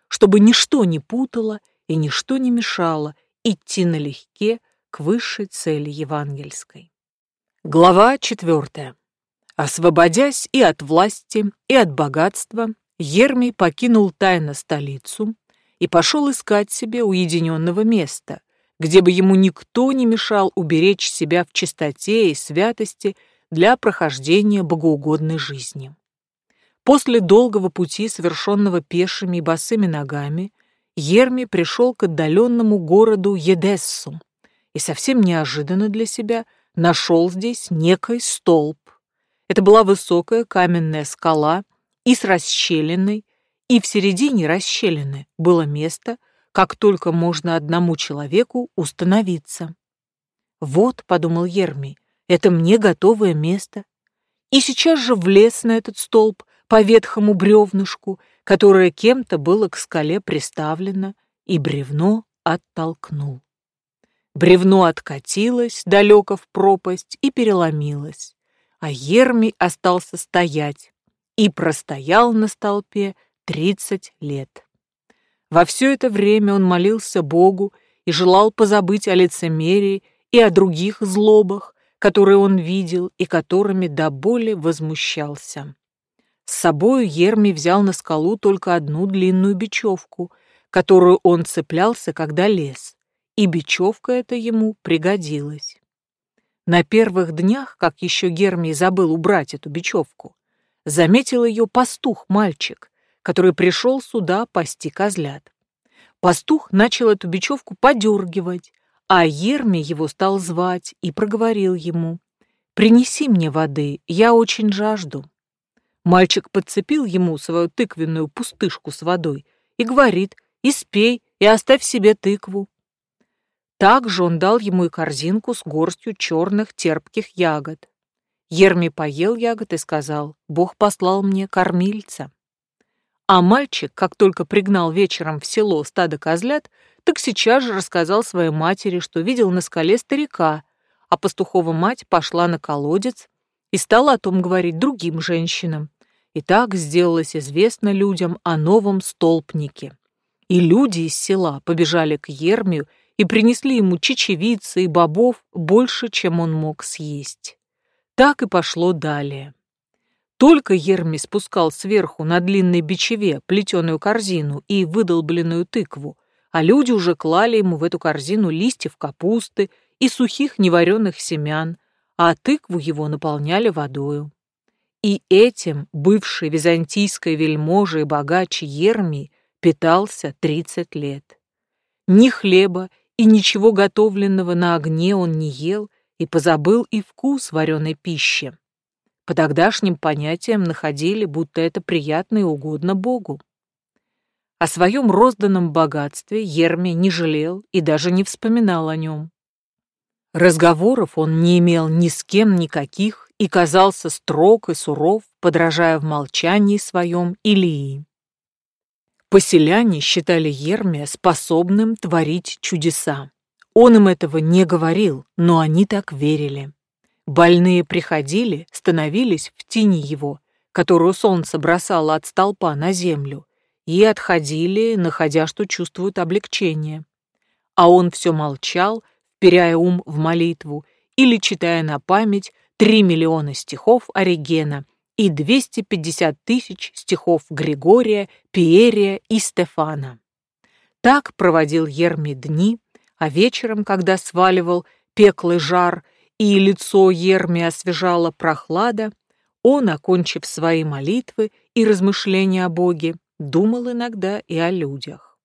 чтобы ничто не путало и ничто не мешало идти налегке к высшей цели евангельской. Глава четвертая. Освободясь и от власти, и от богатства, Ермий покинул тайно столицу и пошел искать себе уединенного места, где бы ему никто не мешал уберечь себя в чистоте и святости для прохождения богоугодной жизни. После долгого пути, совершенного пешими и босыми ногами, Ерми пришел к отдаленному городу Едессу и совсем неожиданно для себя нашел здесь некий столб. Это была высокая каменная скала и с расщелиной, и в середине расщелины было место, как только можно одному человеку установиться. «Вот», — подумал Ерми, — «это мне готовое место». И сейчас же влез на этот столб по ветхому бревнышку которое кем-то было к скале приставлено, и бревно оттолкнул. Бревно откатилось далеко в пропасть и переломилось, а Ермий остался стоять и простоял на столпе тридцать лет. Во все это время он молился Богу и желал позабыть о лицемерии и о других злобах, которые он видел и которыми до боли возмущался. С собою Ерми взял на скалу только одну длинную бечевку, которую он цеплялся, когда лез, и бечевка эта ему пригодилась. На первых днях, как еще Гермий забыл убрать эту бечевку, заметил ее пастух-мальчик, который пришел сюда пасти козлят. Пастух начал эту бечевку подергивать, а Ерми его стал звать и проговорил ему, «Принеси мне воды, я очень жажду». Мальчик подцепил ему свою тыквенную пустышку с водой и говорит, «Испей и оставь себе тыкву». Также он дал ему и корзинку с горстью черных терпких ягод. Ерми поел ягод и сказал, «Бог послал мне кормильца». А мальчик, как только пригнал вечером в село стадо козлят, так сейчас же рассказал своей матери, что видел на скале старика, а пастухова мать пошла на колодец и стала о том говорить другим женщинам. И так сделалось известно людям о новом столпнике. И люди из села побежали к Ермию и принесли ему чечевицы и бобов больше, чем он мог съесть. Так и пошло далее. Только Ерми спускал сверху на длинной бичеве плетеную корзину и выдолбленную тыкву, а люди уже клали ему в эту корзину листьев капусты и сухих невареных семян, а тыкву его наполняли водою. И этим бывший византийской вельможей богач Ермий питался 30 лет. Ни хлеба и ничего готовленного на огне он не ел и позабыл и вкус вареной пищи. По тогдашним понятиям находили, будто это приятно и угодно Богу. О своем розданном богатстве Ермий не жалел и даже не вспоминал о нем. Разговоров он не имел ни с кем никаких и казался строг и суров, подражая в молчании своем Илии. Поселяне считали Ермия способным творить чудеса. Он им этого не говорил, но они так верили. Больные приходили, становились в тени его, которую солнце бросало от столпа на землю, и отходили, находя, что чувствуют облегчение. А он все молчал, вперяя ум в молитву или читая на память три миллиона стихов Оригена и 250 тысяч стихов Григория, Пиерия и Стефана. Так проводил Ерми дни, а вечером, когда сваливал пеклый жар и лицо Ерми освежала прохлада, он, окончив свои молитвы и размышления о Боге, думал иногда и о людях.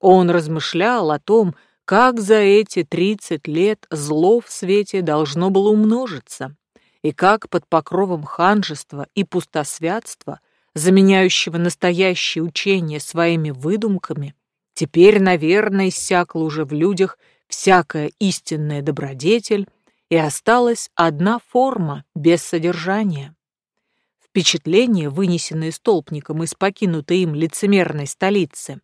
Он размышлял о том, как за эти тридцать лет зло в свете должно было умножиться, и как под покровом ханжества и пустосвятства, заменяющего настоящее учение своими выдумками, теперь, наверное, иссякла уже в людях всякая истинная добродетель, и осталась одна форма без содержания. Впечатления, вынесенные столпником из покинутой им лицемерной столицы,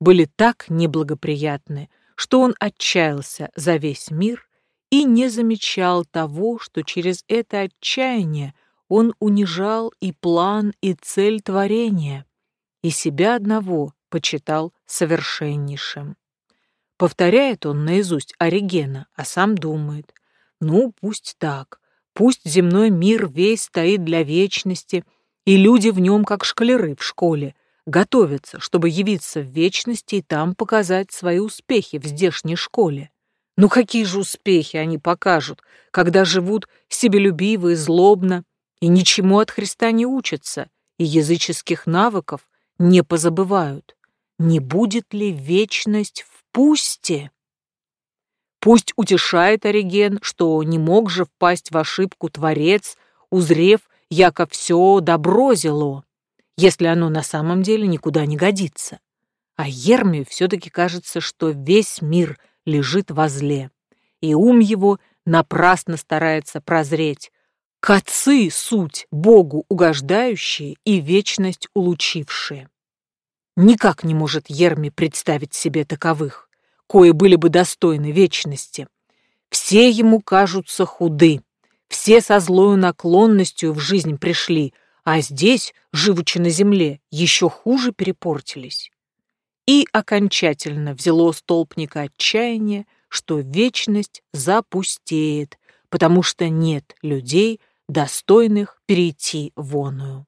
были так неблагоприятны, что он отчаялся за весь мир и не замечал того, что через это отчаяние он унижал и план, и цель творения, и себя одного почитал совершеннейшим. Повторяет он наизусть Оригена, а сам думает, ну, пусть так, пусть земной мир весь стоит для вечности, и люди в нем, как шкалеры в школе, готовятся, чтобы явиться в вечности и там показать свои успехи в здешней школе. Ну какие же успехи они покажут, когда живут себелюбиво и злобно, и ничему от Христа не учатся, и языческих навыков не позабывают? Не будет ли вечность в пусте? Пусть утешает Ориген, что не мог же впасть в ошибку Творец, узрев, яко все добро зело, если оно на самом деле никуда не годится. А Ермию все-таки кажется, что весь мир — лежит во зле, и ум его напрасно старается прозреть. Кацы суть Богу угождающие и вечность улучившие. Никак не может Ерми представить себе таковых, кои были бы достойны вечности. Все ему кажутся худы, все со злою наклонностью в жизнь пришли, а здесь, живучи на земле, еще хуже перепортились и окончательно взяло столпника отчаяние, что вечность запустеет, потому что нет людей, достойных перейти воную.